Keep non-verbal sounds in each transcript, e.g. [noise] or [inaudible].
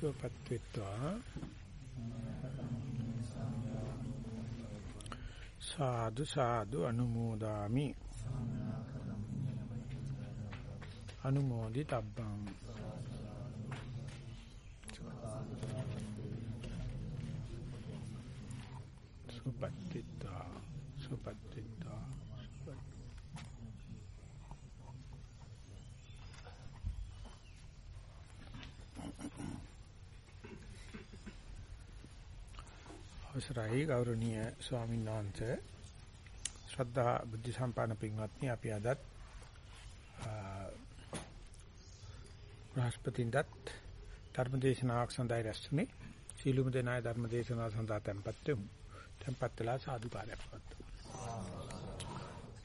සුවපත් වෙත්වා. සාදු සාදු අනුමෝදාමි. අනුමෝදි තබ්බං සුවපත් වෙත්වා සුවපත් වෙත්වා අවසරයි ගෞරවනීය ස්වාමීන් වහන්සේ. ශ්‍රද්ධා බුද්ධ සම්පන්න පින්වත්නි අපි අදත් බ්‍රහස්පතින්දත් ධර්මදේශනාවක් සඳහා රැස්ුනේ සීලුම දෙනාය ධර්මදේශනාව සඳහා tempත් වෙමු. tempත් වෙලා සාදුකාරයක් පවත්වමු.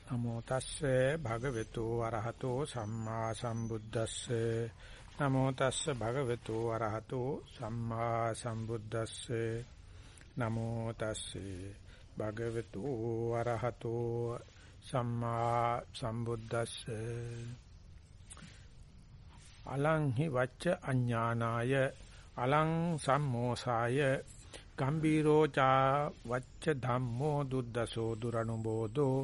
නමෝ තස්සේ භගවතු වරහතෝ සම්මා සම්බුද්දස්සේ. නමෝ තස්සේ භගවතු වරහතෝ සම්මා සම්බුද්දස්සේ. නමෝ තස්සේ භගවතු වරහතෝ සම්මා සම්බුද්දස්සේ. අලං හි වච්ච අඥානාය අලං සම්මෝසාය. ගම්බීරෝ චා වච්ච ධම්මෝ දුද්දසෝ දුරනුබෝධෝ.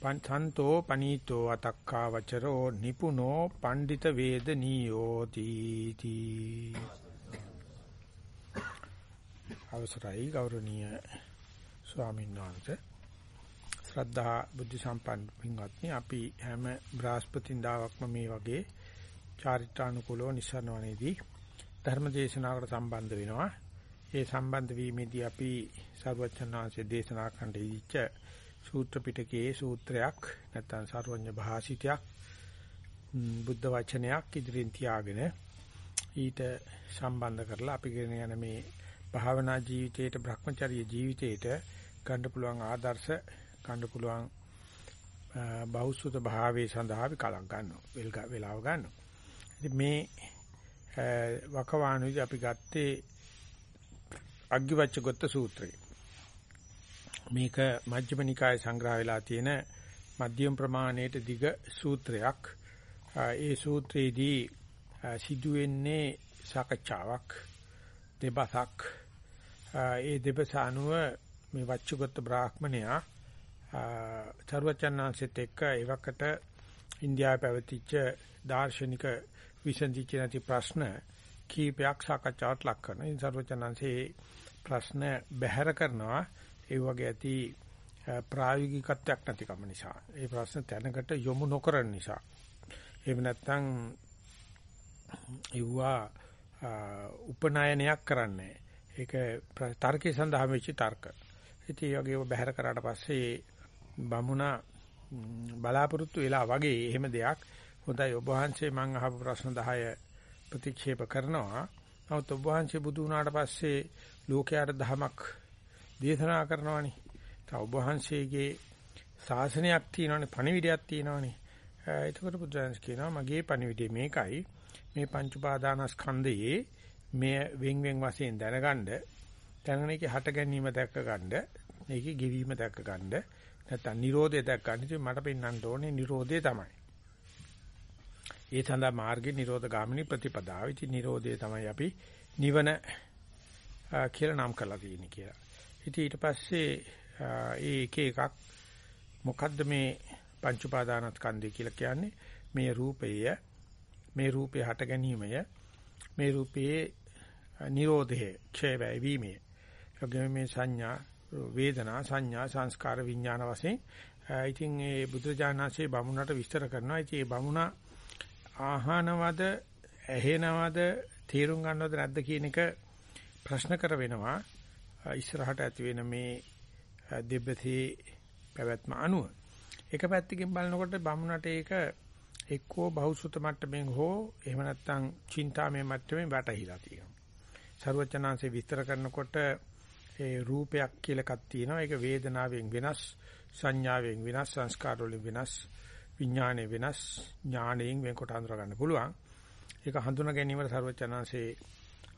පන්තන්තෝ පනීතෝ අතක්කා වචරෝ නිපුනෝ පණ්ඩිත වේදනීයෝ තීති. අවසරයි ගෞරවනීය ස්වාමීන් වහන්සේ ශ්‍රද්ධා බුද්ධ සම්පන්න පින්වත්නි අපි හැම බ්‍රහස්පතින්දාවක්ම මේ වගේ චාරිත්‍රානුකූලව නිසරණවනේදී ධර්ම දේශනාවකට සම්බන්ධ වෙනවා. ඒ සම්බන්ධ වීමේදී අපි සර්වචනාංශයේ දේශනා කරන්න ඉච්ච සූත්‍ර පිටකයේ සූත්‍රයක් නැත්නම් සර්වඥ භාසිතයක් බුද්ධ වචනයක් ඉදිරියෙන් තියාගෙන ඊට සම්බන්ධ කරලා අපි ගෙන යන මේ භාවනා ජීවිතයට Brahmacharya ජීවිතයට ගන්න පුළුවන් ආදර්ශ ගන්න පුළුවන් බෞසුත භාවයේ සඳහා අපි කලක් ගන්නවා වෙලාව ගන්නවා. ඉතින් මේ වකවානුවේදී අපි ගත්තේ අග්ගිවච්ඡගත සූත්‍රය. මේක මජ්ක්‍ධිම නිකායේ සංග්‍රහ වෙලා තියෙන මධ්‍යම ප්‍රමාණයට දිග සූත්‍රයක්. ඒ සූත්‍රයේදී සිදුවෙන්නේ සාකච්ඡාවක්. දෙබසක් ඒ දෙබස අනුව මේ වච්චුගත බ්‍රාහ්මණයා චරවචනාංශෙත් එක්ක එවකට ඉන්දියාවේ පැවතිච්ච දාර්ශනික විසඳිච්ච නැති ප්‍රශ්න කීපයක් සාකච්ඡාවට ලක් කරනවා. ඉතින් චරවචනාංශේ ප්‍රශ්න බැහැර කරනවා ඒ වගේ ඇති ප්‍රායෝගිකත්වයක් නැතිකම නිසා. ඒ ප්‍රශ්න තැනකට යොමු නොකරන නිසා. එහෙම නැත්නම් ඉවුවා උපනයනයක් කරන්නේ. ඒක තර්කයේ සඳහා වෙච්ච තර්ක. ඉතින් ඒ වගේම බැහැර කරාට පස්සේ බමුණා බලාපොරොත්තු වෙලා වගේ එහෙම දෙයක් හොඳයි ඔබ වහන්සේ මම අහපු ප්‍රශ්න 10 ප්‍රතික්ෂේප කරනවා. නමුත් ඔබ වහන්සේ බුදු වුණාට පස්සේ ලෝකයට දහමක් දේශනා කරනවානේ. තව ඔබ වහන්සේගේ ශාසනයක් තියෙනවානේ, පණිවිඩයක් තියෙනවානේ. එතකොට බුදුරජාණන් කියනවා මගේ පණිවිඩය මේකයි. මේ පංච උපාදානස්කන්ධයේ මේ වෙන් වෙන් වශයෙන් දැනගන්න දැනගෙන ඒකේ හට ගැනීම දැක්ක ගන්න ඒකේ ගෙවීම දැක්ක ගන්න නැත්නම් Nirodha දැක්ක ගන්න ඉතින් මට පෙන්වන්න ඕනේ Nirodhe තමයි. ඒ සඳහා මාර්ගේ Nirodha ගාමිනී ප්‍රතිපදාව. ඉතින් Nirodhe තමයි අපි නිවන කියලා නම් කරලා තියෙන්නේ කියලා. ඉතින් ඊට පස්සේ ඒ එක එකක් මොකද්ද මේ පංච උපාදානස්කන්ධය කියලා කියන්නේ මේ රූපය මේ රූපේ හට ගැනීමය. මේ රූපයේ නිරෝධය ක්ෂය වීමය. යෝග්‍ය මේ සංඥා වේදනා සංඥා සංස්කාර විඥාන වශයෙන් ඉතින් ඒ බුදුජානනාංශයේ බමුණට විස්තර කරනවා. ඉතින් ඒ බමුණ ආහනවද ඇහෙනවද තීරුම් ගන්නවද නැද්ද කියන එක ප්‍රශ්න කර වෙනවා ඉස්සරහට ඇති වෙන මේ දෙබ්බතේ පැවැත්ම අනුව. එක පැත්තකින් බලනකොට බමුණට ඒක එක්කෝ බහුසුත මට්ටමින් හෝ එහෙම නැත්නම් චින්තාමය මට්ටමින් වැටහිලා තියෙනවා. ਸਰවචනාංශේ විස්තර කරනකොට ඒ රූපයක් කියලා එකක් තියෙනවා. ඒක වේදනාවෙන් වෙනස්, සංඥාවෙන් වෙනස්, සංස්කාර වලින් වෙනස්, විඥාණය වෙනස්, ඥාණයෙන් වෙන්කොට හඳුනා ගන්න පුළුවන්. ඒක හඳුනා ගැනීමට ਸਰවචනාංශේ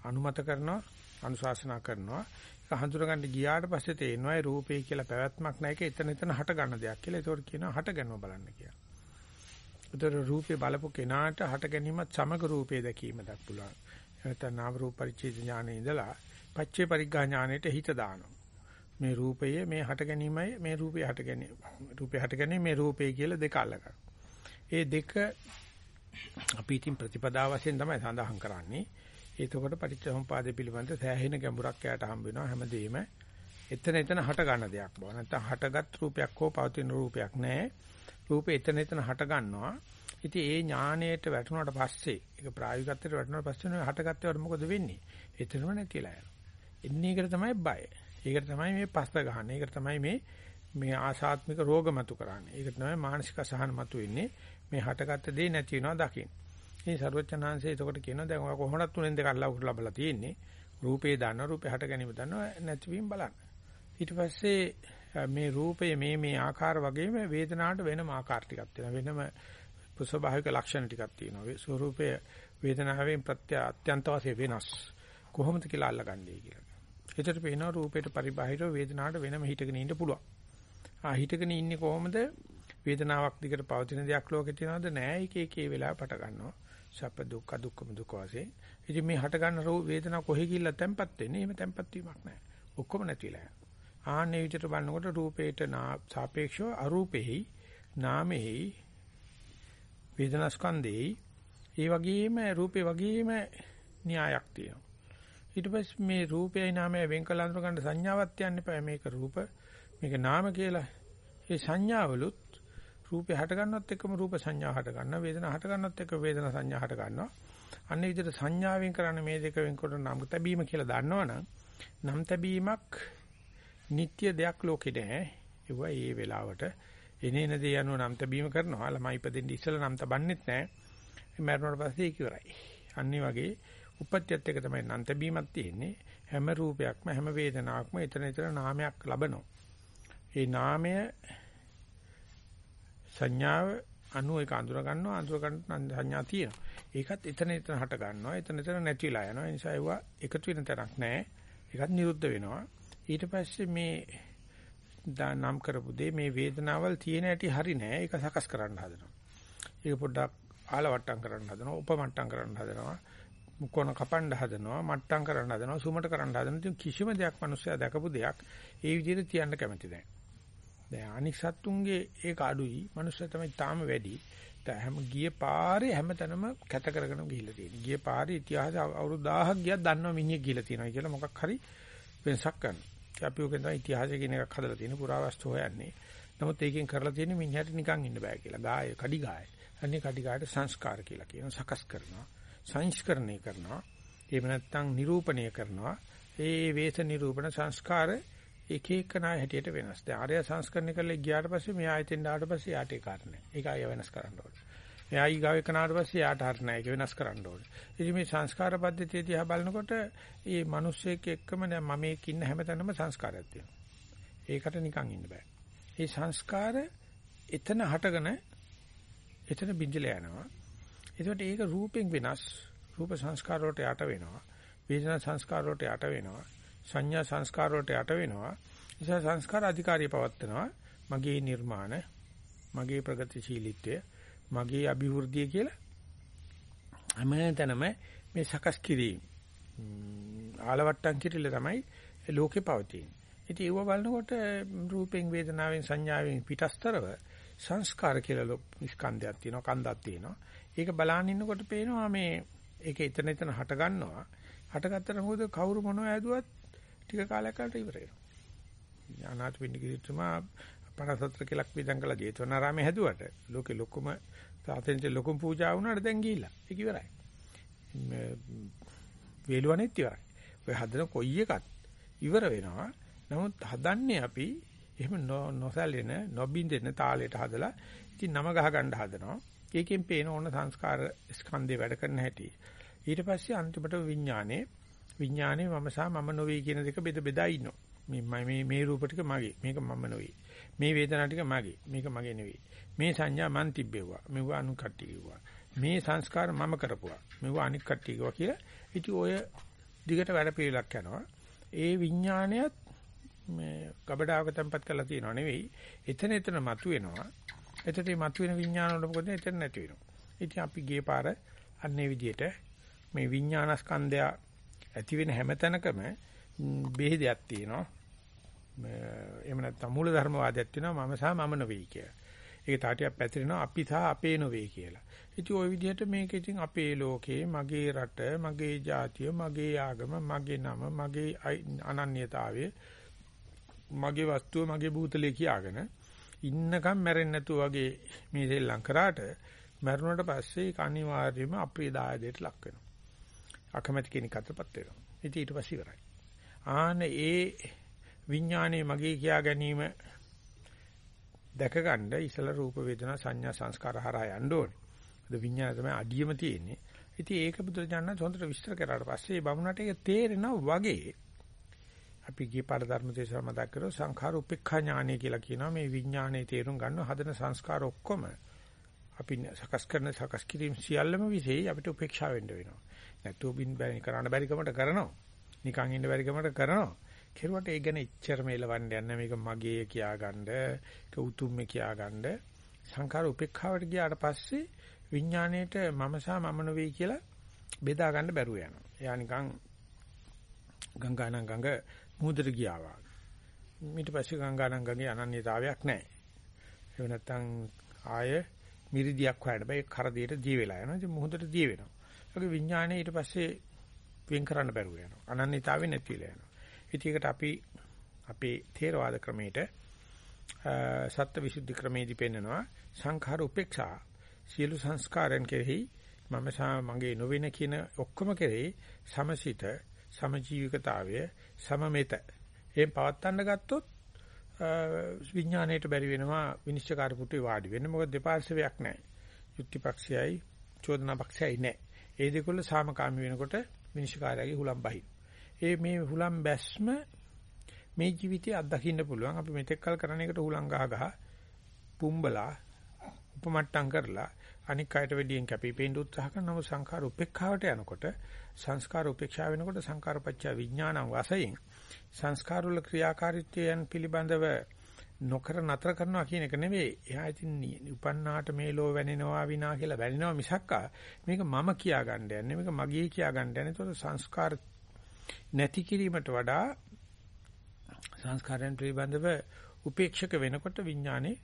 අනුමත කරනවා, අනුශාසනා කරනවා. ඒක හඳුනා ගන්න ගියාට පස්සේ තේනවා ඒ රූපේ කියලා පැවැත්මක් නැහැ. ඒක එතන එතන හට ගන්න දෙයක් කියලා. ඒතකොට කියනවා හට ගැනීම බලන්න කියලා. උතර රූපේ බලපු කෙනාට හට ගැනීමත් සමග රූපේ දැකීමක් පුළුවන්. නැත්නම් නාම රූප පරිච්ඡේද ඥානෙ ඉඳලා පච්චේ පරිග්ගා ඥානෙට හිත දානවා. මේ රූපය මේ හට ගැනීමයි මේ රූපේ හට ගැනීම. රූපේ හට ගැනීම මේ රූපේ කියලා දෙක අල්ලගන්න. ඒ දෙක අපි ඉතින් ප්‍රතිපදා වශයෙන් තමයි සඳහන් කරන්නේ. එතකොට පටිච්චසමුපාදේ පිළිබඳ සෑහෙන ගැඹුරක් යට හම්බ වෙනවා හැමදේම. එතන එතන හට ගන්න දෙයක් බව. නැත්නම් හටගත් රූපයක් හෝ පවතින රූපයක් නැහැ. රූපේ එතන එතන හට ගන්නවා. ඉතින් ඒ ඥාණයට වැටුණාට පස්සේ ඒක ප්‍රායෝගිකත්වයට වැටුණාට පස්සේ නේ හටගත්තේවට මොකද වෙන්නේ? එතනම නැතිලා යනවා. එන්නේ එකට තමයි බය. ඒකට තමයි මේ පස්ස ගහන්නේ. ඒකට තමයි මේ මේ ආසාත්මික රෝග මතු කරන්නේ. ඒක තමයි මානසික අසහන මතු වෙන්නේ. මේ හටගත්ත දේ නැති වෙනවා දකින්න. මේ ਸਰවචනාංශය එතකොට කියනවා දැන් ඔය කොහොමවත් තුනෙන් දෙකක් ලබලා තියෙන්නේ. රූපේ දන්නවා රූපේ හට ගැනීම දන්නවා නැතිවීම බලන්න. ඊට පස්සේ මේ රූපය මේ මේ ආකාර වගේම වේදනාවට වෙනම ආකාර ටිකක් තියෙනවා. වෙනම ස්වභාවික ලක්ෂණ ටිකක් තියෙනවා. ස්වરૂපය වේදනාවෙන් ප්‍රත්‍ය අත්‍යන්ත වශයෙන් වෙනස්. කොහොමද කියලා අල්ලගන්නේ කියලා. ඒතර පේනවා රූපයට පරිබාහිරව වේදනාවට වෙනම හිටගෙන ඉන්න පුළුවන්. ආ හිටගෙන ඉන්නේ කොහොමද? වේදනාවක් දිගට පවතින දෙයක් ලෝකේ තියනවද? නෑ එක එක ඒ වෙලාව පට ගන්නවා. සැප දුක්ඛ දුක්ඛම දුක වශයෙන්. ඉතින් මේ හට ගන්න වේදනාව කොහේ ගිහිල්ලා තැම්පත් වෙන්නේ? එහෙම තැම්පත් වීමක් නෑ. ඔක්කොම නැතිලා යනවා. ආන්නේ විදිහට බලනකොට රූපේට සාපේක්ෂව අරූපෙහි නාමෙහි වේදනා ස්කන්ධෙයි ඒ වගේම රූපේ වගේම න්‍යායක් තියෙනවා. ඊට පස්සේ මේ රූපයයි නාමයයි වෙන් කළ අඳුර ගන්න සංඥාවක් යන්න එපා. මේක රූප මේක නාම කියලා. ඒ සංඥාවලුත් රූපේ හට ගන්නවත් එක්කම රූප සංඥා හට ගන්නවා. වේදනා හට ගන්නවත් එක්ක වේදනා සංඥා හට ගන්නවා. අන්න ඒ විදිහට සංඥාවෙන් කරන්නේ මේ දෙක වෙන්කොට නම් තැබීම කියලා දන්නවනම් නම් තැබීමක් නিত্য දෙයක් ලෝකේ නැහැ. ඒවා ඒ වෙලාවට එනේන දේ අනුව නම් තැබීම කරනවා. ළමයි ඉපදෙන්න ඉස්සෙල්ලා නම් තබන්නෙත් නැහැ. මරණයට පස්සේ ඒක ඉවරයි. අනිත් වගේ උපත්යත් එක තමයි නම් තැබීමක් තියෙන්නේ. හැම රූපයක්ම හැම වේදනාවක්ම එතන එතන නාමයක් ලබනවා. ඒ නාමය සංඥාව අනු එක අඳුර ගන්නවා අඳුර ගන්න සංඥා තියෙනවා. ඒකත් එතන එතන හට ගන්නවා. එතන එතන නැතිලා යනවා. ඒ නිසා ඒවා එකතු වෙන තරක් නැහැ. ඒකත් නිරුද්ධ වෙනවා. ඊට පස්සේ මේ නම් කරපු දේ මේ වේදනාවල් තියෙන ඇටි හරි නෑ ඒක සකස් කරන්න හදනවා. ඒක පොඩ්ඩක් ආලවට්ටම් කරන්න හදනවා, උපමට්ටම් කරන්න හදනවා, මුකොන කපන්න හදනවා, මට්ටම් කරන්න හදනවා, සුමට කරන්න හදනවා. ඉතින් කිසිම දෙයක් මිනිස්සයා දැකපු දෙයක් ඒ විදිහට තියන්න කැමති නැහැ. දැන් අනික් සත්තුන්ගේ ඒක අඩුයි, මිනිස්සයා තමයි තාම වැඩි. හැම ගිය පාරේ හැමතැනම කැත කරගෙන ගිහිල්ලා තියෙනවා. ගිය පාරේ ඉතිහාස අවුරුදු 1000ක් ගියත් දන්නව මිනිහෙක් ගිහිල්ලා තියෙනවා කියලා මොකක් හරි වෙනසක් කරනවා. අපි ඔකෙන් තමයි ඉතිහාසය කියන එකක් හදලා තියෙන පුරාවස්තු හොයන්නේ. නමුත් ඒකෙන් කරලා තියෙන්නේ මිනිහට නිකන් ඉන්න බෑ කියලා. ගාය, කඩි ගාය. අන්නේ කඩි ගායට සංස්කාර කියලා කියනවා. සකස් කරනවා. සංස්කරණය කරනවා. එහෙම නැත්නම් නිරූපණය කරනවා. ඒ වේස නිරූපණ සංස්කාර එක එක නාය හැටියට වෙනස්. දැන් ආර්ය සංස්කරණය කරලා ගියාට පස්සේ මෙයා ආයතෙන් ආවට පස්සේ යාට ඒ කාරණේ. ඒක අය වෙනස් කරන්න ඕනේ. එයා ඊගාව එකනාට පස්සේ යාට හරින එක වෙනස් කරන්න ඕනේ. ඉතින් මේ සංස්කාර පද්ධතිය දිහා බලනකොට මේ මිනිස්සෙක් එක්කම දැන් මම මේක ඉන්න හැමතැනම සංස්කාරයක් තියෙනවා. ඒකට නිකන් ඉන්න බෑ. මේ සංස්කාර එතන හටගෙන එතන බින්දලා යනවා. ඒකට ඒක රූපෙන් වෙනස්. රූප සංස්කාර වලට යට වෙනවා. වේදනා සංස්කාර වලට යට වෙනවා. සංඥා සංස්කාර වලට යට වෙනවා. නිසා සංස්කාර අධිකාරිය පවත්නවා. මගේ නිර්මාණ, මගේ ප්‍රගතිශීලීත්වය මගේ අභිවෘද්ධිය කියලා හැමතැනම මේ සකස් කිරීම ආලවට්ටම් කිරිල්ල තමයි ලෝකේ පවතින්නේ. ඉතින් ඒව බලනකොට රූපෙන් වේදනාවෙන් සංඥාවෙන් පිටස්තරව සංස්කාර කියලා ස්කන්ධයක් තියෙනවා කන්දක් තියෙනවා. ඒක බලන් ඉන්නකොට පේනවා මේ ඒක එතන එතන හට ගන්නවා. හටගත්තට මොකද කවුරු මොනව ඇදුවත් ටික කාලයකට ඉවර වෙනවා. අනාථ පින්ඩිකිතුමා පරසත්‍ර කියලා විදන් කළ ජේතවනාරාමේ හැදුවට ලෝකේ ලොකුම තාතෙන්ට ලොකුම පූජා වුණාට දැන් ගිහිල්ලා. ඒක ඉවරයි. වේලුවනෙත් ඉවරයි. ඔය හදන කොයි එකත් ඉවර වෙනවා. නමුත් හදන්නේ අපි එහෙම නොසැලෙන නොබින්දෙන තාලයට හදලා ඉතින් නම ගහ ගන්න හදනවා. ඒකෙන් පේන ඕන සංස්කාර ස්කන්ධේ වැඩ කරන හැටි. ඊට පස්සේ අන්තිමට විඥානේ විඥානේ මම සහ මම නොවේ කියන දෙක බෙද බෙදා ඉන්නවා. මේ මේ මේ රූප ටික මගේ. මේක මම නොවේ. මේ වේදනා ටික මගේ. මේක මගේ නෙවෙයි. මේ සංඥා මන් තිබ්බෙව්වා. මෙව අනු කට්ටිය කිව්වා. මේ සංස්කාර මම කරපුවා. මෙව අනික් කට්ටිය කිව්වා කියලා. ඉතින් ඔය දිගට වැඩ පිළිලක් යනවා. ඒ විඥානයත් මේ ගබඩාවක තැම්පත් කරලා තියෙනව නෙවෙයි. එතන එතන මතුවෙනවා. එතකොට මේ මතුවෙන විඥාන වල මොකද එතන නැති වෙනවා. ඉතින් අපි ගියේ පාර අන්නේ විදියට මේ විඥානස්කන්ධය ඇති වෙන හැම තැනකම බෙහෙදයක් තියෙනවා. එහෙම නැත්නම් මූල ධර්මවාදයක් තියෙනවා මම සහ මම නෙවෙයි කියලා. ඒක තාටියක් පැතිරෙනවා අපි සහ අපේ නෙවෙයි කියලා. ඉතින් ওই විදිහට මේක ඉතින් අපේ ලෝකේ මගේ රට මගේ ජාතිය මගේ ආගම මගේ නම මගේ අනන්‍යතාවය මගේ වස්තුව මගේ භූතලේ කියාගෙන ඉන්නකම් මැරෙන්නේ නැතුව වගේ මේ දෙල්ලම් කරාට මැරුණට පස්සේ ඒක අනිවාර්යයෙන්ම අප්‍රිය දායදයට ලක් වෙනවා. අකමැති කෙනෙක් අතරපත් වෙනවා. ඉතින් ඊට පස්සේ ඉවරයි. ආන ඒ විඥානයේ මගේ කියා ගැනීම දැකගන්න ඉසල රූප වේදනා සංඥා සංස්කාර හරහා යන්න ඕනේ. අද විඥානය තමයි අඩියම තියෙන්නේ. ඉතින් ඒක බුදුරජාණන් හොඳට විස්තර කරාට පස්සේ බමුණට ඒක තේරෙනවා වගේ අපි ගිය පාර ධර්ම දේශනාව මතක් කරෝ සංඛාර උපේක්ඛා ඥානය කියලා කියනවා මේ විඥානයේ තේරුම් ගන්න හදන සංස්කාර ඔක්කොම අපි සකස් කරන සකස් කිරීම සියල්ලම විශේෂයි අපිට උපේක්ෂා වෙන්න වෙනවා. නැත්නම් බින් බැරි කරන්න බැරි කමට කරනවා. නිකන් ඉන්න බැරි කමට කරනවා. කෙරුවට ඒ ගැන ඉච්චර මේලවන්න යන්න මේක මගේ කියාගන්න ඒක උතුම්ම කියාගන්න සංඛාර උපේක්ෂාවට ගියාට පස්සේ විඥාණයට මම සහ මම නෙවෙයි කියලා බෙදා ගන්න බැරුව යනවා. එයා නිකන් ගංගානම් ගඟ මුහුදට ගියා වගේ. ඊට පස්සේ ගංගානම් ගඟේ අනන්‍යතාවයක් නැහැ. ඒ නැත්තම් ආය මිරිදියක් හොයන්න බෑ. ඒ කරදියට දී වෙලා යනවා. ඉතින් මුහුදට දී වෙනවා. ඒකේ විඥාණය ඊට පස්සේ වෙන් කරන්න බැරුව යනවා. අනන්‍යතාවෙ නැතිලා යනවා. ඉතින් ඒකට අපි අපේ තේරවාද ක්‍රමයට සත්‍ය විසුද්ධි ක්‍රමයේදී පෙන්නනවා සංඛාර උපේක්ෂා. සියලු සංස්කාරයන් කෙරෙහි මම මගේ නොවෙන කියන ඔක්කොම කෙරෙහි සමසිත සමජීවිකතාවය සමමෙත. එම් පවත්තන්න ගත්තොත් විඥාණයට බැරි වෙනවා විනිශ්චයකාර පුටුවේ වාඩි වෙන්න. මොකද දෙපාර්ශවයක් නැහැ. යුක්තිපක්ෂයයි චෝදනා පක්ෂයයි නැහැ. ඒ දෙකොල්ල සාමකාමී වෙනකොට විනිශ්චයකාරයාගේ හුලම් බහින ඒ මේ හුලම් බැස්ම මේ ජීවිතය අත්දකින්න පුළුවන් අපි මෙතෙක් කල් කරන එකට හුලම් ගහ ගහ පුම්බලා උපමට්ටම් කරලා අනික් අයට වැඩියෙන් කැපිපෙන්න උත්සාහ කරනම සංඛාර උපේක්ෂාවට යනකොට සංස්කාර උපේක්ෂා වෙනකොට සංඛාරපච්ච විඥානං වශයෙන් සංස්කාර වල ක්‍රියාකාරීත්වයන් පිළිබඳව නොකර නතර කරනවා කියන එක නෙවෙයි. එයා ඉතින් උපන්නාට මේ ලෝ වැනෙනවා විනා කියලා වැනෙනවා මිසක්කා මේක මම කියා ගන්න යන්නේ මේක මගේ කියා ගන්න යන්නේ. ඒතකොට සංස්කාර නැති කිරීමට වඩා සංස්කාරයන් පිළිබඳව උපේක්ෂක වෙනකොට විඥානේ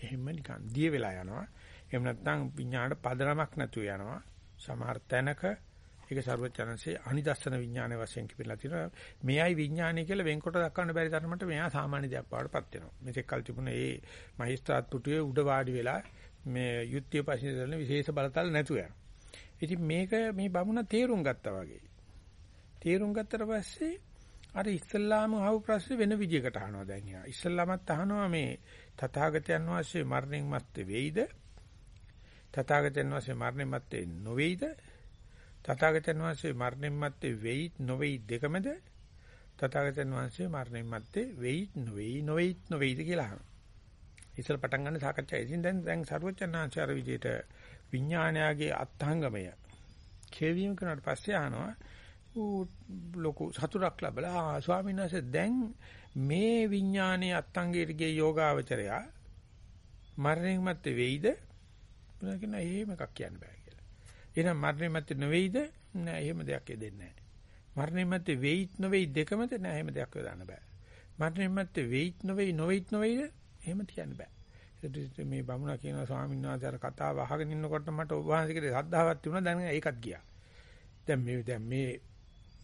එහෙම නිකන් දිය වෙලා යනවා. එහෙම නැත්නම් විඥාණයට පදනමක් නැතුව යනවා. සමහර තැනක ඒක ਸਰවචනන්සේ අනිදස්සන විඥානයේ වශයෙන් කිපිලා තියෙනවා. මෙයයි විඥානය කියලා වෙන්කොට දක්වන්න බැරි තරමට මෙයා සාමාන්‍ය දෙයක් බවටපත් වෙනවා. මෙතෙක් කල් තිබුණ ඒ මහේස්ත්‍රාත් පුටුවේ උඩ වාඩි වෙලා මේ යුද්ධය පස්සේ දරන විශේෂ බලතල නැතුව යනවා. ඉතින් මේක මේ බමුණ තේරුම් ගත්තා වගේ. තේරුම් ගත්තට පස්සේ අර ඉස්ලාම අහපු ප්‍රශ්නේ වෙන විදිහකට අහනවා දැන් යා. ඉස්ලාමත් අහනවා මේ තථාගතයන් වහන්සේ මරණින් මත්තේ වෙයිද? තථාගතයන් වහන්සේ මරණින් මත්තේ නොවේයිද? තථාගතයන් වහන්සේ මරණින් මත්තේ වෙයි නොවේයි දෙකමද? තථාගතයන් වහන්සේ මරණින් මත්තේ වෙයි නොවේයි නොවේයි නොවේයිද කියලා අහනවා. ඉස්සර පටන් ගන්න සාකච්ඡා. ඉතින් දැන් දැන් සරුවචනාංශාර විදිහට විඥානයාගේ අත්ංගමය කෙවීම කරනාට පස්සේ අහනවා ඌ ලොකු සතුටක් ලැබලා ස්වාමීන් වහන්සේ දැන් මේ විඥානයේ අත්ංගයට ගිය යෝගාවචරයා මරණයන් මැත්තේ වෙයිද? මොනවා කියන එහෙම එකක් කියන්න බෑ කියලා. එහෙනම් මරණයන් මැත්තේ නොවේයිද? නෑ එහෙම දෙයක් දෙන්නේ නෑ. මරණයන් මැත්තේ වෙයිත් නොවේයි දෙකමද? නෑ එහෙම දෙයක් යොදන්න බෑ. මරණයන් මැත්තේ වෙයිත් නොවේයි නොවේයිත් නොවේයිද? එහෙම කියන්න බෑ. මේ බමුණා කියන ස්වාමීන් වහන්සේ අර කතාව අහගෙන ඉන්නකොට මට ඔබ වහන්සේගේ ශ්‍රද්ධාවක් තිබුණා දැන් ඒකත් ගියා. දැන් මේ දැන් මේ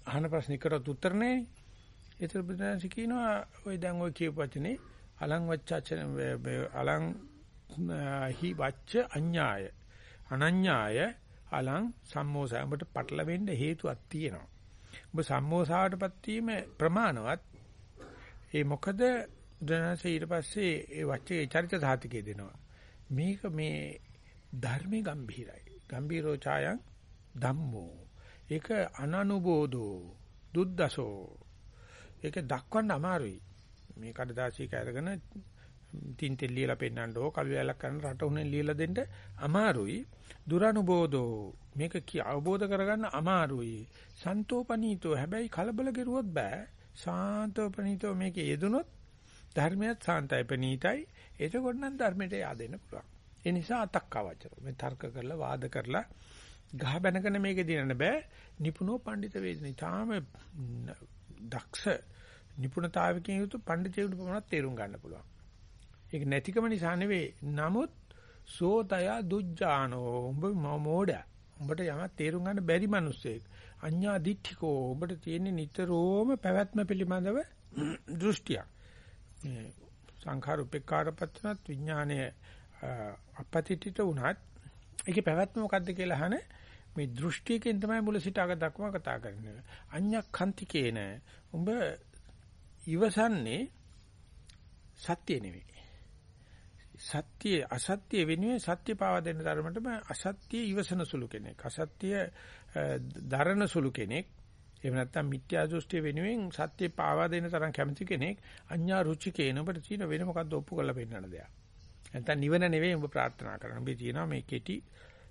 අහන ප්‍රශ්න කරත් උත්තර නැහැ. ඒතර බුදුන්ස කියනවා ඔය දැන් ඔය කියපු වචනේ අලං වච්චචන අලං හි වච්ච අඤ්ඤාය අනඤ්ඤාය අලං සම්මෝසය ඔබට පටලවෙන්න හේතුවක් තියෙනවා. ඔබ සම්මෝසාවටපත් වීම ප්‍රමාණවත් ඒ මොකද බුදුන්ස ඊට පස්සේ ඒ වච්චේ චරිත සාතිකේ දෙනවා. මේක මේ ධර්මයේ ගම්භීරයි. ගම්භීරෝ ඡායං ධම්මෝ ඒක අනනුබෝධෝ දුද්දසෝ. ඒක දක්වන්න අමාරුයි. මේ කඩදාසියක අරගෙන තින් තෙල් ලියලා පෙන්නන්න ඕ කළු වැලක් කරන රට උනේ ලියලා දෙන්න අමාරුයි. දුරනුබෝධෝ. මේක කිය අවබෝධ කරගන්න අමාරුයි. සන්තෝපනීතෝ. හැබැයි කලබල කෙරුවොත් බෑ. සාන්තෝපනීතෝ මේකේ යෙදුනොත් ධර්මයත් සාන්තයි පනීතයි එතකොට නම් ධර්මයට yaadෙන්න පුළුවන්. ඒ නිසා අතක්කවචර. මේ තර්ක කරලා වාද කරලා ගහ බැනගෙන මේක දිනන්න බෑ. නිපුණෝ පඬිත වේදනි. තාම දක්ෂ නිපුණතාවකින් යුතු පඬිතෙකුට පමණක් තේරුම් ගන්න පුළුවන්. ඒක නැතිකම නිසා නෙවෙයි. නමුත් සෝතය දුජ්ජානෝ උඹ මෝඩයා. උඹට යමක් තේරුම් ගන්න බැරි මිනිස්සෙක්. අඤ්ඤා දිට්ඨිකෝ උඹට තියෙන නිතරම පැවැත්ම පිළිබඳව දෘෂ්ටියක්. මේ සංඛාර උපේක්ඛාරපත්තනත් විඥානය අපපතිතිත උනත් ඒකේ පැවැත්ම මොකද්ද කියලා අහන මේ දෘෂ්ටියකින් තමයි මුල සිට අග දක්වා කතා කරන්නේ. අඤ්ඤක්ඛන්තිකේන උඹ ඉවසන්නේ සත්‍ය නෙවෙයි. සත්‍ය අසත්‍ය වෙනුවෙන් සත්‍ය පාවා දෙන්න තරමටම අසත්‍ය ඉවසන සුළු කෙනෙක්. අසත්‍ය දරන සුළු කෙනෙක්. එහෙම නැත්නම් මිත්‍යා දෘෂ්ටි වෙනුවෙන් සත්‍ය පාවා දෙන්න තරම් කැමති කෙනෙක්. අඤ්ඤා රුචිකේන ඔබට තියෙන වෙන මොකද්ද ඔප්පු කරලා පෙන්නන දෙයක්. නැත්නම් නිවන නෙවෙයි ඔබ ප්‍රාර්ථනා කරන. ඔබ තියෙනවා මේ කෙටි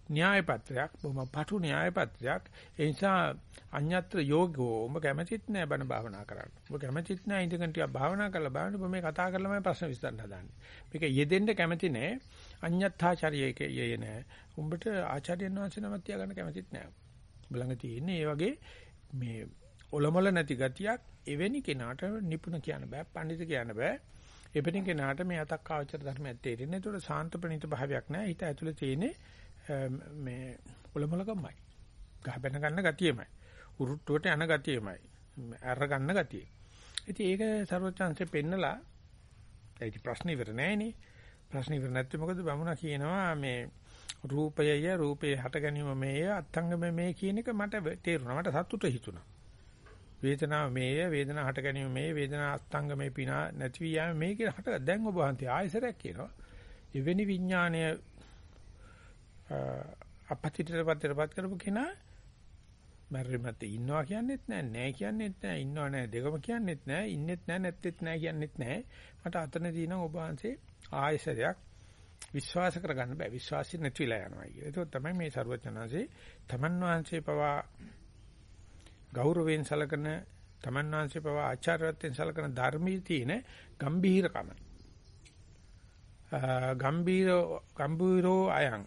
න්‍යාය පත්‍රයක් බොහොම පටු න්‍යාය පත්‍රයක් ඒ නිසා අඤ්ඤත්‍ර යෝගෝ ඔබ කැමතිත් නෑ බණ භාවනා කරන්න. ඔබ කැමතිත් නෑ ඉඳගෙන ටිකක් භාවනා කරලා බලන්න. ඔබ මේ කතා කරලාමයි ප්‍රශ්න විසඳන්න හදන්නේ. මේක යෙදෙන්න කැමති නෑ. අඤ්ඤත්ථාචාර්යයක යෙය නෑ. උඹට ආචාර්යයන් වහන්සේ නමක් තියාගන්න කැමතිත් නෑ. ඔබ ළඟ තියෙන්නේ ඒ වගේ මේ ඔලොමල නැති ගතියක් එවැනි කෙනාට නිපුණ කියන්න බෑ පඬිතු කියන්න බෑ. එපෙනින් කෙනාට මේ අතක් ආචාර ධර්මයක් තේරෙන්නේ. ඒතකොට සාන්ත ප්‍රණීත භාවයක් නෑ. හිත ඇතුලේ තියෙන්නේ මේ ඔලොමලකමයි. ගහ බැන ගන්න ගතියමයි. උරුට්ටුවට යන ගතියමයි. අර ගන්න ගතිය. ඉතින් ඒක ਸਰවචන්සේ පෙන්නලා ඒක ප්‍රශ්න ඉවර නෑනේ. ප්‍රශ්න ඉවර නැත්නම් මොකද බමුණා කියනවා මේ රූපයය රූපේ හට ගැනීම මේය අත්ංගම මේ කියන එක මට තේරුණා. මට සතුට හිතුණා. වේදනාව මේය වේදනාව හට ගැනීම මේ වේදනාව අත්ංගමේ පිනා නැති විය යෑම මේ කියලා හට දැන් ඔබ වහන්සේ ආයසරයක් කියනවා. එවැනි විඥාණය අපතිතරපතරපත් කරපු කෙනා මරෙමත් ඉන්නවා කියන්නෙත් නෑ නෑ කියන්නෙත් නෑ ඉන්නව නෑ දෙකම කියන්නෙත් නෑ ඉන්නෙත් නෑ නැත්තේත් නෑ කියන්නෙත් නෑ මට අතන තියෙනවා ඔබ වහන්සේ ආයසරයක් විශ්වාස කරගන්න බෑ විශ්වාසය නැති වෙලා යනවා කියලා. ඒක තමයි මේ ਸਰවඥාන්සේ තමන් වහන්සේ පවා ගෞරවයෙන් සලකන තමන් වහන්සේ පවා ආචාර්යත්වයෙන් සලකන ධර්මයේ තියෙන ගම්භීරකම. ගම්භීර ගම්භීරෝ අයං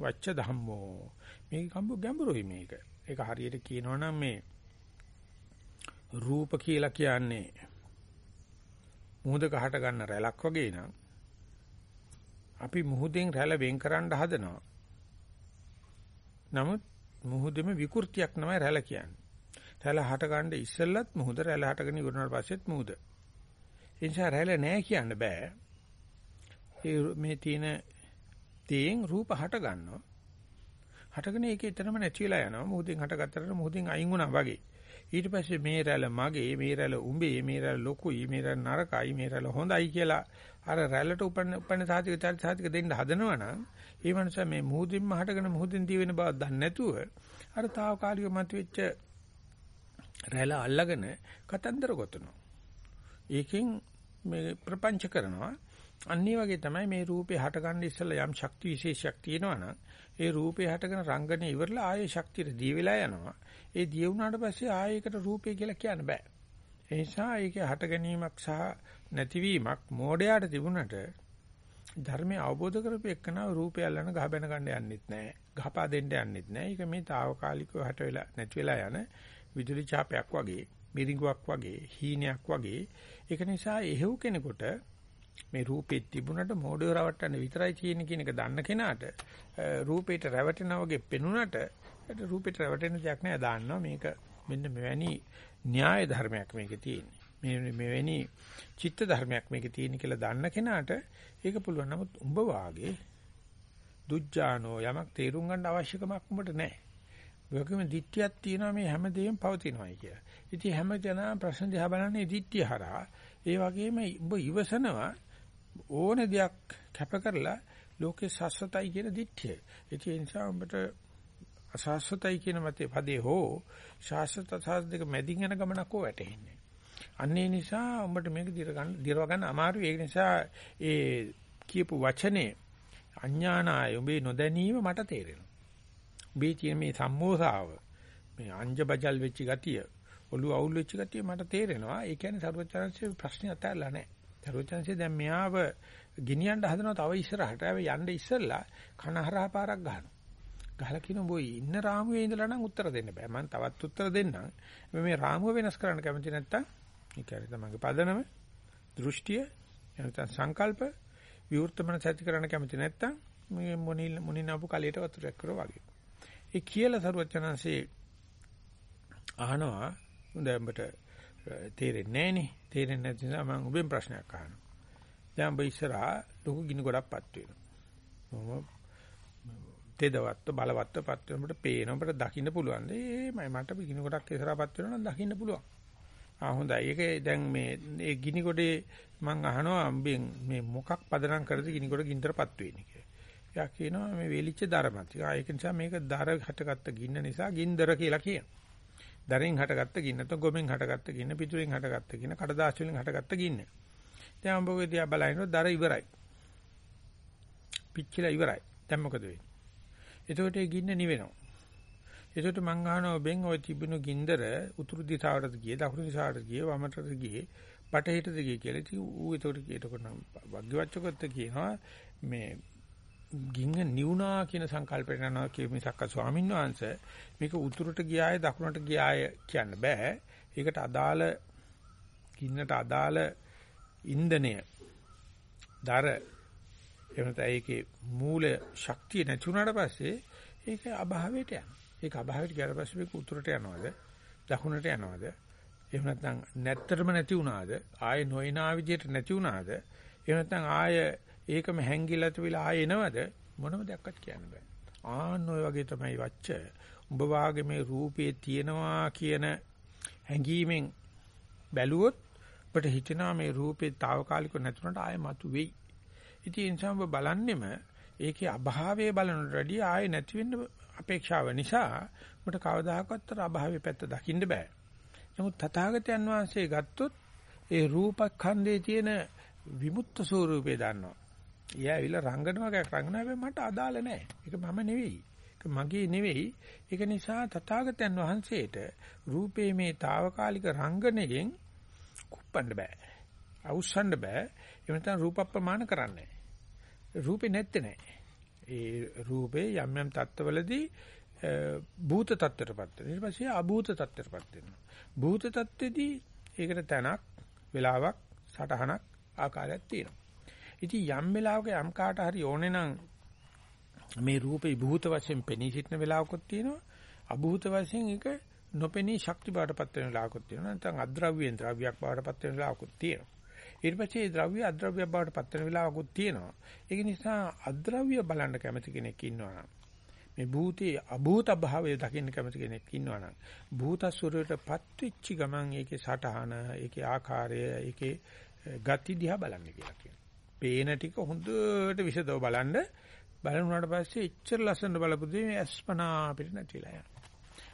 වච්ච ධම්මෝ මේක කම්බු ගැඹුරුයි මේක. ඒක හරියට කියනවනම් මේ රූප කියලා කියන්නේ මුහුදක හට ගන්න රැලක් වගේ නම් අපි මුහුදෙන් රැළ වෙන් කරන්න හදනවා. නමුත් මුහුදෙම විකෘතියක් තමයි රැළ කියන්නේ. රැළ හට ගන්න ඉස්සෙල්ලත් මුහුද රැළ හටගෙන ඉවරනාට පස්සෙත් මුහුද. ඒ නිසා රැළ නැහැ කියන්න බෑ. ඒ මේ තියෙන තේන් රූප හට ගන්නවා. හටගෙන ඒක එතරම් නැති වෙලා යනවා. මුහුදෙන් හටගත්තට මුහුදෙන් අයින් වුණා වගේ. ඊට පස්සේ මේ රැළ මගේ, මේ රැළ උඹේ, මේ රැළ ලොකුයි, මේ රැළ නරකයි, මේ රැළ හොඳයි කියලා අර රැළට උපන්න උපන්න සාතික චරිත සාතික දෙන්න හදනවනම් ඒ මනුස්සයා මේ මුහුදින්ම හටගෙන මුහුදින් දී වෙන බව දන්නේ නැතුව අර తాවකාලික මතුවෙච්ච රැළ අල්ලගෙන කතන්දර ගොතනවා. ඒකෙන් මේ ප්‍රපංච කරනවා. අනිත් වගේ තමයි මේ රූපේ හටගන්න ඉස්සෙල්ලා යම් ශක්ති විශේෂයක් තියෙනවා නම් ඒ රූපේ හටගෙන රංගනේ ඉවරලා ආයේ ශක්තියට දී වෙලා යනවා. ඒ දී වුණාට පස්සේ ආයේකට රූපේ කියලා කියන්න බෑ. ඒ නිසා ඒකේ හට ගැනීමක් සහ නැතිවීමක් මෝඩයාට තිබුණට ධර්මය අවබෝධ කරපු එක්කන රූපය අල්ලන ගහ බැන ගන්න යන්නෙත් නැහැ. ගහපා දෙන්න යන්නෙත් නැහැ. ඒක මේ తాවකාලිකව හට වෙලා නැති වෙලා යන විදුලි ඡාපයක් වගේ, මිරිඟුවක් වගේ, හීනයක් වගේ. ඒක නිසා එහෙව් කෙනෙකුට මේ රූපෙත් තිබුණට මොඩේ රවට්ටන්න විතරයි තියෙන කියන එක දන්න කෙනාට රූපේට රැවටෙනා වගේ පෙනුනට රූපේට රැවටෙන දෙයක් නෑ දාන්නවා මේක මෙන්න මෙවැනි න්‍යාය ධර්මයක් මේකේ තියෙන්නේ මේ මෙවැනි චිත්ත ධර්මයක් මේකේ තියෙන කියලා දන්න කෙනාට ඒක පුළුවන් නමුත් උඹ වාගේ දුජ්ජානෝ යමක් තේරුම් ගන්න අවශ්‍යකමක් උඹට නැහැ ඔයකම දිට්ඨියක් තියෙනවා මේ හැමදේම පවතිනවායි කියලා. ඉතින් හැමදෙනා ප්‍රශ්න දිහා බලන්නේ දිට්ඨිය හරහා. ඒ වගේම ඔබ ඉවසනවා ඕන දෙයක් කැප කරලා ලෝකේ සස්වතයි කියන දිට්ඨිය. ඒ නිසා ඔබට අසස්වතයි කියන මතේ පදේ හෝ ශාස්ත්‍රත සාස් දෙක මැදින් යන ගමනක් ඕ වැටෙන්නේ. අන්න ඒ නිසා ඔබට මේක දිර ගන්න දිරව ගන්න අමාරුයි. ඒ නිසා ඒ කියපු වචනේ අඥානාය ඔබේ නොදැනීම මට තේරෙනවා. ඔබේ තියෙන මේ සම්මෝසාව මේ අංජ බජල් වෙච්ච ගතිය ඔළුව අවුල් වෙච්ච ගතිය මට තේරෙනවා. ඒ කියන්නේ සර්වචනංශයේ ප්‍රශ්නේ අතහැරලා නැහැ. සරුවචනසේ දැන් මෙයාව ගෙනියන්න හදනවා තව ඉස්සරහට. හැබැයි යන්න ඉස්සෙල්ලා කනහරහා පාරක් ගහනවා. ගහලා කියන බොයි ඉන්න රාමුවේ ඉඳලා නම් උත්තර දෙන්න බෑ. මම තවත් උත්තර දෙන්නම්. මේ රාමුව වෙනස් කරන්න කැමති නැත්තම් ඒ කියන්නේ තමන්ගේ පදනම දෘෂ්ටිය එනතන සංකල්ප විවෘතමන සත්‍ය කරන්න කැමති නැත්තම් මේ මොනිල් මොනිනාපු කලියට වතුරක් කරා වගේ. ඒ කියලා සරුවචනanse අහනවා උඹට තේරෙන්නේ නැහනේ. තේරෙන්නේ නැති නිසා මම ඔබෙන් ප්‍රශ්නයක් අහනවා. දැන් ඔබ ඉස්සරහා ලොකු ගිනි ගොඩක්පත් වෙනවා. තෙදවත්ව බලවත්වපත් වෙනකොට පේන අපිට දකින්න පුළුවන්. ඒමයි මට ගිනි ගොඩක් ඉස්සරහපත් වෙනවා නම් දකින්න පුළුවන්. ආ හොඳයි. ඒක දැන් මේ ඒ ගිනි ගොඩේ මම අහනවා අම්බෙන් මේ මොකක් පදනම් කරද ගිනි ගොඩ ගින්දරපත් වෙන්නේ කියලා. එයා කියනවා මේ වෙලිච්ච දරමත්. ඒක නිසා මේක දර හටගත්ත ගින්න නිසා ගින්දර කියලා කියනවා. දරෙන් හටගත්ත ගින්න නැත්නම් ගොමෙන් හටගත්ත ගින්න පිටුරෙන් හටගත්ත ගින්න කඩදාසි වලින් හටගත්ත ගින්න. දැන් අම්බෝගේ දිහා බලනකොට දර ඉවරයි. පිච්චිලා ඉවරයි. දැන් මොකද වෙන්නේ? එතකොට ඒ ගින්න නිවෙනවා. එතකොට මං අහනවා බෙන් ඔය තිබුණු ගින්දර උතුරු දිශාවටද ගියේ දකුණු දිශාවටද ගියේ වමටද ගියේ බටහිරටද ගියේ කියලා. ඉතින් ඌ එතකොට එතකොට නම් වග්ගවච්චකොත් කියනවා මේ ගින්න නිවුනා කියන සංකල්පයට යනවා කිය මිසක්ක ස්වාමීන් වහන්සේ මේක උතුරට ගියාය දකුණට ගියාය කියන්න බෑ. ඒකට අදාළ ගින්නට අදාළ ඉන්ධනය දර එවනත ඒකේ මූල ශක්තිය නැති වුණාට පස්සේ ඒක අභාවයට යනවා. ඒක අභාවයට ගියාට පස්සේ මේක උතුරට යනවද? දකුණට යනවද? එහෙම නැත්නම් නැත්තරම නැති වුණාද? ආයේ නොයනා විදියට නැති වුණාද? එහෙම නැත්නම් ආයේ ඒකම හැංගිලා තිබිලා ආයේ එනවද? මොනම දෙයක්වත් කියන්න බෑ. ආන්න ඔය වගේ තමයි වච්ච. උඹ වාගේ මේ රූපේ තියෙනවා කියන හැඟීමෙන් බැලුවොත් අපිට හිතෙනවා මේ රූපේ తాවකාලිකව නැතුණට ආයෙ මතු වෙයි. ඉතින් ඒ නිසා ඔබ බලන්නෙම ඒකේ අභාවයේ බලනට වැඩිය ආයෙ නැති වෙන්න අපේක්ෂාව නිසා ඔබට කවදාකවත් අර අභාවයේ පැත්ත දකින්න බෑ. නමුත් තථාගතයන් වහන්සේ ගත්තොත් ඒ රූපඛණ්ඩේ තියෙන විමුක්ත ස්වරූපේ දන්නවා. ඊය ඇවිල්ලා රංගන වගේක් රංගන හැබැයි මට අදාළ නැහැ. ඒක මම නෙවෙයි. ඒක මගේ නෙවෙයි. ඒක නිසා තථාගතයන් වහන්සේට රූපේ මේ తాවකාලික රංගනයෙන් කුප්පන්න බෑ. අවුස්සන්න බෑ. එහෙම නැත්නම් රූප ප්‍රමාණ කරන්නේ රූපේ නැත්තේ නෑ. ඒ රූපේ යම් යම් තත්ත්වවලදී භූත තත්ත්වයටපත් වෙනවා. ඊට පස්සේ අභූත තත්ත්වයටපත් වෙනවා. භූත තත්ත්වෙදී ඒකට තැනක්, වෙලාවක්, සටහනක්, ආකාරයක් තියෙනවා. ඉතින් යම් වෙලාවක යම් කාට හරි ඕනේ නම් මේ රූපේ භූත වශයෙන් පෙනී සිටින වෙලාවකුත් තියෙනවා. අභූත වශයෙන් ඒක නොපෙනී ශක්ති බාටපත් වෙන වෙලාවකුත් තියෙනවා. නැත්නම් අද්‍රව්‍යයෙන් ද්‍රව්‍යයක් බාටපත් වෙන වෙලාවකුත් තියෙනවා. ඊට පස්සේ ද්‍රව්‍ය අද්‍රව්‍ය බවට පත් වෙන වෙලාවකුත් තියෙනවා. ඒක නිසා අද්‍රව්‍ය බලන්න කැමති කෙනෙක් ඉන්නවා මේ භූතේ අභූත භාවය දකින්න කැමති කෙනෙක් ඉන්නවා නම් භූත ස්වරූපයටපත් වෙච්ච ගමන් ඒකේ සටහන, ඒකේ ආකාරය, ඒකේ ගති දිහා බලන්න කියලා කියනවා. පේන ටික හොඳට විසදව බලන්න බලනුනාට පස්සේ එච්චර ලස්සන බලපු දේ ඇස්පනා අපිට නැතිලා යනවා.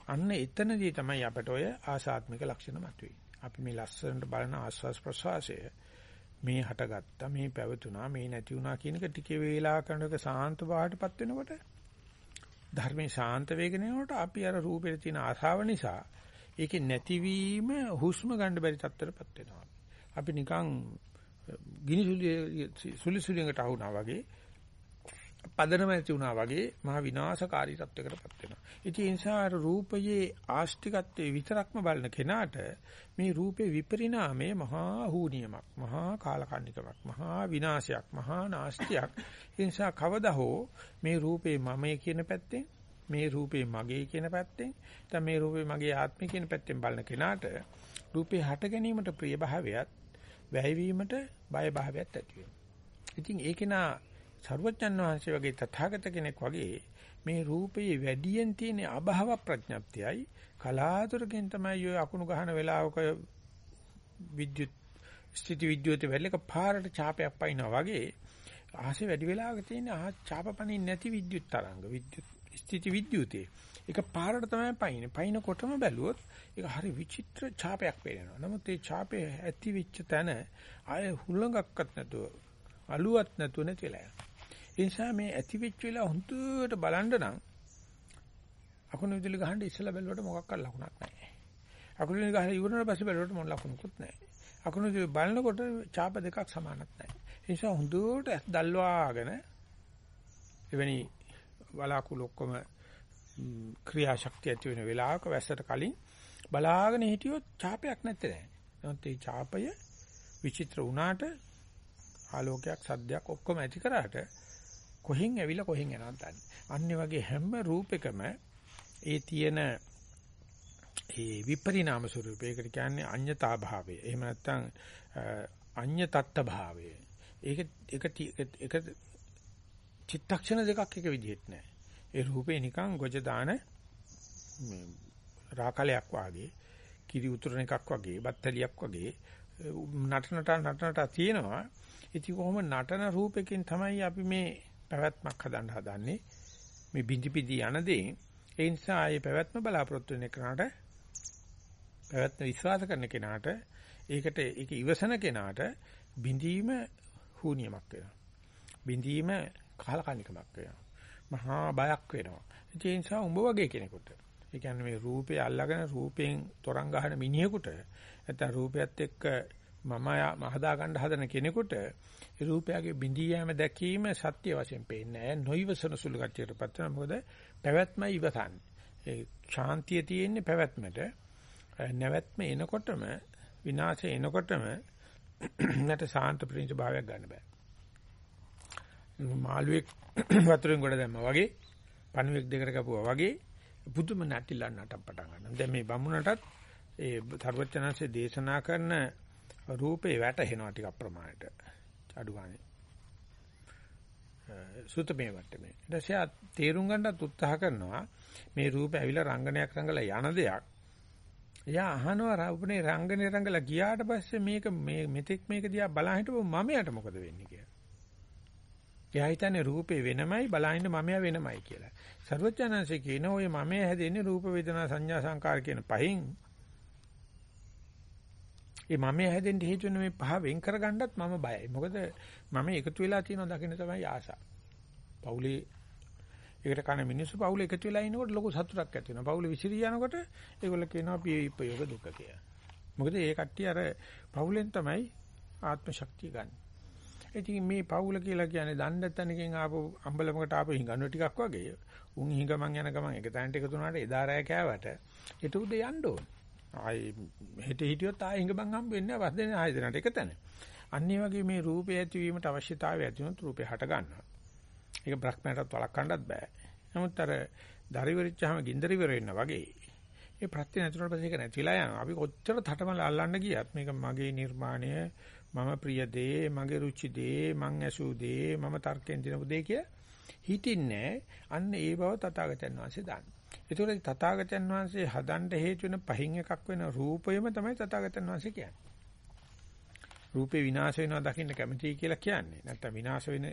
අන්න එතනදී තමයි අපට ඔය ආසාත්මික ලක්ෂණ මතුවේ. අපි මේ ලස්සනට බලන ආස්වාස් ප්‍රසවාසය මේ හටගත්තා මේ පැවතුනා මේ නැති වුණා කියන එක ටික වේලා කරනක සාන්ත බවටපත් වෙනකොට ධර්මයේ ශාන්ත වේගනේනකොට අපි අර රූපෙට තියෙන ආශාව නිසා ඒකේ නැතිවීම හුස්ම ගන්න බැරි තත්ත්වයටපත් වෙනවා. අපි නිකන් ගිනි සුලි සුලියකට අහුණා වගේ පදනම ඇති වුණා වගේ මහා විනාශකාරී තත්වයකටපත් වෙනවා. ඉතින් ඒ නිසා රූපයේ ආස්තිකත්වයේ විතරක්ම බලන කෙනාට මේ රූපේ විපරිණාමය මහා හූනියමක්, මහා කාලකන්නිකමක්, මහා විනාශයක්, මහා නාස්තියක්. ඒ නිසා කවදා හෝ මේ රූපේ මමයි කියන පැත්තෙන්, මේ රූපේ මගේ කියන පැත්තෙන්, නැත්නම් මේ රූපේ මගේ ආත්මය කියන පැත්තෙන් බලන කෙනාට රූපේ හට ගැනීමට ප්‍රිය භාවයත්, වැයවීමට බය භාවයත් ඇති වෙනවා. ඉතින් ඒකේනා සරුවච්චන් වහන්සේ වගේ තථාගත කෙනෙක් වගේ මේ රූපයේ වැඩියෙන් තියෙන අභව ප්‍රඥප්තියයි කලාතුරකින් තමයි ඔය අකුණු ගහන වෙලාවක විද්‍යුත් ස්ථಿತಿ විද්‍යුත් වෙලක පාරට ඡාපයක් පයින්නා වගේ ආසේ වැඩි වෙලාවක තියෙන ආ ඡාපපණින් නැති විද්‍යුත් තරංග විද්‍යුත් ස්ථಿತಿ විද්‍යුතේ ඒක පාරට තමයි පයින්නේ පයින්නකොටම බැලුවොත් ඒක හරි විචිත්‍ර ඡාපයක් පේනවා නමුත් ඒ ඡාපේ ඇති වෙච්ච තැන ආය හුලඟක්වත් නැතුව අලුවත් නැතුව නැතිලා යනවා ඒ නිසා මේ ඇති වෙච්ච වෙලාව හුදුට බලන්න නම් අකුණු විදුලි ගහන්න ඉස්සලා බැලුවට මොකක්වත් ලකුණක් නැහැ. අකුණු විදුලි ගහලා ඉවරනට පස්සේ බැලුවට මොන ලකුණුකුත් නැහැ. අකුණු දිව බලනකොට ඡාප දෙකක් සමානක් නැහැ. ඒ නිසා හොඳට දල්වාගෙන එවැනි වලාකුළු ඔක්කොම ක්‍රියාශක්තිය ඇති වෙන වෙලාවක වැස්සට කලින් බලාගෙන හිටියොත් ඡාපයක් නැත්තේ නෑ. නමුත් මේ ඡාපය විචිත්‍ර වුණාට ආලෝකයක් සද්දයක් ඔක්කොම ඇති කරාට කොහෙන් ඇවිල්ලා කොහෙන් යනවද දන්නේ. අන්නේ වගේ හැම රූපයකම ඒ තියෙන ඒ විපරිණාම ස්වරූපය. ඒකට කියන්නේ අඤ්‍යතා භාවය. එහෙම නැත්නම් අඤ්‍ය තත්ත භාවය. ඒක ඒක ඒක චිත්තක්ෂණ දෙකක් එක විදිහට නෑ. ඒ රූපේ නිකන් ගොජ දාන රාකලයක් වාගේ, කිරි උතුරන එකක් වගේ, බත්තලියක් වගේ නටනට නටනට තියෙනවා. ඉතින් කොහොම නටන රූපෙකින් තමයි අපි මේ පැවැත්මක් හදන්න හදන්නේ. මේ බිඳි පිදි යන දේ. ඒ නිසා ආයේ පැවැත්ම බලාපොරොත්තු වෙන කෙනාට පැවැත්ම විශ්වාස කරන කෙනාට ඒකට ඒක ඉවසන කෙනාට බිඳීම හුනියමක් වෙනවා. බිඳීම කාලකන්නිකමක් වෙනවා. මහා බයක් වෙනවා. ඒ නිසා උඹ වගේ කෙනෙකුට ඒ කියන්නේ මේ රූපේ අල්ලගෙන රූපයෙන් තරංග ගහන මිනිහෙකුට නැත්නම් රූපයත් එක්ක මම මහදා ගන්න හදන කෙනෙකුට ඒ රූපයගේ බිඳී යෑම දැකීම සත්‍ය වශයෙන් පේන්නේ නැහැ. නොයිවසන සුළු කච්චයටපත් වෙනවා. මොකද පැවැත්මයි ඉවසන්නේ. ඒ ශාන්තිය තියෙන්නේ පැවැත්මට. නැවැත්ම එනකොටම විනාශය එනකොටම [clears throat] නැට සාන්ත ප්‍රින්ස් භාවයක් ගන්න බෑ. මාළුවෙක් වතුරෙන් ගොඩ දැම්මා වගේ පණුවෙක් දෙකට කපුවා වගේ පුදුම නැටිලා නටම් පටන් ගන්නවා. දැන් මේ බමුණටත් ඒ සර්වචනanse දේශනා කරන රූපේ වැටෙනවා ටික අප්‍රමාණයට. අඩුවානේ. සුතමේ වට්ටමේ. ඊට පස්සේ තේරුම් ගන්නත් උත්සාහ කරනවා මේ රූප ඇවිල්ලා රංගනයක් රංගලා යන දෙයක්. එයා අහනවා රූපනේ රංගනේ රංගලා ගියාට පස්සේ මේක මේ මෙතෙක් මේක දිහා බලන් හිටපො මමයට මොකද වෙන්නේ කියලා. එයා හිතන්නේ රූපේ වෙනමයි බලහින්න මමයා වෙනමයි කියලා. සර්වඥාන්සේ කියන ඔය මමයා හැදෙන්නේ රූප වේදනා සංඥා සංකාර කියන පහෙන්. ඒ මමයා හැදෙන්න හේතු වෙන මේ පහ වෙන් කරගන්නත් මම බයයි. මොකද මම එකතු වෙලා තියෙනවා දකින්න තමයි ආසාව. පවුලේ ඒකට කන මිනිස්සු පවුල එකතු වෙලා ඉනකොට ලොකු සතුටක් ඇති වෙනවා. පවුල විසිරී යනකොට ඒගොල්ලෝ කියනවා පියවිප්පයෝග දුක කියලා. මොකද ඒ කට්ටිය අර පවුලෙන් තමයි ආත්ම ශක්තිය ගන්න. ඉතින් මේ පවුල කියලා කියන්නේ දණ්ඩ තැනකින් ආපු අම්බලමකට ආපු හිඟන්නු ටිකක් වගේ. උන් හිඟමන් යන ගමන් එක තැනට එකතු වුණාට එදා රෑ කෑවට ඊට උදේ යන්න ඕන. ආයි හෙට හිටියොත් ආයි හිඟමන් හම්බ වෙන්නේ නැහැ. වස් දෙන ආයි දෙනට එක තැන. අනිත් වගේ මේ රූපය ඇතිවීමට අවශ්‍යතාවය ඇති වුණොත් රූපේ හට ගන්නවා. ඒක බ්‍රහ්මයටත් වළක්වන්නත් බෑ. නමුත් අර දරිවරිච්චාම ගින්දරිවර වෙන්න වගේ ඒ ප්‍රත්‍ය නැතුනට පස්සේ ඒක නැතිලා යනවා. අපි කොච්චර තටමල අල්ලන්න ගියත් මේක මගේ නිර්මාණය, මම ප්‍රිය දේ, මගේ රුචි දේ, මං ඇසූ දේ, මම තර්කයෙන් දිනපු දේ කිය හිතින්නේ අන්න ඒ බව තථාගතයන් වහන්සේ දන්න. ඒතකොට තථාගතයන් වහන්සේ හදන්න හේතු වෙන පහින් එකක් වෙන රූපයම තමයි තථාගතයන් වහන්සේ කියන්නේ. රූපේ විනාශ වෙනවා දකින්න කැමතියි කියලා කියන්නේ. නැත්තම් විනාශ වෙන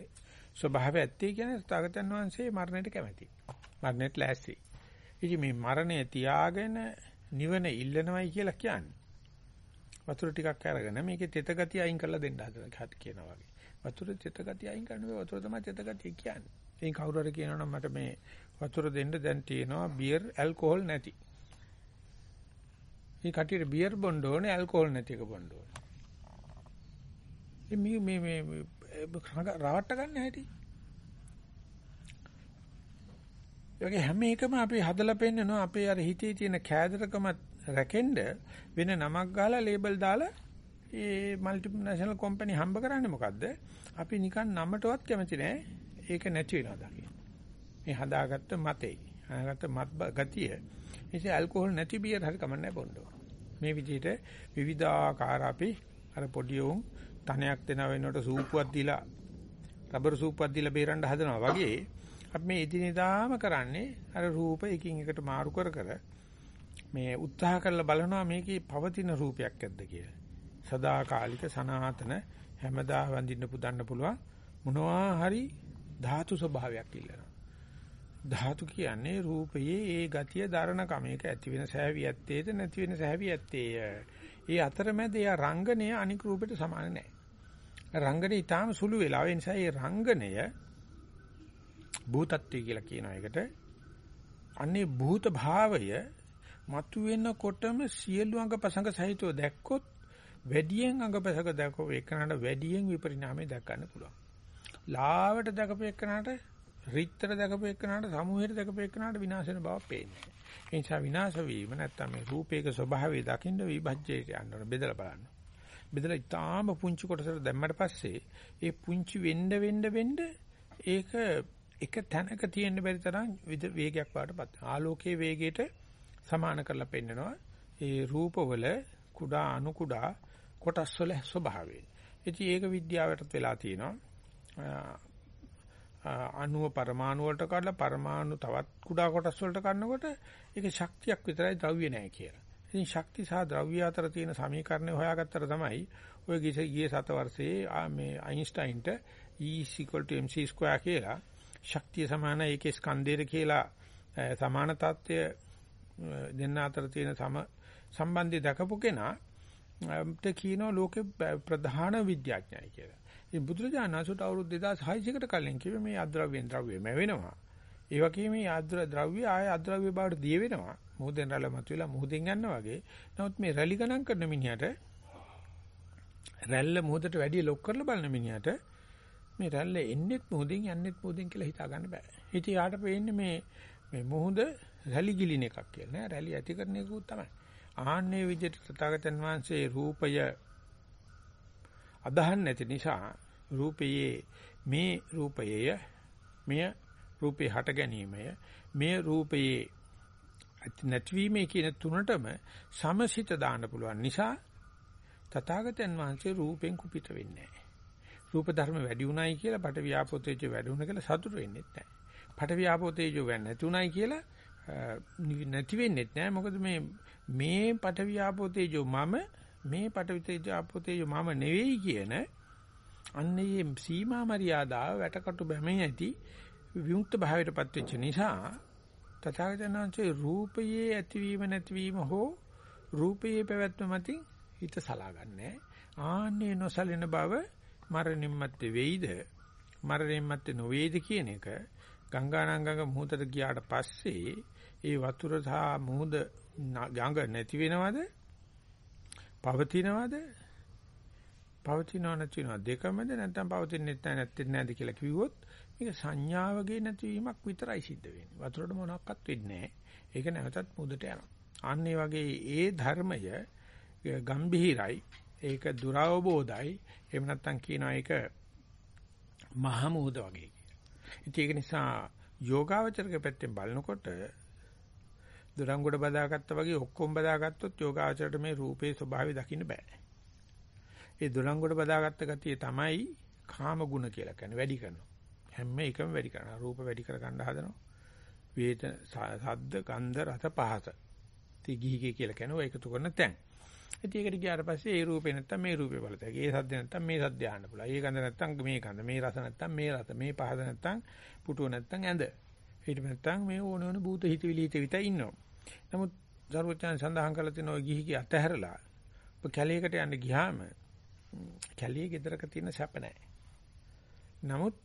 ස්වභාවය ඇත්තේ කියන්නේ තථාගතයන් වහන්සේ මරණයට කැමතියි. මරණයට ලෑස්ති. ඉතින් මේ මරණය තියාගෙන නිවන ඉල්ලනවයි කියලා කියන්නේ. වතුර ටිකක් අරගෙන මේකේ තෙත ගතිය අයින් කරලා දෙන්න හදලා කියනවා වගේ. වතුර තෙත ගතිය අයින් කරන්න බෑ වතුර තමයි තෙත ගතිය කියන්නේ. ඉතින් කවුරු හරි කියනවනම් මට මේ වතුර දෙන්න දැන් තියෙනවා බියර් ඇල්කොහොල් නැති. මේ කටියට බියර් බොන්න ඕනේ ඇල්කොහොල් නැති එක බොන්න ඕනේ. මේ මේ මේ රවට්ට ගන්න හැටි. ඒ හැම එකම අපි හදලා පෙන්නනවා අපේ අර හිතේ තියෙන කෑදරකම රැකෙන්න වෙන නමක් ගහලා ලේබල් දාලා ඒ মালටි නැෂනල් කම්පැනි හම්බ කරන්නේ මොකද්ද? අපි නිකන් නමටවත් කැමති නෑ. ඒක නැති වෙනවා දකින්න. මේ හදාගත්ත මතේ. හදාගත්ත මත් ගතිය. ඉතින් ඇල්කොහොල් නැති බියර් හරි කමන්නේ බොන්න මේ විදිහට විවිධාකාර අපි අර පොඩි උන් තනයක් දෙන වෙනකොට සූපුවක් දීලා රබර් සූපුවක් දීලා බේරන්න හදනවා වගේ අපි මේ එදිනෙදාම කරන්නේ අර රූප එකින් එකට මාරු කර කර මේ උත්සාහ කරලා බලනවා මේකේ පවතින රූපයක් ඇද්ද කියලා. සදාකාලික සනාතන හැමදා වඳින්න පුදන්න පුළුවන් මොනවා හරි ධාතු ස්වභාවයක් ඉල්ලනවා. ධාතු කියන්නේ රූපයේ ඒ ගතිය දරණ කමයක ඇති වෙන සෑවි ඇත්තේද නැති වෙන සෑවි ඇත්තේය. ඒ අතරමැද ඒ රංගනය අනික් රූපෙට සමාන නැහැ. රංගනේ ඊටාම සුළු වෙලා ඒ නිසා ඒ රංගනය භූතත්වය කියලා කියනවා ඒකට. අන්නේ භූත භාවය මතුවෙනකොටම සියලු අංග පසංග සහිතව දැක්කොත් වැඩියෙන් අඟපසක දැකෝ එකනට වැඩියෙන් විපරිණාමය දැක ගන්න පුළුවන්. ලාවට දැකපු එකනට රිත්තර දැකපු එකනට සමූහයට දැකපු එකනට විනාශ වෙන බව පේන්නේ. ඒ නිසා විනාශ වීම නැත්තම් මේ රූපයක ස්වභාවය දකින්න විභජ්‍යයට යන්න ඕන බෙදලා බලන්න. බෙදලා ඊටාම පුංචි කොටසට දැම්මට පස්සේ ඒ පුංචි වෙන්න වෙන්න වෙන්න ඒක එක තැනක තියෙන්න බැරි තරම් වේගයක් වඩපත්. ආලෝකයේ වේගයට සමාන කරලා පෙන්නනවා. ඒ රූපවල කුඩා අණු කුඩා කොටස් වල ස්වභාවය. ඉතින් ඒක විද්‍යාවටත් වෙලා තියෙනවා. අණුව පරමාණු වලට කඩලා පරමාණු තවත් කුඩා කොටස් වලට කඩනකොට ඒක ශක්තියක් විතරයි ද්‍රව්‍ය නෑ කියලා. ඉතින් ශක්ති සහ ද්‍රව්‍ය අතර තියෙන සමීකරණය හොයාගත්තට තමයි ඔය ගියේ සත වර්ෂයේ මේ අයින්ස්ටයින්ට E mc2 කියලා ශක්තිය සමාන ඒකේ ස්කන්ධයට කියලා සමාන தත්ත්වය දෙන්න අතර තියෙන සම සම්බන්ධය දක්වපු කෙනා ට කියනවා ලෝකේ ප්‍රධාන විද්‍යාඥයයි කියලා. ඉතින් බුදුරජාණන් වහන්සේට අවුරුදු 2600කට කලින් කිව්වේ මේ අද්‍රව්‍යෙන් ද්‍රව්‍යම වෙනවා. ඒ වගේම මේ ආද්‍ර ද්‍රව්‍ය ආය අද්‍රව්‍ය බවට දිය වෙනවා. මොහොතෙන් රැළ මතුවලා මොහොතෙන් යනවා වගේ. නමුත් මේ රැලි ගණන් කරන මිනිහට රැල්ල මොහොතට වැඩි ලොක් කරලා බලන මිනිහට මේ රැල්ල එන්නෙත් මොහොතෙන් යන්නෙත් මොහොතෙන් කියලා හිතා ගන්න බෑ. ඉතින් යාට පේන්නේ මේ මේ මොහොත රැලි ගිලින එකක් කියලා නෑ. රැලි ඇති කරන එකකුත් තමයි. ආන්නේ විදිහට තථාගතයන් වහන්සේ රූපය අදහන් නැති නිසා රූපයේ මේ රූපයය මෙය රූපේ හට ගැනීමය මේ රූපයේ නැතිවීමේ කියන තුනටම සමසිත දාන්න පුළුවන් නිසා තථාගතයන් වහන්සේ රූපෙන් කුපිත වෙන්නේ නැහැ. රූප ධර්ම වැඩි උනායි කියලා පට ව්‍යාපෝතේජ වැඩි උන කියලා සතුට වෙන්නේ නැහැ. පට ව්‍යාපෝතේජ වෙන්නේ නැති උනායි කියලා නැති වෙන්නේ නැහැ. මොකද මේ මේ පට ව්‍යාපෝතේජ මම මේ පට ව්‍යාපෝතේජ මම නෙවෙයි කියන අන්නේ සීමා මරියාදාව වැටකටු බැමේ ඇති විමුක්ත භාවයටපත් වෙච්ච නිසා තථාගතයන්වහන්සේ රූපයේ ඇතිවීම නැතිවීම හෝ රූපයේ පැවැත්ම මතින් හිත සලාගන්නේ ආන්නේ නොසලින බව මරණින් මත්තේ වෙයිද මරණින් මත්තේ නොවේද කියන එක ගංගානංගඟ මුහුදට ගියාට පස්සේ ඒ වතුර සහ මුහුද ගඟ නැති වෙනවද පවතිනවද පවතිනව නැතිනව දෙකමද නැත්නම් පවතින්නේ නැත්නම් නැත්තේ නැද්ද කියලා කිව්වොත් මේක සංඥාවගේ නැතිවීමක් විතරයි සිද්ධ වෙන්නේ. වතුරට මොනක්වත් වෙන්නේ නැහැ. ඒක නැවතත් මුදට යනවා. අන්න වගේ ඒ ධර්මය ගම්භීරයි. ඒක දුරවබෝධයි. එහෙම නැත්නම් කියනවා ඒක මහමූද වගේ කියලා. ඒක නිසා යෝගාවචරක පැත්තෙන් බලනකොට දුරංගොඩ බදාගත්තා වගේ ඔක්කොම බදාගත්තොත් යෝගාවචරයට මේ රූපේ ස්වභාවය දකින්න බෑ. ඒ දුරංගොඩ බදාගත්ත ගතිය තමයි කාම ගුණ කියලා කියන්නේ වැඩි කරනවා. හැම එකම වැඩි කරනවා. රූප වැඩි කර ගන්න හදනවා. වේද සද්ද ගන්ධ රස පහස. තී ගිහිගේ කියලා කියනවා ඒකතු කරන තැන්. ඉතින් ඒකට ගියාට පස්සේ ඒ රූපේ නැත්තම් මේ රූපේ බලතයි. ඒ සද්ද නැත්තම් මේ සද්ද ආන්න පුළුවන්. ඒ ගඳ නැත්තම් මේ ගඳ, මේ රස නැත්තම් මේ රස, මේ පහස නැත්තම් පුටුව නැත්තම් ඇඳ. ඊට නැත්තම් මේ ඕන ඕන භූත හිතවිලි හිත විතර ඉන්නවා. නමුත් සර්වඥයන් සඳහන් කරලා තියෙන ওই ගිහිගේ අතහැරලා ඔබ කැලේකට යන්න ගියාම කැලේ ගෙදරක තියෙන සැප නැහැ. නමුත්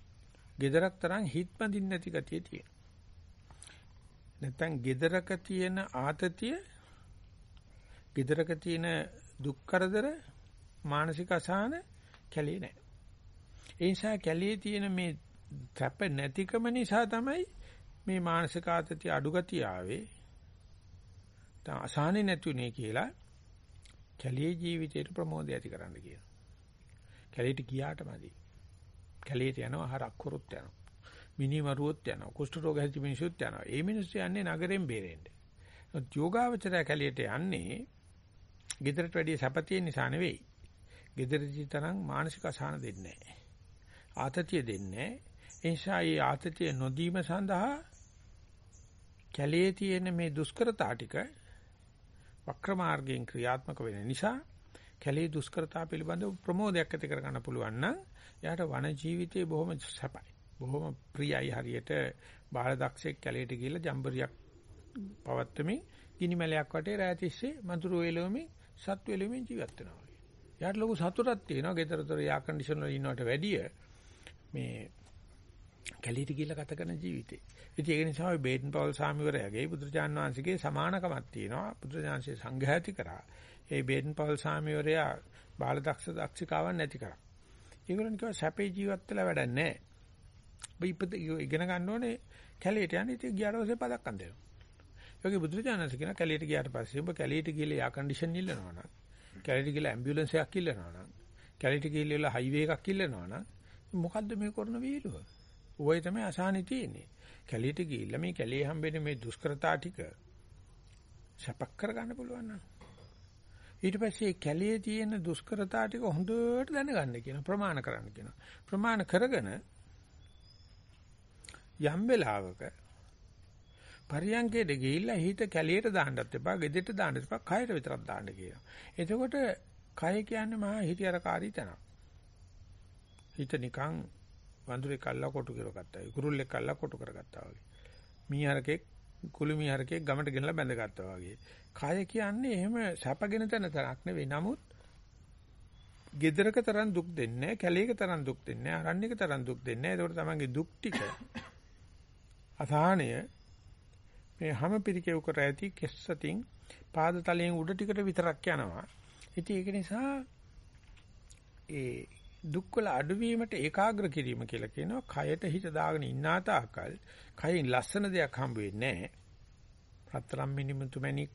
ගෙදරක් තරම් හිත බඳින්න නැති ගතිය තියෙනවා. නැත්තම් ගෙදරක තියෙන ආතතිය ගෙදරක තියෙන දුක් කරදර මානසික අසහන කැලේ නැහැ. ඒ නිසා කැලේ තියෙන මේ සැප නැතිකම නිසා තමයි මේ මානසික ආතතිය අඩු ගතිය ආවේ. තම අසහනෙ නැතුනේ කියලා කැලේ ජීවිතේට ප්‍රමෝදය ඇති කරන්න කියනවා. කැලේට ගියාට මදි. කැලේට යනවා හරක් කරුත් යනවා. මිනි මරුවොත් යනවා. කුෂ්ඨ රෝග හැදි මිනිසුත් යනවා. ඒ මිනිස්සු යන්නේ නගරෙන් බේරෙන්න. යෝගාවචරය කැලේට යන්නේ ගෙදරට වැඩිය සැපතිය නිසා නෙවෙයි. ගෙදරදී තරම් මානසික අසහන දෙන්නේ නැහැ. ආතතිය දෙන්නේ ඒ නිසා මේ ආතතිය නොදීම සඳහා කැලේ තියෙන මේ දුෂ්කරතා ටික වක්‍ර මාර්ගයෙන් ක්‍රියාත්මක වෙන නිසා කැලේ දුෂ්කරතා පිළිබඳව ප්‍රමෝදයක් ඇති කර ගන්න පුළුවන් නම් එයාට වන ජීවිතේ බොහොම සැපයි. බොහොම ප්‍රියයි හරියට බාලදක්ෂෙක් කැලේට ගිහිල්ලා ජම්බරියක් පවත්වමින් ගිනිමැලයක් වටේ රැතිස්සේ මතුරු වේලෙමින් සත් වේලෙමින් ජීවත් වෙනවා. එයාට ලොකු සතුටක් තියෙනවා. ගෙදරතොර යා කන්ඩිෂන් වල ඉන්නවට වැඩිය මේ කැලීට ගිහිල්ලා ගත කරන ජීවිතේ. ඉතින් ඒක නිසා ඔය බේඩන් පවල් සාමිවරයාගේ බුදුරජාන් වහන්සේගේ සමානකමක් තියෙනවා. බුදුරජාන්සේ සංඝයාති කරා. ඒ බේඩන් පවල් සාමිවරයා බාල දක්ෂ දක්ෂිකාවන් නැති කරා. ඒගොල්ලන් කිව්වා සැපේ ජීවත් වෙලා වැඩක් නැහැ. ඔබ ඉගෙන ගන්න ඕනේ කැලේට යන්න ඉතින් ගියාට පස්සේ පදක්කම් දෙනවා. ඒකේ බුදුරජාණන්සේ කියන කැලේට ගියාට පස්සේ ඔබ කැලේට ගිහලා එයා කන්ඩිෂන් ඉල්ලනවා නම් කැලේට ගිහලා ඇම්බියුලන්ස් එකක් ඉල්ලනවා නම් කැලේට ගිහලා හයිවේ එකක් ඉල්ලනවා නම් මොකද්ද මේ කරන වීරුව? ඔය තමයි අසහනෙ තියෙන්නේ. කැලේට ගිහිල්ලා මේ කැලේ හම්බෙන්නේ මේ දුෂ්කරතා ටික සපක් කරගන්න පුළුවන් නම් ඊට පස්සේ කැලේ තියෙන දුෂ්කරතා ටික හොඳට දැනගන්න කියන ප්‍රමාණ කරන්න කියන ප්‍රමාණ කරගෙන යම් වෙලාවක පරියංගේට ගිහිල්ලා හිත කැලියට දාන්නත් එපා, ගෙදෙට දාන්නත් එපා, කයට විතරක් දාන්න කියනවා. එතකොට කය කියන්නේ මහා හිතියරකාරී තැනක්. හිත නිකන් වඳුරේ කල්ලා කොටු කරගත්තා. කුරුල්ලෙක් කල්ලා කොටු කරගත්තා වගේ. මීහරකෙක් කුළු මීහරකෙක් ගමට ගෙනලා බැඳගත්තා වගේ. කය කියන්නේ එහෙම සැපගෙන තැන තරක් නෙවෙයි. නමුත් gedaraක තරම් දුක් දෙන්නේ නැහැ, කැලේක තරම් දුක් දෙන්නේ නැහැ, අරණ්‍යක තරම් දුක් දෙන්නේ නැහැ. ඒකට තමන්ගේ දුක් ටික අසහනය මේ හැම පිරිකෙව් කර ඇති කෙස්සතින් පාද තලයෙන් උඩ ටිකට විතරක් යනවා. ඉතින් ඒක නිසා ඒ දුක්වල අඩුවීමට ඒකාග්‍ර කිරීම කියලා කියනවා. කයට හිත දාගෙන ඉන්නා තාකල් කයින් ලස්සන දෙයක් හම්බ වෙන්නේ නැහැ. රත්තරම් මිනිමුතු මැණික්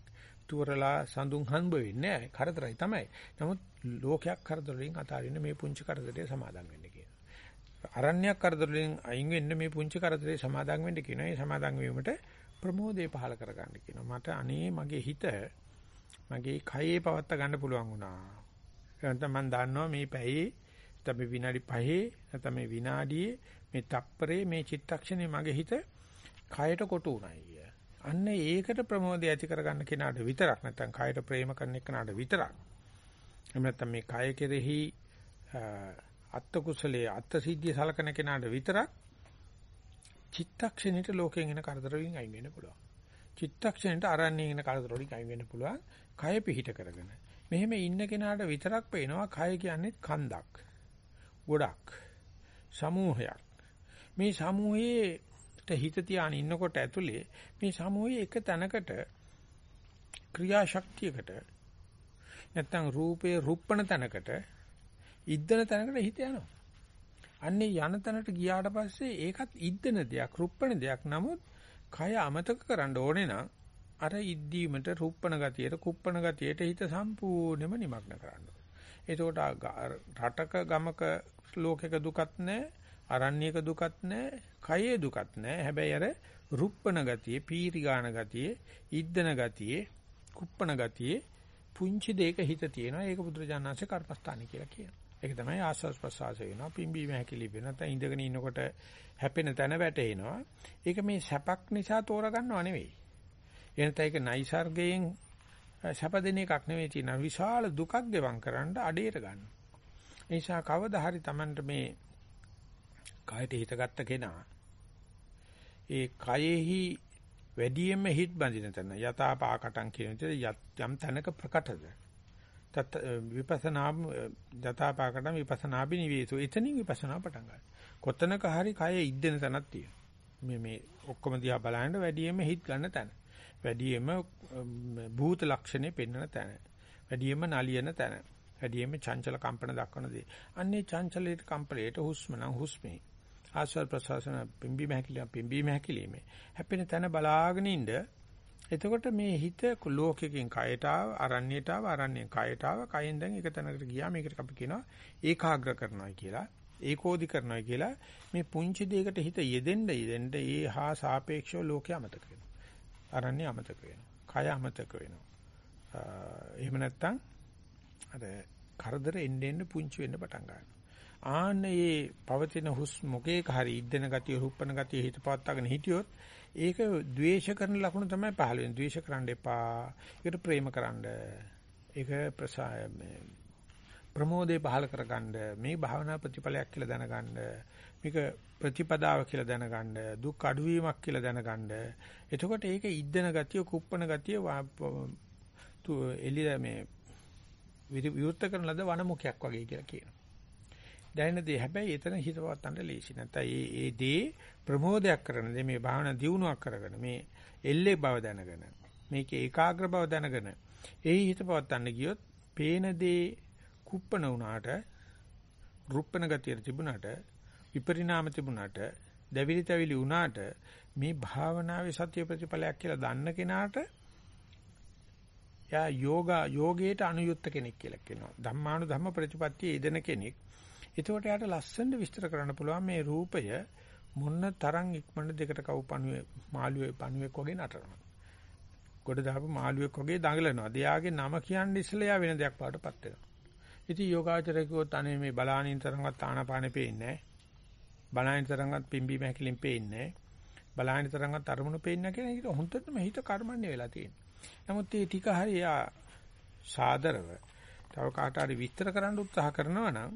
තුරලා සඳුන් හම්බ වෙන්නේ නැහැ. කරදරයි තමයි. නමුත් ලෝකයක් කරදරෙන් අතාරින්න මේ පුංචි කරදරේ සමාදම් වෙන්න කියනවා. අරණ්‍යයක් කරදරෙන් අයින් වෙන්න මේ පුංචි කරදරේ සමාදම් වෙන්න කියනවා. ඒ සමාදම් වීමට ප්‍රමෝදේ පහල කරගන්න කියනවා. මට අනේ මගේ හිත මගේ කයේ පවත්ත ගන්න පුළුවන් වුණා. එහෙනම් මම දන්නවා මේ පැයේ නැත්නම් විනාඩි 5 නැත්නම් මේ විනාඩියේ මේ තප්පරේ මේ චිත්තක්ෂණේ මගේ හිත කයට කොටු උනායි කිය. අන්න ඒකට ප්‍රමෝදය ඇති කරගන්න කෙනාට විතරක් නැත්නම් කයට ප්‍රේම කරන කෙනාට විතරක්. එහෙම නැත්නම් මේ කය කෙරෙහි අත්ත කුසලයේ අත්ත සිද්ධිය සලකන කෙනාට විතරක් චිත්තක්ෂණයට ලෝකයෙන් එන කරදර වලින් අයින් වෙන්න පුළුවන්. චිත්තක්ෂණයට අරන්නේ එන කරදර වලින් අයින් වෙන්න පුළුවන්. කය පිහිට කරගෙන. මෙහෙම ඉන්න කෙනාට විතරක් පේනවා කය කියන්නේ කන්දක්. ගොඩක්. සමූහයක්. මේ සමූහයේට හිත තියාගෙන ඉන්නකොට ඇතුලේ මේ සමූහයේ එක තැනකට ක්‍රියාශක්තියකට නැත්තම් රූපේ රුප්පණ තැනකට ඉද්දන තැනකට හිත යනවා. අන්නේ යන තැනට ගියාට පස්සේ ඒකත් ඉද්දන දෙයක්, රුප්පණ දෙයක්. නමුත් කය අමතක කරන්න ඕනේ නම් අර ඉද්දීමට, රුප්පණ ගතියට, කුප්පණ ගතියට හිත සම්පූර්ණයෙන්ම නිමග්න කරන්න එතකොට රටක ගමක ලෝකයක දුකත් නැහැ, අරණ්‍යක දුකත් නැහැ, කයේ දුකත් නැහැ. හැබැයි අර රුප්පණ ගතිය, පීරි ගාන ගතිය, ඉද්දන ගතිය, කුප්පණ ගතිය පුංචි දෙයක හිත තියෙනවා. ඒක බුදුරජාණන්සේ කර්පස්ථානයි කියලා කියනවා. ඒක තමයි ආස්වාස් ප්‍රසආස වෙනවා. පිම්බීම හැකිලි වෙන නැත්නම් ඉඳගෙන ඉන්නකොට හැපෙන තැන වැටෙනවා. ඒක මේ සැපක් නිසා තෝරගන්නව නෙවෙයි. එනත ඒක නයිසර්ගයෙන් සැපදෙන එකක් නෙවෙයි තියෙන විශාල දුකක් ගෙවම් කරන්න අඩේට ගන්න. ඒ නිසා කවදා හරි Tamanට මේ කායට හිතගත්ත කෙනා ඒ කයෙහි වැඩියෙන්ම හිට බඳින තැන යථාපාකටම් කියන විදිහට යම් තැනක ප්‍රකටද තත් විපස්සනා දතාපාකටම විපස්සනා බිනිවේසු එතනින් විපස්සනා පටන් ගන්නවා. කොතනක හරි කය ඉද්දෙන තැනක් තියෙනවා. මේ මේ ඔක්කොම දිහා බලනකොට වැඩියෙන්ම හිත ගන්න තැන. වැඩියෙන්ම භූත ලක්ෂණේ පෙන්වන තැන. වැඩියෙන්ම නලියන තැන. වැඩියෙන්ම චංචල කම්පන දක්වන දේ. අන්නේ චංචලයට කම්පලයට හුස්ම නම් හුස්මේ. ආස්වාද ප්‍රසවාසන පිම්බීම හැකිලිම පිම්බීම හැකිලිමේ. හැපෙන තැන බලාගෙන ඉඳ එතකොට මේ හිත ලෝකෙකින් කයට ආව, අරණ්‍යයට ආව, අරණ්‍යෙන් කයට ආව, කයෙන් දැන් එක තැනකට ගියා. මේකට අපි කියනවා ඒකාග්‍ර කරනවා කියලා. ඒකෝදි කරනවා කියලා මේ පුංචි දෙයකට හිත යෙදෙන්න යෙදෙන්න ඒ හා සාපේක්ෂව ලෝකය අමතක වෙනවා. අරණ්‍ය අමතක වෙනවා. කය අමතක වෙනවා. එහෙම නැත්නම් අර කරදර එන්න එන්න පුංචි වෙන්න පටන් ගන්නවා. ආන්නේ පවතින හුස් මොකේක හරි ඉද්දෙන ගතිය, රුප්පන ගතිය හිත පවත්වාගෙන හිටියොත් ඒක ද්වේෂ කරන ලක්ෂණ තමයි පහළ වෙන්නේ. ද්වේෂ කරන්න එපා. ඒකට ප්‍රේම කරන්න. ඒක ප්‍රසාය මේ ප්‍රමෝදේ පහළ කරගන්න. මේ භාවනා ප්‍රතිඵලයක් කියලා දැනගන්න. මේක ප්‍රතිපදාව කියලා දැනගන්න. දුක් අඩුවීමක් කියලා දැනගන්න. එතකොට ඒක ඉද්දන ගතිය, කුප්පන ගතිය එළිය මේ විවෘත කරන ලද වනමුඛයක් වගේ කියලා කියනවා. දැනෙන දේ හැබැයි එතන හිතවත්තන්ට ලේසි නැත්නම් ඒ ඒ දේ ප්‍රමෝදයක් කරන දේ මේ භාවනා දියුණුවක් කරගෙන මේ එල්ලේ බව දැනගෙන මේකේ ඒකාග්‍ර බව දැනගෙන ඒ හිතපවත්තන්න ගියොත් පේන දේ කුප්පන වුණාට රුප්පන ගතිය තිබුණාට විපරිණාම තිබුණාට දැවිලි තැවිලි වුණාට මේ භාවනාවේ සත්‍ය ප්‍රතිඵලයක් කියලා දන්න කෙනාට යා යෝගා යෝගයට අනුයුක්ත කෙනෙක් කියලා කියනවා. ධම්මානු ධම්ම ප්‍රතිපත්තියේ යෙදෙන කෙනෙක්. එතකොට යාට ලස්සනට විස්තර කරන්න පුළුවන් මේ රූපය මොන්න තරම් ඉක්මනට දෙකට කවු පණුවේ මාළුවේ පණුවෙක් වගේ නටනවා. ගොඩ දාපු මාළුවෙක් වගේ දඟලනවා. දෙයාගේ නම කියන්නේ ඉස්සෙල්ලා යා වෙන දෙයක් පාටපත් වෙනවා. ඉතින් යෝගාචරය කිව්වොත් අනේ මේ බලානින් තරම්වත් ආනාපානෙ පේන්නේ නැහැ. බලානින් තරම්වත් පිම්බි මහැකිලින් පේන්නේ නැහැ. බලානින් තරම්වත් අරමුණු පේන්නේ නැහැ කියන එක හොඳටම හිත කර්මන්නේ වෙලා තියෙනවා. නමුත් මේ ටික හරිය සාදරව තව කාට හරි විස්තර කරන්න උත්සාහ කරනවා නම්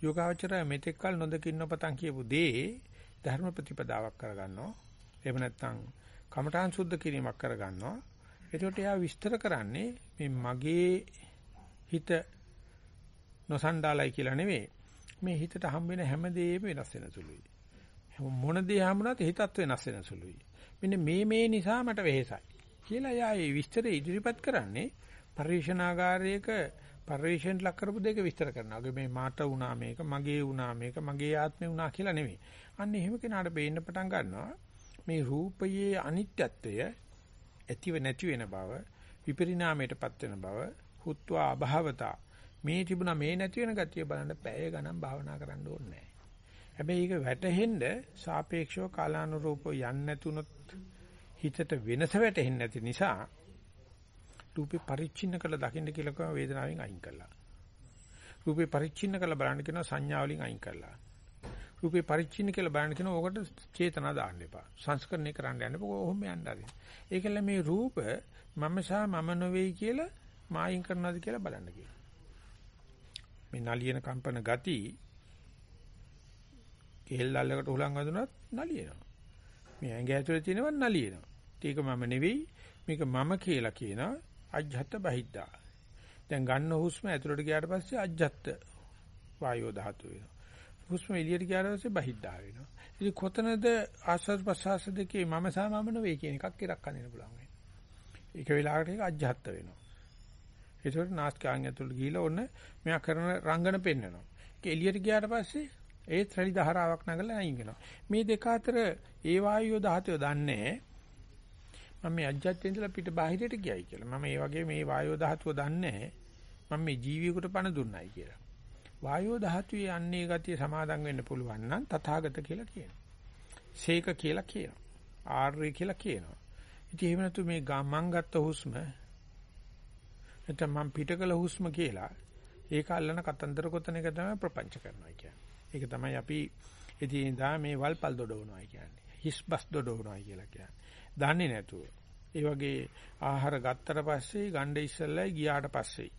යෝගාචරය මෙතෙක් කල නොදකින්න පතන් කියපු දේ ධර්ම ප්‍රතිපදාවක් කරගන්නවා. එහෙම නැත්නම් කමඨාන් සුද්ධ කිරීමක් කරගන්නවා. එතකොට එයා විස්තර කරන්නේ මේ මගේ හිත නොසන්ඩාලයි කියලා නෙවෙයි. මේ හිතට හම් වෙන හැම දෙයක්ම වෙනස් වෙන සුළුයි. මොන දේ හම්ුණත් හිතත් වෙනස් වෙන සුළුයි. මෙන්න මේ මේ නිසා මට වෙහෙසයි. කියලා යා ඒ විස්තරය ඉදිරිපත් කරන්නේ පරිශනාගාරයක පරිශෙන් ලක් කරපු දෙක විස්තර කරනවා. ඔගේ මේ මාට වුණා මේක, මගේ වුණා මේක, මගේ ආත්මේ වුණා කියලා නෙවෙයි. අන්න එහෙම කෙනාට බේන්න පටන් ගන්නවා. මේ රූපයේ අනිත්‍යත්වය ඇතිව නැති වෙන බව, විපරිණාමයටපත් වෙන බව, හුත්වා අභාවතා මේ තිබුණා මේ නැති වෙන ගතිය බලන්න පැය ගණන් භාවනා කරන්න ඕනේ හැබැයි ඒක වැටහෙන්න සාපේක්ෂව කාලානුරූපව යන්නේ නැතුනොත් හිතට වෙනස වැටෙන්නේ නැති නිසා රූපේ පරිච්ඡින්න කළ දකින්න කියලා කියව වේදනාවෙන් අයින් කළා. රූපේ පරිච්ඡින්න කළ බලන්න කියන සංඥා වලින් අයින් කළා. රූපේ පරිච්ඡින්න කියලා බලන්න කියන ඕකට චේතනා දාන්න එපා. සංස්කරණය කරන්න යන්න එපා. කොහොම යන්න ආදී. ඒකල මේ රූප මම සහ මම නොවේයි කියලා මායින් කරනවාද කියලා බලන්න කියලා. මේ නලියන කම්පන ගති කෙහෙල් දැල්ලකට උලන් වදුනත් නලියනවා. මේ ඇඟ ඇතුලේ තියෙනවත් නලියනවා. ඒක මම නෙවෙයි මේක මම කියලා කියනවා අජ්ජත් බහිද්දා. දැන් ගන්න හුස්ම ඇතුලට ගියාට පස්සේ අජ්ජත් වායෝ ධාතු වෙනවා. හුස්ම එළියට ගියාට පස්සේ බහිද්දා වෙනවා. ඉතින් කොතනද ආස්වාද ප්‍රසආස දෙකේ මම සහ මම නෙවෙයි කියන එකක් ඉරක් කන්න පුළුවන් වෙන්නේ. ඒක වෙලාවකට ඒක අජ්ජත් වෙනවා. ඒකට නාස්කාංග ඇතුළට ගිහිලා ඔන්න මෙයා කරන රංගන පෙන්නනවා. ඒක එළියට ගියාට පස්සේ ඒත් රැලි දහරාවක් නගලා අයින් වෙනවා. මේ දෙක අතර ඒ වායුව ධාතුව දන්නේ මම මේ අජ්ජත්යෙන් ඉඳලා පිට බාහිරට ගියයි කියලා. මම මේ වගේ මේ වායුව ධාතුව දන්නේ මම මේ ජීවියෙකුට පණ දුන්නයි කියලා. වායුව ධාතුවේ යන්නේ ගතිය සමාදන් වෙන්න පුළුවන් නම් තථාගත කියලා කියනවා. ශේක කියලා කියනවා. ආර්ය කියලා කියනවා. ඉතින් එහෙම නැතු මේ ගමන් ගත්ත හුස්ම නැත්නම් මම පිටකල හුස්ම කියලා ඒක අල්ලන කතන්දර කොතන එක තමයි ප්‍රපංච කරනවා කියන්නේ. ඒක තමයි අපි එදිනෙදා මේ වල්පල් දොඩවනවා කියන්නේ. හිස්බස් දොඩවනවා කියලා කියන්නේ. දන්නේ නැතුව. ඒ වගේ ආහාර ගත්තට පස්සේ ගණ්ඩ ඉස්සෙල්ලයි ගියාට පස්සේ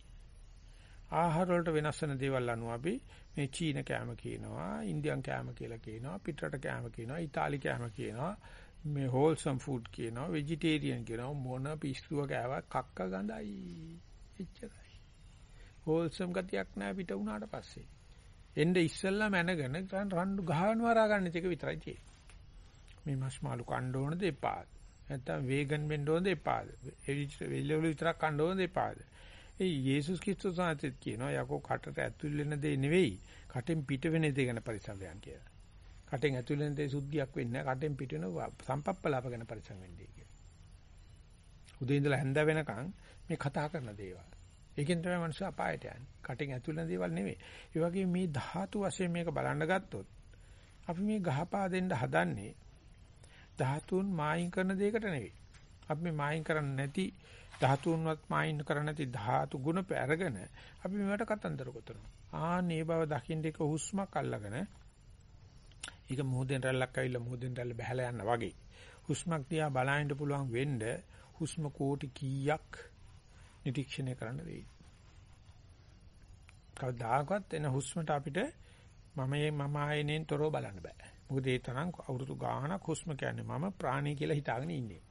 ආහාර වලට වෙනස් වෙන දේවල් අනුව අපි මේ චීන කෑම කියනවා, ඉන්දියන් කෑම කියලා කියනවා, පිටරට කෑම කියනවා, ඉතාලි කෑම කියනවා, මේ හෝල්සම් ෆුඩ් කියනවා, ভেජිටේරියන් කියනවා, මොන පිස්සුව කෑවා කක්ක ගඳයි. එච්චරයි. හෝල්සම් ගතියක් නැහැ පිට වුණාට පස්සේ. එnde ඉස්සෙල්ලා මැනගෙන රණ්ඩු ගහන වරා ගන්න එක විතරයි තියෙන්නේ. මේ මස් මාළු කන්න ඕනද එපාද? නැත්තම් වේගන් වෙන්න ඕනද එපාද? එවිලවල විතරක් කන්න ඕනද එපාද? ඒ යේසුස් ක්‍රිස්තුස් වහන්සේත් කියනවා යකෝ කටට ඇතුල් වෙන දේ නෙවෙයි කටෙන් පිට වෙන දේ ගැන පරිසම් වෙන්න කියලා. කටෙන් ඇතුල් වෙන දේ සුද්ධියක් වෙන්නේ නැහැ කටෙන් පිට වෙන සම්පප්පලාප ගැන පරිසම් වෙන්නේ කියලා. උදේ ඉඳලා හැන්ද වෙනකන් මේ කතා කරන දේවල්. ඒකෙන් තමයි මනුස්සය අපායට යන්නේ. කටින් ඇතුල් වෙන දේවල් නෙවෙයි. ඒ වගේ මේ ධාතු වශයෙන් මේක බලන්න ගත්තොත් අපි මේ ගහපා දෙන්න හදන්නේ ධාතුන් මායින් කරන දෙයකට නෙවෙයි. අපි මේ මායින් කරන්නේ නැති ධාතුන්වත් මායින් කරන්නේ නැති ධාතු ගුණ පෙරගෙන අපි මේවට කතන්දර ගොතනවා. ආන්නේ බව දකින්න එක හුස්මක් අල්ලගෙන ඒක මොහොතෙන් රැල්ලක් ඇවිල්ලා මොහොතෙන් රැල්ල බහැලා යනවා වගේ. හුස්මක් දිහා බලන්න පුළුවන් වෙන්න හුස්ම කෝටි කීයක් නිරීක්ෂණය කරන්න වෙයි. කවදාකවත් එන හුස්මට අපිට මම මම ආයෙනෙන් තොරව බලන්න බෑ. මොකද ඒ තරම් අවුරුදු ගාණක් හුස්ම කියන්නේ මම ප්‍රාණය කියලා හිතාගෙන ඉන්නේ.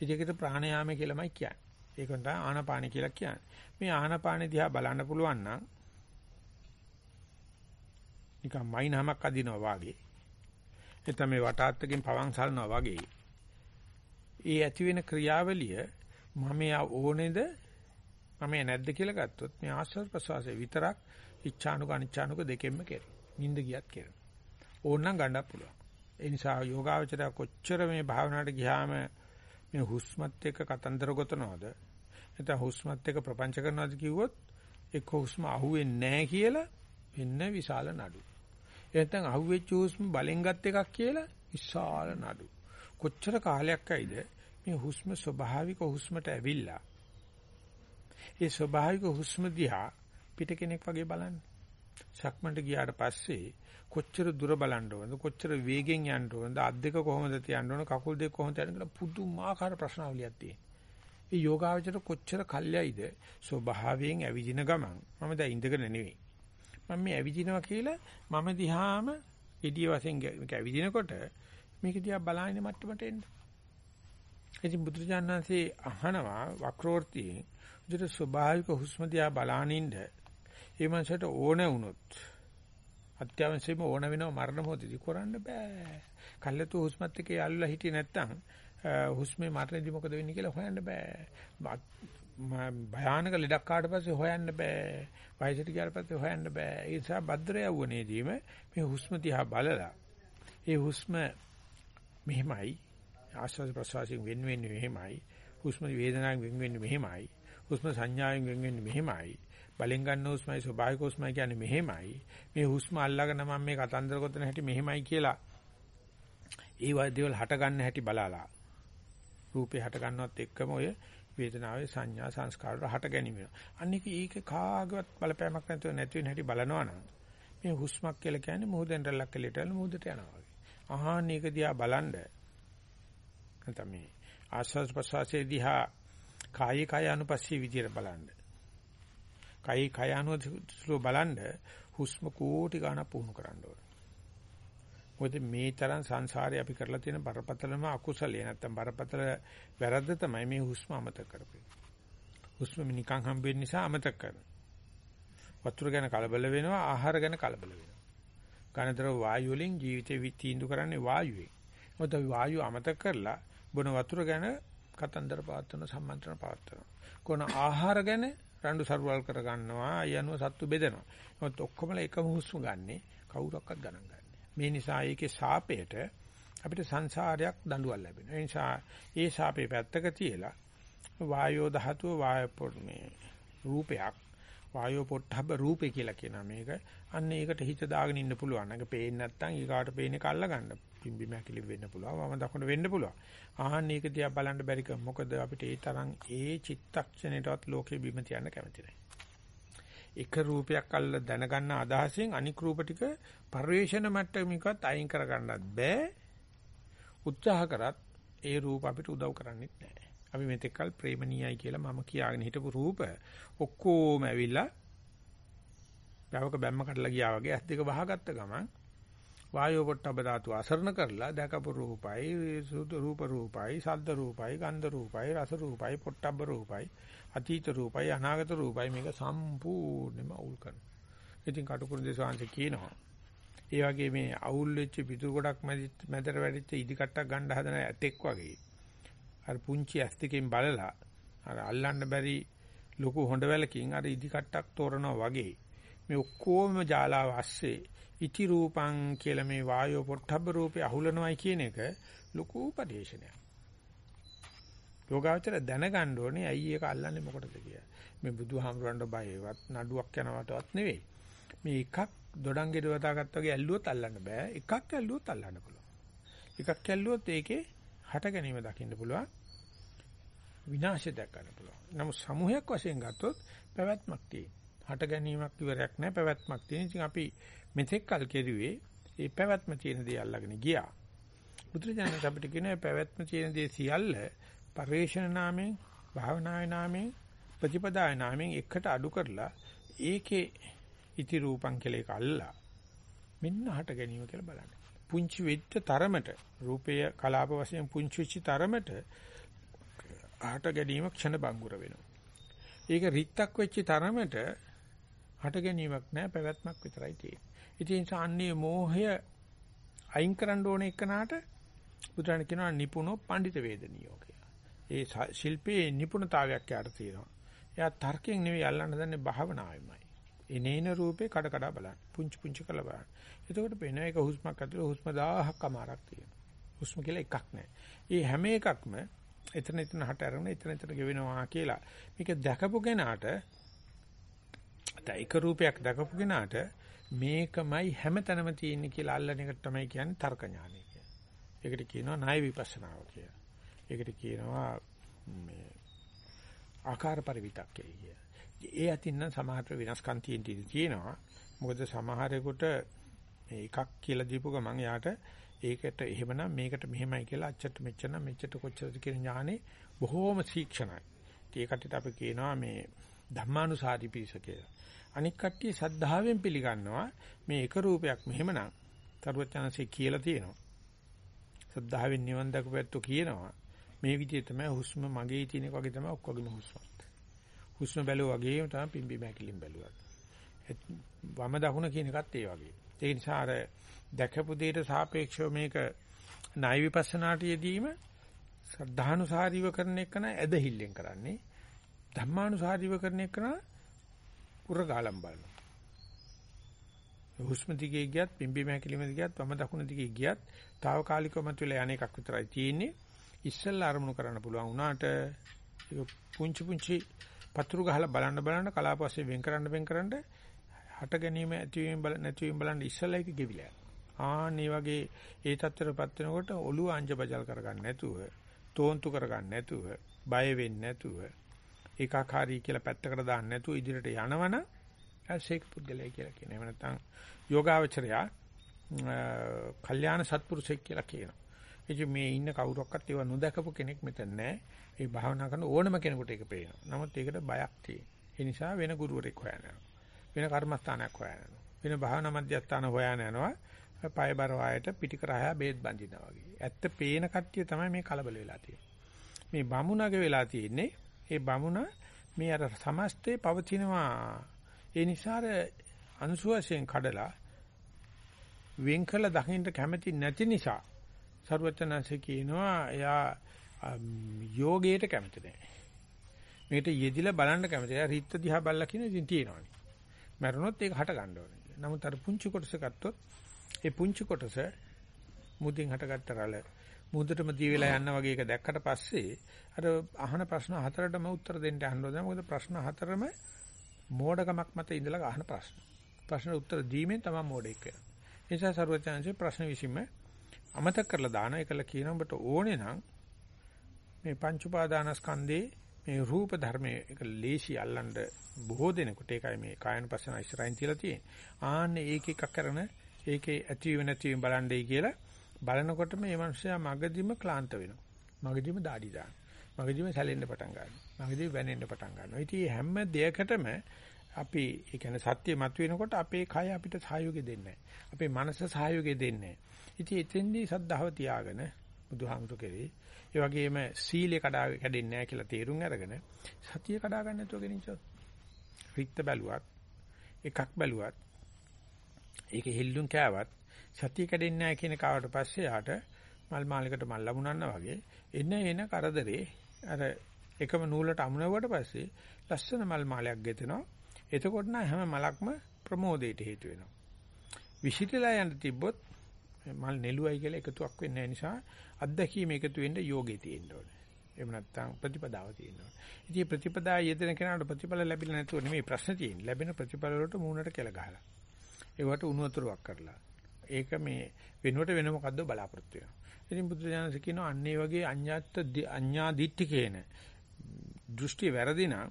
ඒකට ප්‍රාණයාමය කියලාමයි කියන්නේ. ඒක තමයි ආනාපාන කියලා කියන්නේ. මේ ආනාපාන දිහා බලන්න පුළුවන් නම් නිකන් මයින්හමක් අදිනවා වාගේ. එතන මේ වටාත්තකින් පවන් සලනවා වාගේ. ඒ ඇති වෙන ක්‍රියාවලිය මම ඕනේද මම නැද්ද කියලා ගත්තොත් මේ ආස්වාද ප්‍රසවාසය විතරක් ඉච්ඡානුක අනිච්ඡානුක දෙකෙන්ම කෙරේ. නිින්ද ගියත් කෙරේ. ඕනනම් ගන්නත් පුළුවන්. ඒ නිසා යෝගාවචරය කොච්චර මේ භාවනාවට ගියාම මේ හුස්මත් එක්ක කතන්දර ගොතනවද? නැත්නම් හුස්මත් එක්ක ප්‍රපංච කරනවද කිව්වොත් එක්ක හුස්ම අහුවෙන්නේ නැහැ කියලා වෙන්න විශාල නඩු. එතෙන් අහුවෙච්ච හුස්ම බලෙන් ගත් එකක් කියලා විශාල නඩු. කොච්චර කාලයක් ඇයිද මේ හුස්ම ස්වභාවික හුස්මට ඇවිල්ලා ඒ ස්වභාවික හුස්ම දිහා පිට කෙනෙක් වගේ බලන්න. සක්මන්ට ගියාට පස්සේ කොච්චර දුර බලන්න ඕනද කොච්චර වේගෙන් යන්න ඕනද අත් දෙක කොහොමද තියන්න ඕන කකුල් දෙක කොහොමද යන්න කියලා පුදුමාකාර ප්‍රශ්නාවලියක් තියෙනවා. ඒ යෝගාවචර කොච්චර කල්යයිද ස්වභාවයෙන් ඇවිදින ගමන් මම දැන් ඉඳගෙන නෙවෙයි. මම මේ ඇවිදිනවා කියලා මම දිහාම gediy වශයෙන් මේක ඇවිදිනකොට මේක දිහා බලාගෙන මට්ටමට එන්න. ඉතින් බුදුරජාණන්සේ අහනවා වක්‍රෝර්තියෙන් විදිහට ස්වභාවික හුස්ම දිහා බලානින්න ඒ මනසට ඕන වුණොත් අත්‍යවශ්‍යම ඕන වෙනව මරණ මොහොතදී කරන්න බෑ. කල්ලාතු හුස්මත් එක්ක යල්ලා හිටියේ නැත්තම් හුස්මේ මරණදී මොකද වෙන්නේ කියලා හොයන්න බෑ. භයානක ලෙඩක් කාට පස්සේ හොයන්න බෑ. වයසට ගියාට පස්සේ හොයන්න බෑ. ඒ නිසා භද්‍ර යවුවනේදීම මේ හුස්ම දිහා බලලා ඒ හුස්ම මෙහෙමයි ආස්වාද ප්‍රසවාසයෙන් වෙන වෙන්නේ මෙහෙමයි. හුස්ම වේදනාවෙන් වෙන වෙන්නේ මෙහෙමයි. හුස්ම සංඥාවෙන් වෙන වෙන්නේ මෙහෙමයි. බලෙන් ගන්න හුස්මයි ස්වභාවික හුස්මයි කියන්නේ මෙහෙමයි. මේ හුස්ම අල්ලගෙන මම මේ කතන්දර ගොතන හැටි මෙහෙමයි කියලා ඒ වදේවල් හට ගන්න හැටි බලලා රූපේ හට ගන්නවත් එක්කම ඔය වේදනාවේ සංඥා සංස්කාර වල හට ගැනීම. අනික ඒක කාගවත් බලපෑමක් නැතුව නැති වෙන හැටි බලනවා නම් මේ හුස්මක් කියලා කියන්නේ මොහොතෙන් රැල්ලක් එළියට මොහොතට යනවා වගේ. ආහන් ඒක දිහා බලන්න නැත්නම් මේ ආස්වාද ප්‍රසවාසයේ දිහා කායේ කාය අනුපස්සී විදියට බලන්න. කායේ කාය අනුසුල බලන්න හුස්ම කෝටි ගණන් පුහුණු කරන්න ඕන. මොකද මේ තරම් සංසාරේ අපි කරලා තියෙන බරපතලම අකුසලයේ නැත්තම් බරපතල වැරද්ද තමයි මේ හුස්ම අමතක කරපේ. හුස්ම නිකන් හම්බ වෙන්න නිසා අමතක කරනවා. වතුර ගැන කලබල වෙනවා ආහාර ගැන කලබල වෙනවා. ඝනතර වායු වලින් ජීවිතේ විතීඳු කරන්නේ වායුවේ. මොකද වායුව අමතක කරලා බොන වතුර ගැන කතන්දර පවත්වන සම්මන්ත්‍රණ පවත්වනවා. කොන ආහාර ගැන රණ්ඩු සරුවල් කර ගන්නවා. අයනුව සත්තු බෙදෙනවා. මොකද ඔක්කොම එකම හුස්ම ගන්නෙ කවුරක්වත් ගණන් ගන්න. මේ නිසා ඒකේ සාපයට අපිට සංසාරයක් දඬුවම් ලැබෙනවා. ඒ නිසා ඒ සාපේ පැත්තක තියලා වායෝ ධාතුව වායෝ මේ රූපයක් වායෝ පොට්ටබ්බ රූපේ කියලා කියනවා මේක. අන්න ඒකට හිත දාගෙන ඉන්න පුළුවන්. ඒක පේන්නේ නැත්නම් ඊගාට පේන එක අල්ල ගන්න. පිම්බිම ඇකිලි වෙන්න පුළුවන්. වම දකුණ වෙන්න පුළුවන්. ආහන්න ඒක දිහා බලන්න බැරි කම. මොකද අපිට ඒ තරම් ඒ චිත්තක්ෂණයටවත් ලෝකෙ බිම තියන්න කැමති නැහැ. එක රූපයක් අල්ල දැනගන්න අදහසින් අනික් රූප ටික පරිවේෂණ මට්ටමකවත් අයින් කරගන්නත් බෑ. උත්සාහ කරත් ඒ රූප අපිට උදව් කරන්නේත් නැහැ. අපි මෙතෙක්කල් ප්‍රේමණීයයි කියලා මම කියාගෙන හිටපු රූප ඔක්කොම ඇවිල්ලා ගවක බැම්ම කඩලා ගියා වගේ ඇස් දෙක වහගත්ත ගමන් වායෝ පොට්ටබ ධාතු අසරණ කරලා දැකපු රූපයි සුදු රූප රූපයි සද්ද රූපයි ගන්ධ රූපයි රස රූපයි පොට්ටබ රූපයි අතීත රූපයි අනාගත රූපයි මේක සම්පූර්ණයෙන්ම අවුල් කරනවා. ඉතින් කටුකුරු දේශාංශ කියනවා. ඒ වගේ මේ අවුල් වෙච්ච පිටු ගොඩක් මැදට වැඩිච්ච ඉදි කට්ටක් ගන්න හදන ඇතෙක් වගේ. අර පුංචි ඇස් දෙකෙන් බලලා අර අල්ලන්න බැරි ලොකු හොඬ වැලකින් අර ඉදි කට්ටක් තෝරනවා වගේ මේ ඔක්කොම ජාලාව ඇස්සේ ඉති රූපං කියලා මේ වායෝ පොට්ටබ්බ රූපේ අහුලනවයි කියන එක ලොකු උපදේශනයක්. යෝගාවචර දැනගන්න ඕනේ ඇයි ඒක අල්ලන්නේ මොකටද කියලා. මේ බුදුහාමුදුරන්ට බයවත් නඩුවක් යනවටවත් නෙවෙයි. මේ එකක් දොඩංගේ දවතාගත්ත වගේ ඇල්ලුවොත් අල්ලන්න බෑ. එකක් ඇල්ලුවොත් අල්ලන්න පුළුවන්. එකක් ඇල්ලුවොත් ඒකේ හට ගැනීම දකින්න පුළුවන්. විනාශය දක්වන්න පුළුවන්. නමුත් සමූහයක් වශයෙන් ගත්තොත් පැවැත්මක් තියෙනවා. හට ගැනීමක් ඉවරයක් නැහැ පැවැත්මක් තියෙන. ඉතින් අපි මෙතෙක් කල් කෙරුවේ ඒ පැවැත්ම තියෙන දේ අල්ලගෙන ගියා. බුදුරජාණන් අපිට කියන පැවැත්ම තියෙන දේ සියල්ල පරිේශන නාමයෙන්, භාවනාවේ නාමයෙන්, ප්‍රතිපදාවේ නාමයෙන් එකට අඩු කරලා ඒකේ ඉති රූපං කියලා එක අල්ලා මෙන්න හට ගැනීම කියලා බලන්න. පුංචි වෙච්ච තරමට රූපය කලාප වශයෙන් පුංචි වෙච්ච තරමට හට ගැනීම ක්ෂණ බංගුර වෙනවා. ඒක රිත්තක් වෙච්ච තරමට හට ගැනීමක් නැහැ පැවැත්මක් විතරයි තියෙන්නේ. ඉතින් ඒ නිසා අන්නේ මෝහය අයින් කරන්න ඕන එකනට බුදුරණ කියනවා නිපුණෝ පඬිත වේදනියෝ කියලා. ඒ ශිල්පයේ නිපුණතාවයක් යාට තියෙනවා. එයා තර්කයෙන් නෙවෙයි අල්ලන්න දන්නේ භාවනාවෙමයි. එනේන රූපේ කඩ කඩ බලන්න. පුංචි පුංචි කරලා බලන්න. එතකොට පේන එක හුස්මක් ඇතුළේ හුස්ම 1000ක් අමාරක් තියෙනවා. හුස්ම කියලා එකක් නැහැ. මේ හැම එකක්ම එතන එතන හට අරගෙන එතන එතන ගෙවෙනවා කියලා. මේක දැකපු කෙනාට ඒක රූපයක් දැකපු කෙනාට මේකමයි හැමතැනම තියෙන්නේ කියලා අල්ලන එක තමයි කියන්නේ තර්ක ඥානය කියලා. ඒකට කියනවා ණය විපස්සනාව කියලා. ඒකට කියනවා මේ ආකාර පරිවිතක්කේ කිය. ඒ අතින් නම් සමහර වෙනස්කම් තියෙන තියෙනවා. මොකද සමහරෙකුට එකක් කියලා දීපු ගමන් යාට ඒකට එහෙමනම් මේකට මෙහෙමයි කියලා අච්චට මෙච්චර මෙච්චර කොච්චරද කියන ඥානෙ බොහෝම සීක්ෂණයි. ඒකට අපි කියනවා මේ ධම්මානුසාරී පිරිස කියලා. අනික් කට්ටිය සද්ධාවෙන් පිළිගන්නවා මේ එක රූපයක් මෙහෙමනම් තරුවචනසේ කියලා තියෙනවා. සද්ධාවෙන් නිවන් දක්වපැත්තෝ කියනවා මේ විදිහේ තමයි හුස්ම මගේ තියෙන එක වගේ තමයි ඔක්කොගෙම හුස්මත්. හුස්ම බැලුවා වගේම තමයි පිම්බි මැකිලින් බැලුවා. වම දකුණ කියන එකත් ඒ වගේ. ඒ නිසා අර දැකපු දෙයට සාපේක්ෂව මේක ණය විපස්සනාට යෙදීම ශ්‍රද්ධානුසාරීව කරන එක නෑ ඇදහිල්ලෙන් කරන්නේ. ධම්මානුසාරීව කරන එක නා උරගාලම් බලනවා. හුස්ම දිගේ ගියත් පිම්බි මහැකිලිම දිගියත් වම දකුණ දිගේ ගියත් తాවකාලිකව මතුවලා යන එකක් විතරයි තියෙන්නේ. ඉස්සෙල්ලා අරමුණු කරන්න පුළුවන් වුණාට ඒක පුංචි පුංචි පතුරු ගහලා බලන්න බලන්න කලාපස්සේ වෙන් කරන්න වෙන් කරන්න හට ගැනීම ඇතිවීම බල නැතිවීම බලන්න ඉස්සෙල්ලා ඒක ගෙවිලා. ආන් මේ වගේ ඒ තත්ත්වයටපත් වෙනකොට ඔළුව අංජබජල් කරගන්න නැතුව, තෝන්තු කරගන්න නැතුව, බය වෙන්නේ නැතුව, ඒකාකාරී කියලා පැත්තකට දාන්න නැතුව ඉදිරියට යනවනම් ඇසේක පුද්ගලයි කියලා කියනවා. එහෙම නැත්නම් යෝගාවචරයා කල්යාණ සත්පුරුෂෙක් කියලා කියනවා. ඉතින් මේ ඉන්න කවුරක්වත් ඒව නොදකපු කෙනෙක් මෙතන නැහැ. ඒ භාවනා කරන ඕනම කෙනෙකුට ඒක පේනවා. නමුත් ඒකට බයක් තියෙන. ඒ නිසා වෙන ගුරුවරෙක් හොයන්න යනවා. වෙන කර්මස්ථානයක් හොයන්න යනවා. වෙන භාවනා මධ්‍යස්ථාන හොයන්න යනවා. පය බර වායට පිටිකරහය බේත් බඳිනවා වගේ. ඇත්ත පේන කට්ටිය තමයි මේ කලබල වෙලා තියෙන්නේ. මේ බමුණගේ වෙලා තියෙන්නේ ඒ බමුණ මේ අර සමස්තේ පවතිනවා. ඒ නිසා අර අංශුවයෙන් කඩලා වෙන් කළ දකින්න කැමති නැති නිසා සරුවචනanse කියනවා එයා යෝගයට කැමති නැහැ. මේකට යෙදිලා බලන්න කැමති. එයා රිත්ත දිහා බලලා කියන ඉතින් තියෙනවානේ. මරුණොත් ඒක හට ගන්න ඕනේ. නමුත් අර පුංචි කොටස ගත්තොත් ඒ පුංචි කොටස මුදින් හටගත්තරල මුදටම දී වෙලා යන්න වගේ එක දැක්කට පස්සේ අර අහන ප්‍රශ්න හතරටම උත්තර දෙන්න යන්න ඕනේ. මොකද ප්‍රශ්න හතරම මෝඩකමක් මත ඉඳලා අහන ප්‍රශ්න. ප්‍රශ්න උත්තර දීමෙන් තමයි මෝඩෙක් වෙන්නේ. ඒ නිසා සරුවචනanse ප්‍රශ්න විසීම අමතක කරලා දාන එකල කියන ඔබට ඕනේ නම් මේ පංච උපාදානස්කන්ධේ මේ රූප ධර්මයේ එක ලේසි අල්ලන්න බොහෝ දෙනෙකුට ඒකයි මේ කායන පස්සන ඉස්සරහින් තියලා තියෙන්නේ. ආන්නේ ඒක එකක් කරන ඒකේ ඇතිව නැතිව බලන්නේ කියලා බලනකොට මේ මනුස්සයා මගදීම ක්ලාන්ත වෙනවා. මගදීම দাঁඩි දාන. මගදීම සැලෙන්න පටන් ගන්නවා. මගදීම වැනෙන්න පටන් ගන්නවා. ඉතින් හැම දෙයකටම අපි ඒ කියන්නේ සත්‍ය මතුවෙනකොට අපේ කය අපිට සහයෝගය දෙන්නේ නැහැ. අපේ මනස සහයෝගය දෙන්නේ නැහැ. ඉතින් එතෙන්දී සද්ධාව තියාගෙන බුදුහාමුදුර කෙරේ ඒ වගේම සීලය කඩා කැඩෙන්නේ නැහැ කියලා තේරුම් අරගෙන සතිය කඩා ගන්න නැතුව ගෙනිච්චොත් රික්ත බැලුවත් එකක් බැලුවත් ඒක හෙල්ලුම් කෑවත් සතිය කැඩෙන්නේ නැහැ කියන කාවට පස්සේ යාට මල් මාලයකට මල් ලැබුණා වගේ එන එන කරදරේ අර එකම නූලට අමුණුවට පස්සේ ලස්සන මල් මාලයක් ගෙතෙනවා එතකොට නම් හැම මලක්ම ප්‍රමෝදයට හේතු වෙනවා විශිතලා යන්න තිබ්බොත් මල් නෙළුවයි කියලා එකතුවක් වෙන්නේ නිසා අත්දැකීම එකතු වෙන්න යෝගේ තියෙන්න ඕනේ. එහෙම නැත්නම් ප්‍රතිපදාව තියෙන්න ඕනේ. ඉතින් ප්‍රතිපදාව යෙදෙන කෙනාට ප්‍රතිඵල ලැබිලා නැතුව නෙමෙයි ප්‍රශ්න තියෙන්නේ. ලැබෙන ප්‍රතිඵල වලට මූණට කෙල ගහලා. ඒවට උණු වතුරක් කරලා. ඒක මේ වෙනුවට වෙන මොකද්ද බලාපොරොත්තු වෙනවා. ඉතින් බුදුරජාණන් කියනවා අන්නේ වගේ අඤ්ඤාත් අඤ්ඤා දිට්ඨිකේන දෘෂ්ටි වැරදිනා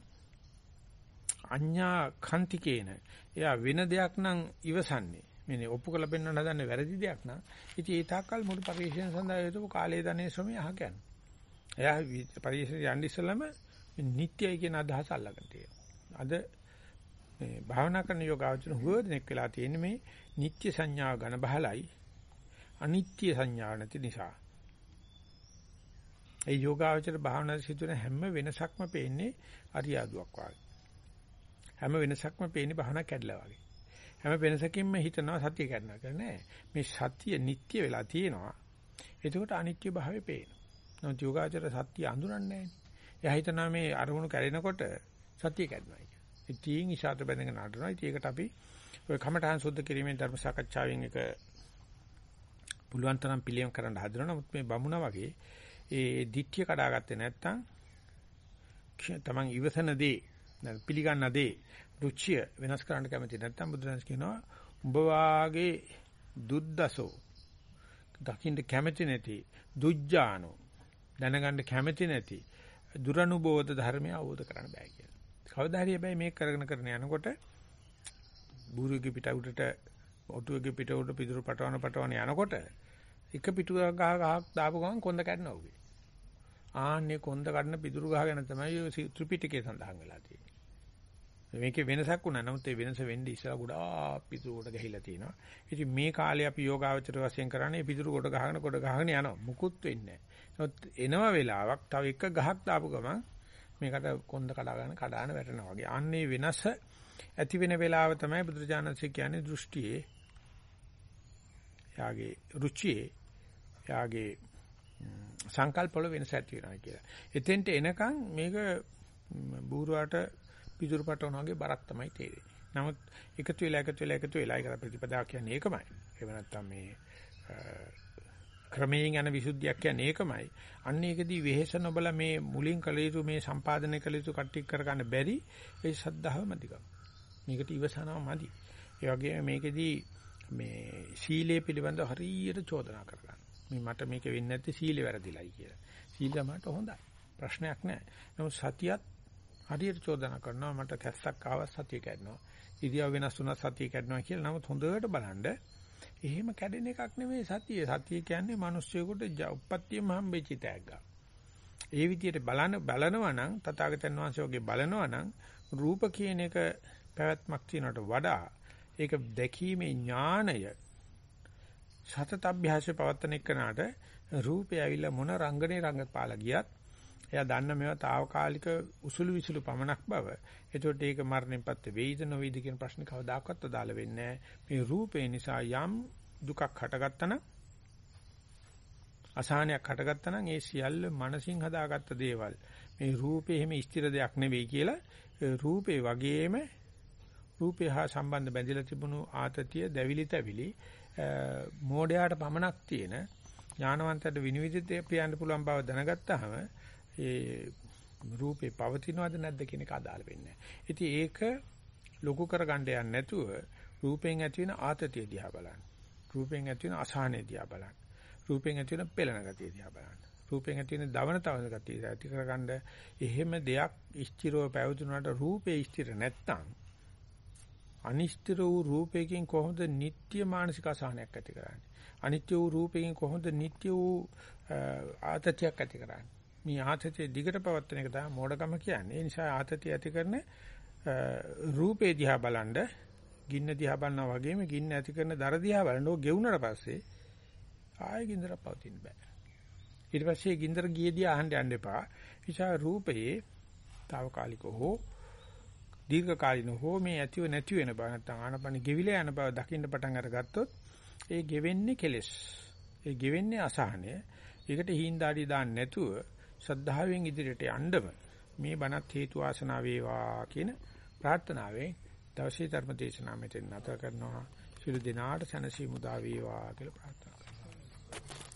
අඤ්ඤා කන්තිකේන එයා වෙන දෙයක් නම් ඉවසන්නේ මේ ඔප්පු කරලා පෙන්වන්න හදන්නේ වැරදි දෙයක් නා. ඉතින් ඒ තාක්කල් මුළු පරිශ්‍රයෙන් සඳහා යොදපු කාලයේ ධනේ ශ්‍රමය අහක යනවා. එයා පරිශ්‍රය යන්න ඉස්සෙල්ලාම නිට්ටයයි කියන අදහස අල්ලගෙන තියෙනවා. අද මේ භාවනා කරන යෝගාවචන හුවදෙනෙක් වෙලා තියෙන්නේ මේ නිට්ටය සංඥාව ඝන බහලයි අනිත්‍ය සංඥාව නැති නිසා. ඒ යෝගාවචර භාවනාවේ සිදුවෙන හැම වෙනසක්ම පේන්නේ අරියාදුවක් වගේ. හැම වෙනසක්ම පේන්නේ භවනා කැඩලා වගේ. හැම වෙනසකින්ම හිතනවා සතිය කැඩනවා කියලා නෑ. මේ සතිය නිට්ටය වෙලා තියෙනවා. එතකොට අනිත්‍ය භාවය පේනවා. නමුත් යෝගාචර සත්‍ය අඳුරන්නේ නෑනේ. එයා හිතනවා මේ අරමුණු කැඩෙනකොට සත්‍ය කැඩනවා කියලා. ඉතින් ඉෂාත බැඳගෙන නඩනවා. ඉතින් ඒකට අපි ඔය කමඨාන් සුද්ධ කිරීමේ ධර්ම සාකච්ඡාවෙන් එක පුළුවන් තරම් පිළියම් කරන්න හදනවා. නමුත් මේ බමුණා වගේ ඒ දිට්ඨිය කඩාගත්තේ නැත්නම් තමන් ඉවසන දේ පිළිගන්න දේ රුචිය වෙනස් කරන්න කැමති නැත්නම් බුදුරජාණන් කියනවා උඹ වාගේ දුද්දසෝ දකින්න කැමති නැති දුජ්ජානෝ දැනගන්න කැමති නැති දුරනුබෝධ ධර්මය අවබෝධ කරන්න බෑ කියලා. කවදා හරි හැබැයි මේක කරගෙන කරගෙන යනකොට බූරුගේ පිට උඩට ඔටුවේගේ පිට උඩ පිටුරු පටවන පටවන යනකොට එක පිටුවක් ගහ ගහක් දාපු ගමන් කොන්ද කැඩනවා උගේ. ආන්නේ කොන්ද කඩන පිටුරු ගහ ගැන තමයි ත්‍රිපිටකයේ සඳහන් වෙලා තියෙන්නේ. මේකේ වෙනසක් වුණා. නමුත් ඒ වෙනස වෙන්නේ ඉස්සලා ගොඩාක් පිටුරු කොට ගහිලා තියෙනවා. ඉතින් මේ කාලේ අපි යෝගාවචර වශයෙන් කරන්නේ පිටුරු කොට ගහගෙන කොට ගහගෙන යනවා. මුකුත් වෙන්නේ නැහැ. එනවා වෙලාවක් තව එක ගහක් දාපු ගමන් මේකට කොන්ද කඩා ගන්න කඩාන වැටෙනවා වගේ. අන්නේ වෙනස ඇති වෙන වෙලාව තමයි බුදුරජාණන්සේ කියන්නේ දෘෂ්ටියේ යාගේ රුචියේ යාගේ සංකල්ප වල වෙනස ඇති වෙනවා කියලා. එතෙන්ට එනකන් මේක බූරුවාට පිටුරු පටවන වගේ බරක් තමයි තේරෙන්නේ. නමුත් එකතු වෙලා එකතු වෙලා එකතු වෙලා ඒක ප්‍රතිපදාව කියන්නේ ඒකමයි. එහෙම නැත්නම් මේ ක්‍රමයෙන් යන විසුද්ධියක් කියන්නේ ඒකමයි. අන්න ඒකදී වෙහෙස නොබල මේ මුලින් කළ යුතු මේ සම්පාදනය කළ යුතු කට්ටිය කරගන්න බැරි ඒ ශද්ධාව මදිකම. මේකට ඉවසනවා මදි. ඒ වගේම මේකෙදී මේ සීලය පිළිබඳව හරියට චෝදනා කරගන්න. මේ මට මේක වෙන්නේ නැත්තේ සීලෙ වැරදිලයි කියලා. සීලය මට හොඳයි. ප්‍රශ්නයක් නැහැ. නමුත් සතියත් හරියට චෝදනා කරනවා මට කැස්සක් ආවත් සතිය කැඩනවා. ඉරියව් වෙනස් වුණත් සතිය කැඩනවා කියලා. නමුත් හොඳට බලන්න එහෙම කැඩෙන එකක් නෙමෙයි සතිය. සතිය කියන්නේ මිනිස්සුයෙකුට උප්පත්තියම හම්බෙච්ච තෑග්ග. ඒ විදිහට බලන බලනවා නම් තථාගතයන් වහන්සේ වගේ බලනවා නම් රූප කියන එක පැවැත්මක් තියනට වඩා ඒක දැකීමේ ඥාණය සතත අභ්‍යාසය පවත්තන එක්කනට රූපය ඇවිල්ලා මොන රංගනේ රංගපාලා ගියත් එයා දන්න මේවා తాවකාලික උසුළු විසුළු පමණක් බව. ඒකට ඒක මරණයෙන් පස්සේ වෙයිද නොවේද කියන ප්‍රශ්නේ කවදාකවත් අදාළ වෙන්නේ මේ රූපේ නිසා යම් දුකක් හටගත්තා නම් අසහනයක් හටගත්තා නම් ඒ සියල්ල මනසින් හදාගත්ත දේවල්. මේ රූපේ එහෙම ස්ථිර දෙයක් නෙවෙයි කියලා රූපේ වගේම රූපේ හා සම්බන්ධ බැඳිලා තිබුණු ආතතිය දැවිලි තැවිලි මෝඩයාට පමණක් තියෙන ඥානවන්තයට විනිවිදිත පියන්න පුළුවන් බව දැනගත්තාම ඒ රූපේ පවතිනවද නැද්ද කියන එක අදාළ වෙන්නේ නැහැ. ඉතින් ඒක ලොකු කරගන්න යන්නේ නැතුව රූපෙන් ඇති වෙන ආතතිය දිහා බලන්න. රූපෙන් ඇති වෙන අසහනය දිහා බලන්න. රූපෙන් ඇති වෙන පෙළෙන ගතිය දිහා බලන්න. රූපෙන් ඇති වෙන දවන තවන ගතිය ඇති කරගන්න එහෙම දෙයක් ස්ථිරව පැවතුනට රූපේ ස්ථිර නැත්තම් අනිෂ්ටර වූ රූපයෙන් කොහොමද නিত্য මානසික අසහනයක් ඇති කරන්නේ? අනිත්‍ය වූ රූපයෙන් කොහොමද නিত্য වූ ආතතියක් ඇති කරන්නේ? මේ ආතතිය දිගට පවත්වන එක තමයි මෝඩකම කියන්නේ. ඒ නිසා ආතතිය ඇති කරන රූපේ දිහා බලනද ගින්න දිහා බලනවා වගේම ගින්න ඇති කරන දර දිහා බලනෝ ගෙවුනට පස්සේ ආයෙ ගින්දර පවතින්න බෑ. ඊට පස්සේ ගින්දර ගියේදී අහන්න යන්න එපා. නිසා රූපයේ తాවකාලිකව හෝ දීර්ඝ කාලින හෝ මේ ඇතිව නැති වෙන බව නැත්නම් ආනපන ගෙවිලා යන බව දකින්න පටන් අරගත්තොත් ඒ ගෙවෙන්නේ කෙලෙස්. ඒ ගෙවෙන්නේ අසහනය. ඒකට හිඳාඩි දාන්න නැතුව ශ්‍රද්ධාවෙන් ඉදිරියට යන්නම මේ බණත් හේතු ආසනාව වේවා කියන ප්‍රාර්ථනාවෙන් දවසේ ධර්ම දේශනාව මෙතෙන් නැත කරනවා. සියලු දිනාට සැනසීම උදා වේවා කියලා ප්‍රාර්ථනා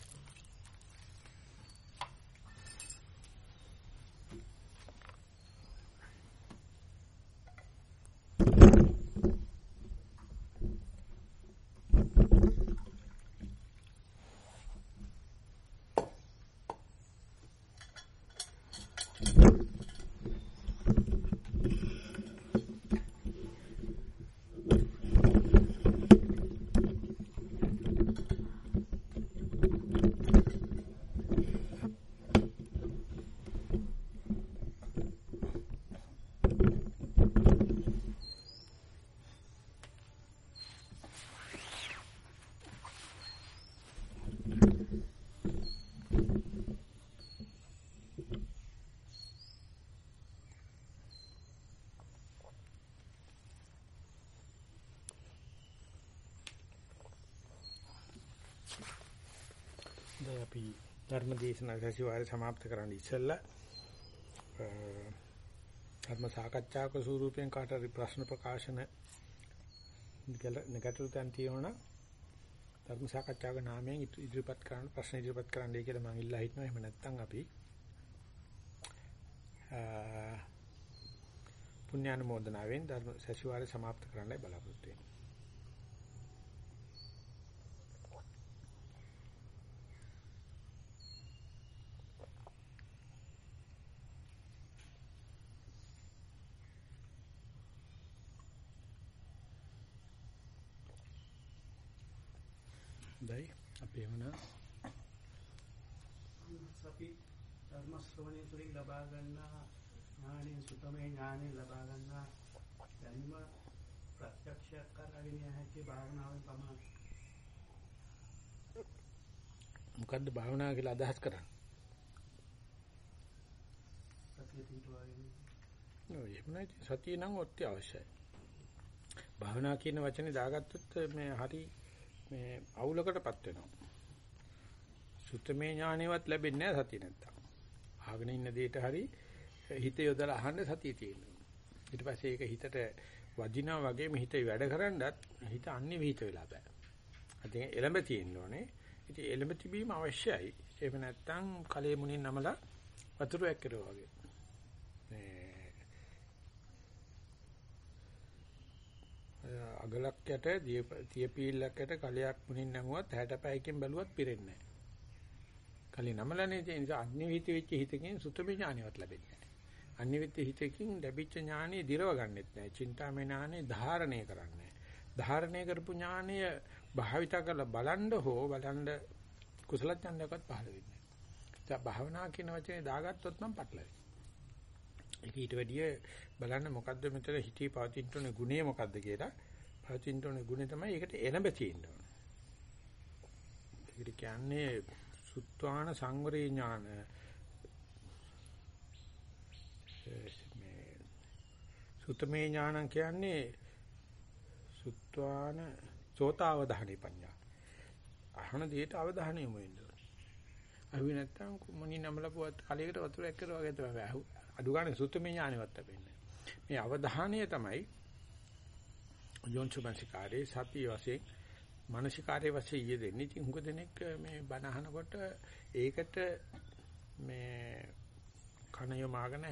අපි ධර්ම දේශනා සැසිවාරය સમાપ્ત කරන්න ඉස්සෙල්ලා ධර්ම සාකච්ඡාවක ස්වරූපයෙන් කාටරි ප්‍රශ්න ප්‍රකාශන නැගතුරු තැන් තියෙනවා ධර්ම සාකච්ඡාවක නාමයෙන් ඉදිරිපත් කරන්න ප්‍රශ්න ඉදිරිපත් කරන්නයි කියලා මම ඉල්ලා හිටනවා එහෙම නැත්නම් අපි පුණ්‍යානුමෝදනාවෙන් ධර්ම සැසිවාරය સમાપ્ત කරන්නයි බලාපොරොත්තු වෙන්නේ අපි එමුණ අපි ධර්ම ශ්‍රවණය තුළින් ලබා ගන්නා ඥානෙ සුතමේ ඥානෙ ලබා ගන්නා දැනුම ප්‍රත්‍යක්ෂ කරගෙන යහැකි භාවනාවෙන් පමණයි. මොකද්ද භාවනාව කියලා අදහස් කරන්නේ? සතිය පිටුවාගෙන. ඔය එහෙම නැති සතිය නම් ඔත්‍ය අවශ්‍යයි භාවනා කියන වචනේ දාගත්තොත් මේ හරි මේ අවුලකටපත් වෙනවා. සුත්තමේ ඥානෙවත් ලැබෙන්නේ නැහැ සතිය නැත්තම්. ආගෙන ඉන්න දෙයට හරි හිත යොදලා අහන්න සතිය තියෙනවා. ඊට පස්සේ ඒක හිතට වදිනා වගේම හිතේ වැඩ කරන්නත් හිත අන්නේ විහිිත වෙලා බෑ. අදින් එළඹ තියෙන්න ඕනේ. ඉතින් එළඹ තිබීම අවශ්‍යයි. එහෙම නැත්තම් කලයේ මුණින් නමලා වතුර ඇක්කරෝ වගේ. අගලක් යට තියපීල්ලක් යට කලයක් මුණින් නැමුවත් 60 පැයකින් බැලුවත් පිරෙන්නේ නැහැ. කලින් නමලනේ ඒ නිසා අනිවිත වෙච්ච හිතකින් සුතමේ ඥානියවත් ලැබෙන්නේ නැහැ. අනිවිත හිතකින් ලැබිච්ච ඥානිය දිරව ගන්නෙත් නැහැ. චින්තාමය ඥානිය ධාරණය කරන්නේ ධාරණය කරපු ඥානිය භාවිත කරලා බලන්න හෝ බලන්න කුසල ඥානයක්වත් පහළ වෙන්නේ නැහැ. භාවනා කියන වචනේ දාගත්තොත් නම් පටලයි. ඒක ඊට වැඩිය බලන්න මොකද්ද මෙතන හිතේ පවතින තුනේ ගුණය මොකද්ද කියලා පවතින තුනේ ගුණය තමයි ඒකට එළඹ තියෙන්න ඕන. ඒකට කියන්නේ සුත්වාන සංවරේ ඥාන මේ සුතමේ ඥානං කියන්නේ සුත්වාන සෝතාවධානි පඤ්ඤා. අහන දෙයට අවධානය යොමු වෙන්න ඕනේ. අහුවේ නැත්තම් මොනින් නමලපුවත් කලයකට වතුරක් කරා වගේ තමයි අඩු ගන්න සුත්තමේ ඥානෙවත් ලැබෙන්නේ. මේ අවධානය තමයි යෝන්සුමංසිකාරේ සතිය වශයෙන් මානසිකාරයේ වශයෙන් යෙදෙන්නේ. ඉතින් හුඟ දෙනෙක් මේ බණ අහනකොට ඒකට මේ කන යොමාගෙන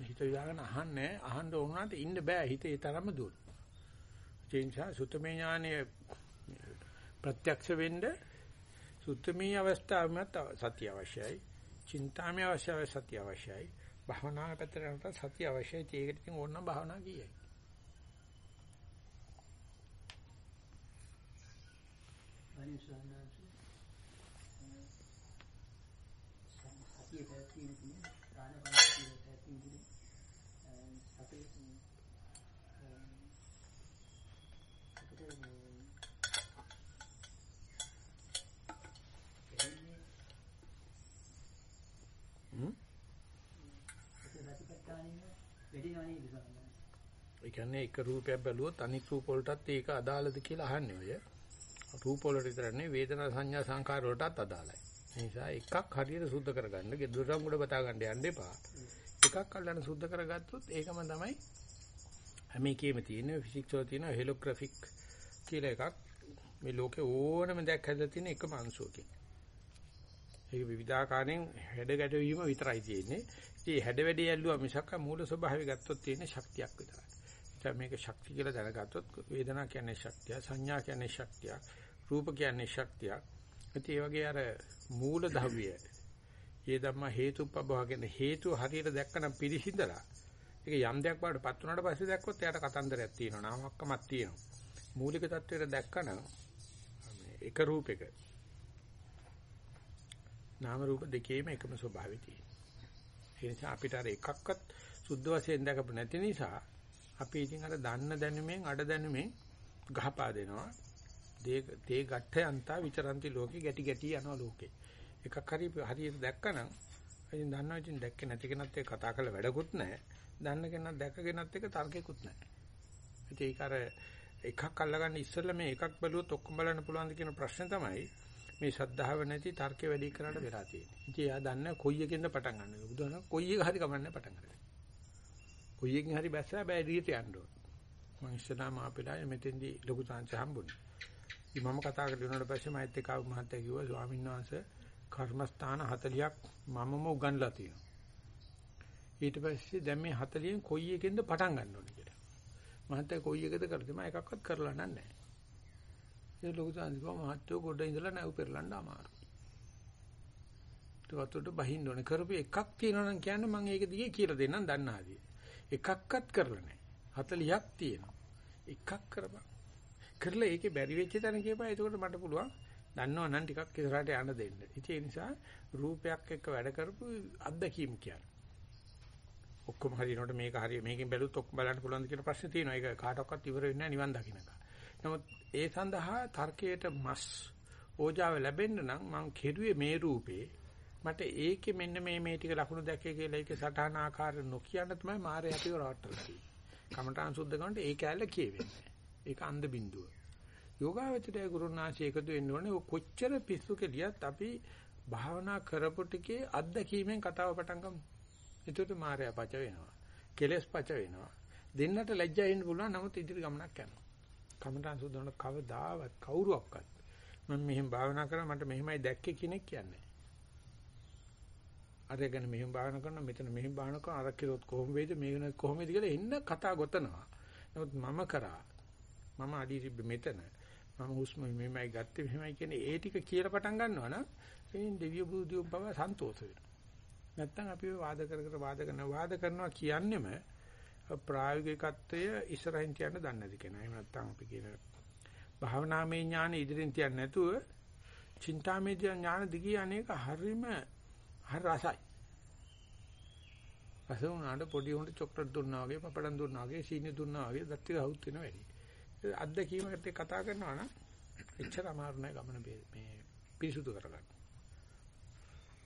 හිත විදාගෙන අහන්නේ අහන්න ඕනකට ඉන්න බෑ හිතේ තරම දුර. ඒ නිසා සුත්තමේ ඥානය ප්‍රත්‍යක්ෂ වෙන්න සුත්තමේ අවස්ථාවෙත් සතිය අවශ්‍යයි. චින්තාමය අවශ්‍යයි සතිය අවශ්‍යයි. භාවනාව පැත්තට යනකොට සතිය අවශ්‍යයි. ඒකට ඉතින් ඕනනම් භාවනා කියයි. අනිසානාසු සතිය පැතින කියන දාන බලය පැතින කියන අපේ ඒ කියන්නේ එක රූපයක් බැලුවොත් අනික් රූප වලටත් ඒක අදාළද කියලා අහන්නේ ඔය. රූප වලට විතර නෙවෙයි වේදනා සංඥා සංකාර වලටත් අදාළයි. ඒ නිසා එකක් හරියට සුද්ධ කරගන්න ගෙදරම් උඩ බතා ගන්න යන්න එපා. එකක් අල්ලන සුද්ධ කරගත්තොත් ඒකම තමයි හැම එකෙම තියෙන ෆිසික්ස් වල තියෙන හෙලෝග්‍රැෆික් කියලා එකක් මේ ලෝකේ ඕනම දෙයක් හැදලා තියෙන එකම අංශුවකින්. ඒක විවිධාකාරයෙන් හැඩ ගැටවීම විතරයි තියෙන්නේ. ඉතින් හැඩ වැඩි ඇල්ලුවා මිසක් මූල ස්වභාවය ගත්තොත් තියෙන ශක්තියක් විතරයි. යෝගාවචර මේක ශක්තිය කියලා දැනගත්තොත් වේදනා කියන්නේ ශක්තිය, සංඥා කියන්නේ ශක්තිය, රූප කියන්නේ ශක්තිය. ඉතින් ඒ වගේ අර මූල ධර්මය. ඒ ධම්ම හේතුපබව කියන හේතුව හරියට දැක්කනම් පිළිසිඳලා ඒක යම් දෙයක් වඩටපත් වුණාට පස්සේ දැක්කොත් එයාට කතන්දරයක් තියෙනවා, නාමක්කමක් තියෙනවා. මූලික தത്വෙට දැක්කනම් එක රූපයක නාම රූප දෙකේම එකම ස්වභාවය තියෙනවා. ඒ නිසා අපිට අර එකක්වත් සුද්ධ වශයෙන් දැකපු නැති නිසා අපි ඉතින් අර දන්න දැනුමෙන් අඩ දැනුමෙන් ගහපා දෙනවා තේ ගැට්ඨ යන්තා විචරಂತಿ ලෝකේ ගැටි ගැටි යනවා ලෝකේ. එකක් හරි හරියට දැක්කනම් ඉතින් දන්නවා ඉතින් දැක්කේ නැති කෙනත් එක්ක කතා කරලා වැඩකුත් නැහැ. දන්න කෙනත් දැක්කගෙනත් එක්ක තර්කයක්කුත් නැහැ. ඉතින් ඒක අර එකක් අල්ලගන්න ඉස්සෙල්ලා මේ එකක් බැලුවොත් ඔක්කොම බලන්න පුළුවන්ද කියන ප්‍රශ්නේ තමයි මේ ශ්‍රද්ධාව නැති තර්කේ වැඩි කරාට වෙලා තියෙන්නේ. ඉතින් එයා දන්නේ කොයි එකෙන්ද පටන් ගන්නද. බුදුහාම කොයි එක හරි කමන්නේ පටන් ගන්න. කොයි එකකින් හරි බැස්සා බෑ එළියට යන්න ඕන. මම ඉස්සරහම ආපෙලා මෙතෙන්දී ලොකු chance හම්බුනේ. ඉතින් මම කතා කරලා ඉවරනට පස්සේ මයිත් එක්ක ආපු මහත්තයා කිව්වා ස්වාමීන් වහන්සේ කර්මස්ථාන 40ක් මමම උගන්ලා තියෙනවා. ඊට පස්සේ දැන් මේ 40න් කොයි එකෙන්ද පටන් ගන්න ඕනේ කියලා. මහත්තයා කොයි එකද කරලා මම එකක්වත් කරලා නැහැ. ඒ ලොකු සංස්කෘතික මහත්තයෝ ගොඩ ඉඳලා නැව් පෙරලන්න අමාරුයි. ඒකට බහින්න ඕනේ. කරපු එකක් තියෙනවා නම් කියන්නේ මම ඒක දිගේ කියලා දෙන්නම් දන්නාදී. එකක්වත් කරලා නැහැ. 40ක් තියෙනවා. එකක් කරපන්. කරලා ඒකේ බැරි වෙච්ච තැන කියපන්. එතකොට මට පුළුවන් දන්නව නම් ටිකක් ඉස්සරහට යන්න දෙන්න. ඉතින් ඒ නිසා රූපයක් එක්ක වැඩ කරපු අත්දැකීම් කියන්නේ. ඔක්කොම හරියනකොට මේක හරිය මේකෙන් බැලුවොත් ඔක්කොම බලන්න පුළුවන් කියන ප්‍රශ්නේ තියෙනවා. ඒක කාටවත් ඉවර වෙන්නේ නැහැ නිවන් දකින්නක. නමුත් ඒ සඳහා තර්කයට මස් ඕජාව ලැබෙන්න නම් මං කෙරුවේ මේ රූපේ මට ඒකේ මෙන්න මේ මේ ටික ලකුණු දැක්කේ කියලා ඒකේ සටහන ආකාරය නොකියන්න තමයි මාරේ අපිව රවට්ටලා තියෙන්නේ. කමඨාන් සුද්ධ කරනකොට ඒ කැලේ කියෙවෙන්නේ. ඒක අන්ධ බින්දුව. යෝගාවචරය ගුරුනාචි එකතු වෙන්න ඕනේ කොච්චර පිස්සු කෙලියත් අපි භාවනා කරපු ටිකේ අත්දැකීමෙන් කතාව පටන් ගමු. එතකොට මායя පච වෙනවා. කෙලස් පච වෙනවා. දෙන්නට ලැජ්ජා වෙන්න පුළුවන් නමුත් ඉදිරි ගමනක් යනවා. කමඨාන් සුද්ධවන කවදාවත් කවුරුවක්වත් මම මෙහෙම භාවනා කරා මට මෙහෙමයි දැක්කේ කෙනෙක් කියන්නේ. අරගෙන මෙහෙම භාවනා කරනවා මෙතන මෙහෙම භාවනා කරනවා අර කිරොත් කොහොම වේද මේ වෙන කොහොමද කියලා එන්න කතා ගොතනවා. නමුත් මම කරා මම අඩි තිබ්බ මෙතන මම හුස්ම මෙහෙමයි ගත්තේ මෙහෙමයි කියන්නේ ඒ ටික කියලා පටන් ගන්නවා නම් එයින් දෙවිය බුදුන් පව සන්තෝෂ වෙනවා. නැත්තම් අපි වාද කර කර වාද කරන වාද කරනවා කියන්නේම ප්‍රායෝගිකත්වය ඉස්සරහින් තියන්න දන්නේ නැති කෙනා. එහෙම නැත්තම් අපි කියන භාවනාමය ඥාන ඉදිරියෙන් තියන්නේ නැතුව චින්තාමය ඥාන දිගේ අනේක හරීම හරි රසයි. රස උනාට පොඩි උන්ට චොක්ලට් දුන්නා වගේ පපඩම් දුන්නා වගේ සීනි දුන්නා වගේ දත් ටික හවුත් වෙන වැඩි. අත්දැකීමකට කතා කරනවා නම් එච්චර අමාරු නෑ ගමන මේ පිරිසුදු කරගන්න.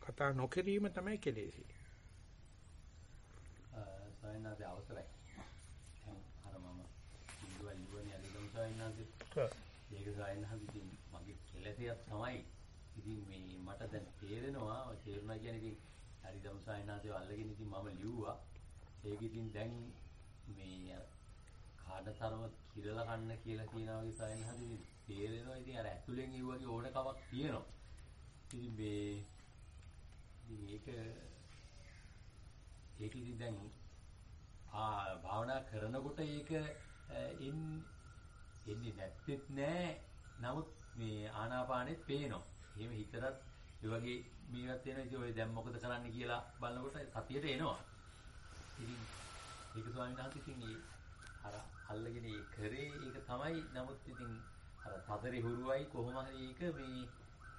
කතා නොකිරීම තමයි කෙලෙසි. සයන්නාද අවසරයි. අර මම ඉන්දුවල් ඉවනේ අදිගම සයන්නාද. ඒක සයන්නාද ඉතින් මගේ කෙලෙසියක් තමයි. ඉතින් මේ මට දැන් තේරෙනවා තේරුණා කියන්නේ ඉතින් හරිදම සයන්නාදේ අල්ලගෙන ඉතින් මම ලිව්වා. ඒක ඉතින් දැන් මේ කාඩතරම කිරලා කන්න කියලා කියනවා වගේ සයන්නාද ඉතින් තේරෙනවා ඉතින් අර ඇතුලෙන් ඒ වගේ ඕන කමක් තියෙනවා. ඉතින් මේ ඉතින් ඒක ඒක ඉතින් දැන් ආ භාවනා කරනකොට ඒක එන්නේ නැත්තේත් නෑ. නමුත් මේ ආනාපානෙත් පේනවා. එහෙම හිතනත් ඒ වගේ මේවත් වෙනවා. ඉතින් ඔය දැන් මොකද කරන්න කියලා බලනකොට සතියට එනවා. ඉතින් ඒක ස්වාමීන් වහන්සේ ඉතින් ඒ අර අල්ලගෙන ඒ කරේ ඒක තමයි. නමුත් ඉතින් අර සතරේ හුරුවයි කොහොම හරි ඒක මේ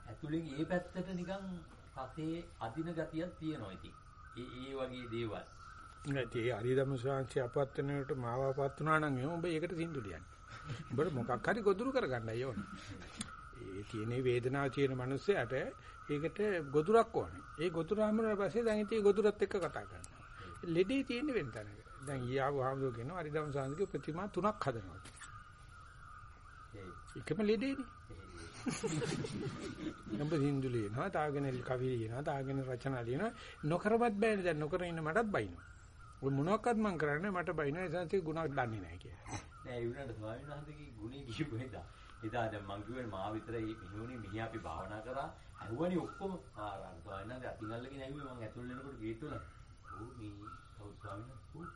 ඇතුලෙන් ඒ පැත්තට නිකන් පසේ අදින ගතියක් තියෙනවා ඉතින්. ඒ ඒ වගේ දේවල්. නැති ඒ හරිදම ශාන්ති අපවත් වෙනකොට මාව අපවත් වුණා නම් එහෙනම් ඔබ ඒකට සින්දු ලියන්නේ. උඹට මොකක් හරි ගොදුරු කරගන්නයි ඕනේ. ඒ තියෙන වේදනාව තියෙන මිනිස්සයාට ඒකට ගොදුරක් ඕනේ. ඒ ගොදුර හම්බුනාට පස්සේ දැන් ඉතින් ගොදුරත් එක්ක කතා කරනවා. ලෙඩේ තියෙන වෙන තැනක. දැන් ඊයාව හාමුදුරුවෝ කියනවා හරිදම ශාන්තිගේ ප්‍රතිමා තුනක් හදනවා. එකම ලෙඩේනේ. නම්බ හින්දු ලියනවා, තාගෙන කවි ලියනවා, තාගෙන රචනා ලියනවා. නොකරවත් බෑනේ දැන් නොකර ඉන්න මටත් බයිනවා. ඔය මොනවාක්වත් මම කරන්නේ මට බයිනවා ඒ සංසි ගුණක් දන්නේ නැහැ කියලා. නෑ ඒ වුණාට ස්වාමීන් වහන්සේගේ ගුණේ කිව්ව එදා. එදා දැන් මං කිව්වේ මා විතරයි මිනුනේ මිනිහා අපි භාවනා කරා. ඇහුවනේ ඔක්කොම ආ ස්වාමීන් වහන්සේ අතින් අල්ලගෙන ඇහුවේ මං ඇතුල් වෙනකොට ගේට් වල. ඕ මේ කවුද ස්වාමීන් වහන්සේ?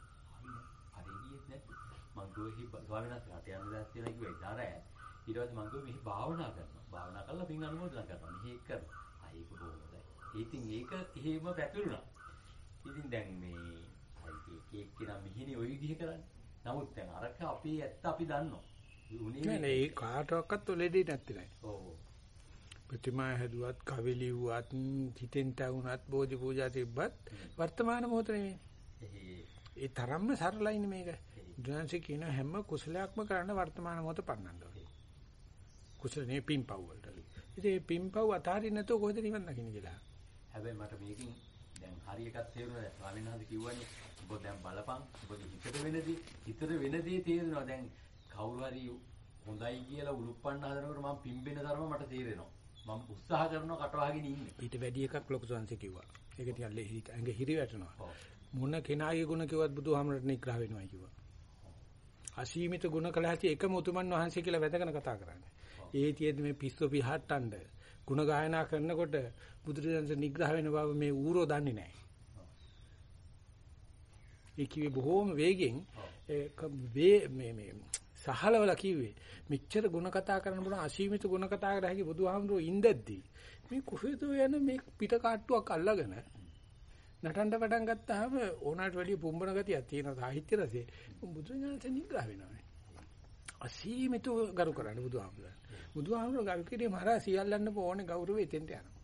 අර ඉන්නේ නැත්. මං කිව්වේ ස්වාමීන් වහන්සේ රට යන්න දැස් කියලා කිව්වා ඉදාර ඈ. ඊට පස්සේ මං කිව්වා මෙහි භාවනා කරනවා. භාවනා කරලා පින් අනුමෝදන් කරනවා. මෙහි එක කරනවා. ආ ඒක බොහොම හොඳයි. ඉතින් ඒක එහෙම පැතුරුණා. ඉතින් දැන් මේ ඒක එක්කෙනා මිහිනේ ওই විදිහ කරන්නේ. නමුත් දැන් අරක අපේ ඇත්ත අපි දන්නවා. උනේ නෑ ඒ කාටවත් ඔලෙඩේ නැත්තේ නෑ. ඔව්. ප්‍රතිමා හැදුවත්, කවි ලිව්වත්, හිතෙන් තවුනත්, බෝධි පූජා තිබ්බත් වර්තමාන මොහොත නෙමෙයි. ඒ තරම්ම සරලයිනේ මේක. බුදුන්සේ කියන හැම කුසලයක්ම කරන්න වර්තමාන මොහොත පන්නන්න ඕනේ. කුසලනේ පිම්පව් වලට. ඉතින් මේ පිම්පව් අතාරින්න නැතුව කොහෙද නිවන් දකින්න කියලා. හැබැයි මට මේකෙන් දැන් හරි එකක් තේරුණා. ස්වාමීන් වහන්සේ කිව්වනේ ඔබ දැන් බලපන් ඔබගේ හිතට වෙනදී හිතට වෙනදී තේරෙනවා. දැන් කවුරු හරි හොඳයි කියලා උලුප්පන්න හදනකොට මම පිම්බෙන තරම මට තේරෙනවා. මම උත්සාහ කරනවා කටවහගෙන ඉන්නේ. ඊට වැඩි එකක් ලොකු සංසය කිව්වා. ඒක ටිකක් ලෙහිට ඇඟ හිරි වැටෙනවා. මොන කෙනාගේ ගුණ කිව්වත් බුදුහාමරට නිග්‍රහ වෙනවා කිව්වා. අසීමිත ගුණ කළ හැකි එකම උතුමන් වහන්සේ කියලා වැදගෙන කතා කරන්නේ. ඒ තියෙද්දි මේ පිස්සු පිහට්ටන්න ගුණ ගායනා කරනකොට බුදුරජාණන් නිග්‍රහ වෙන බව මේ ඌරෝ දන්නේ නැහැ. ඒ කිව්වේ බොහෝම වේගෙන් ඒක වේ මේ මේ සහලවල කිව්වේ මෙච්චර ගුණ කතා කරන්න පුළුවන් අසීමිත ගුණ කතා කර හැකි බුදුහාමුදුරුවෝ ඉඳද්දී මේ කොහෙද යන මේ පිට කාට්ටුවක් අල්ලගෙන නටන්න පටන් ගත්තාම ඕනකට වැඩිය පුම්බන ගතියක් තියෙන සාහිත්‍ය රසයේ. බුදුරජාණන් නිග්‍රහ වෙනවානේ අසීමිත ගරු කරන්න බුදුහාමුදුරුවෝ බුදුහාමුදුරුවෝ ගරු කිරීම හරහා සියල්ලන්න ඕනේ ගෞරවෙ එතෙන්ට යනවා.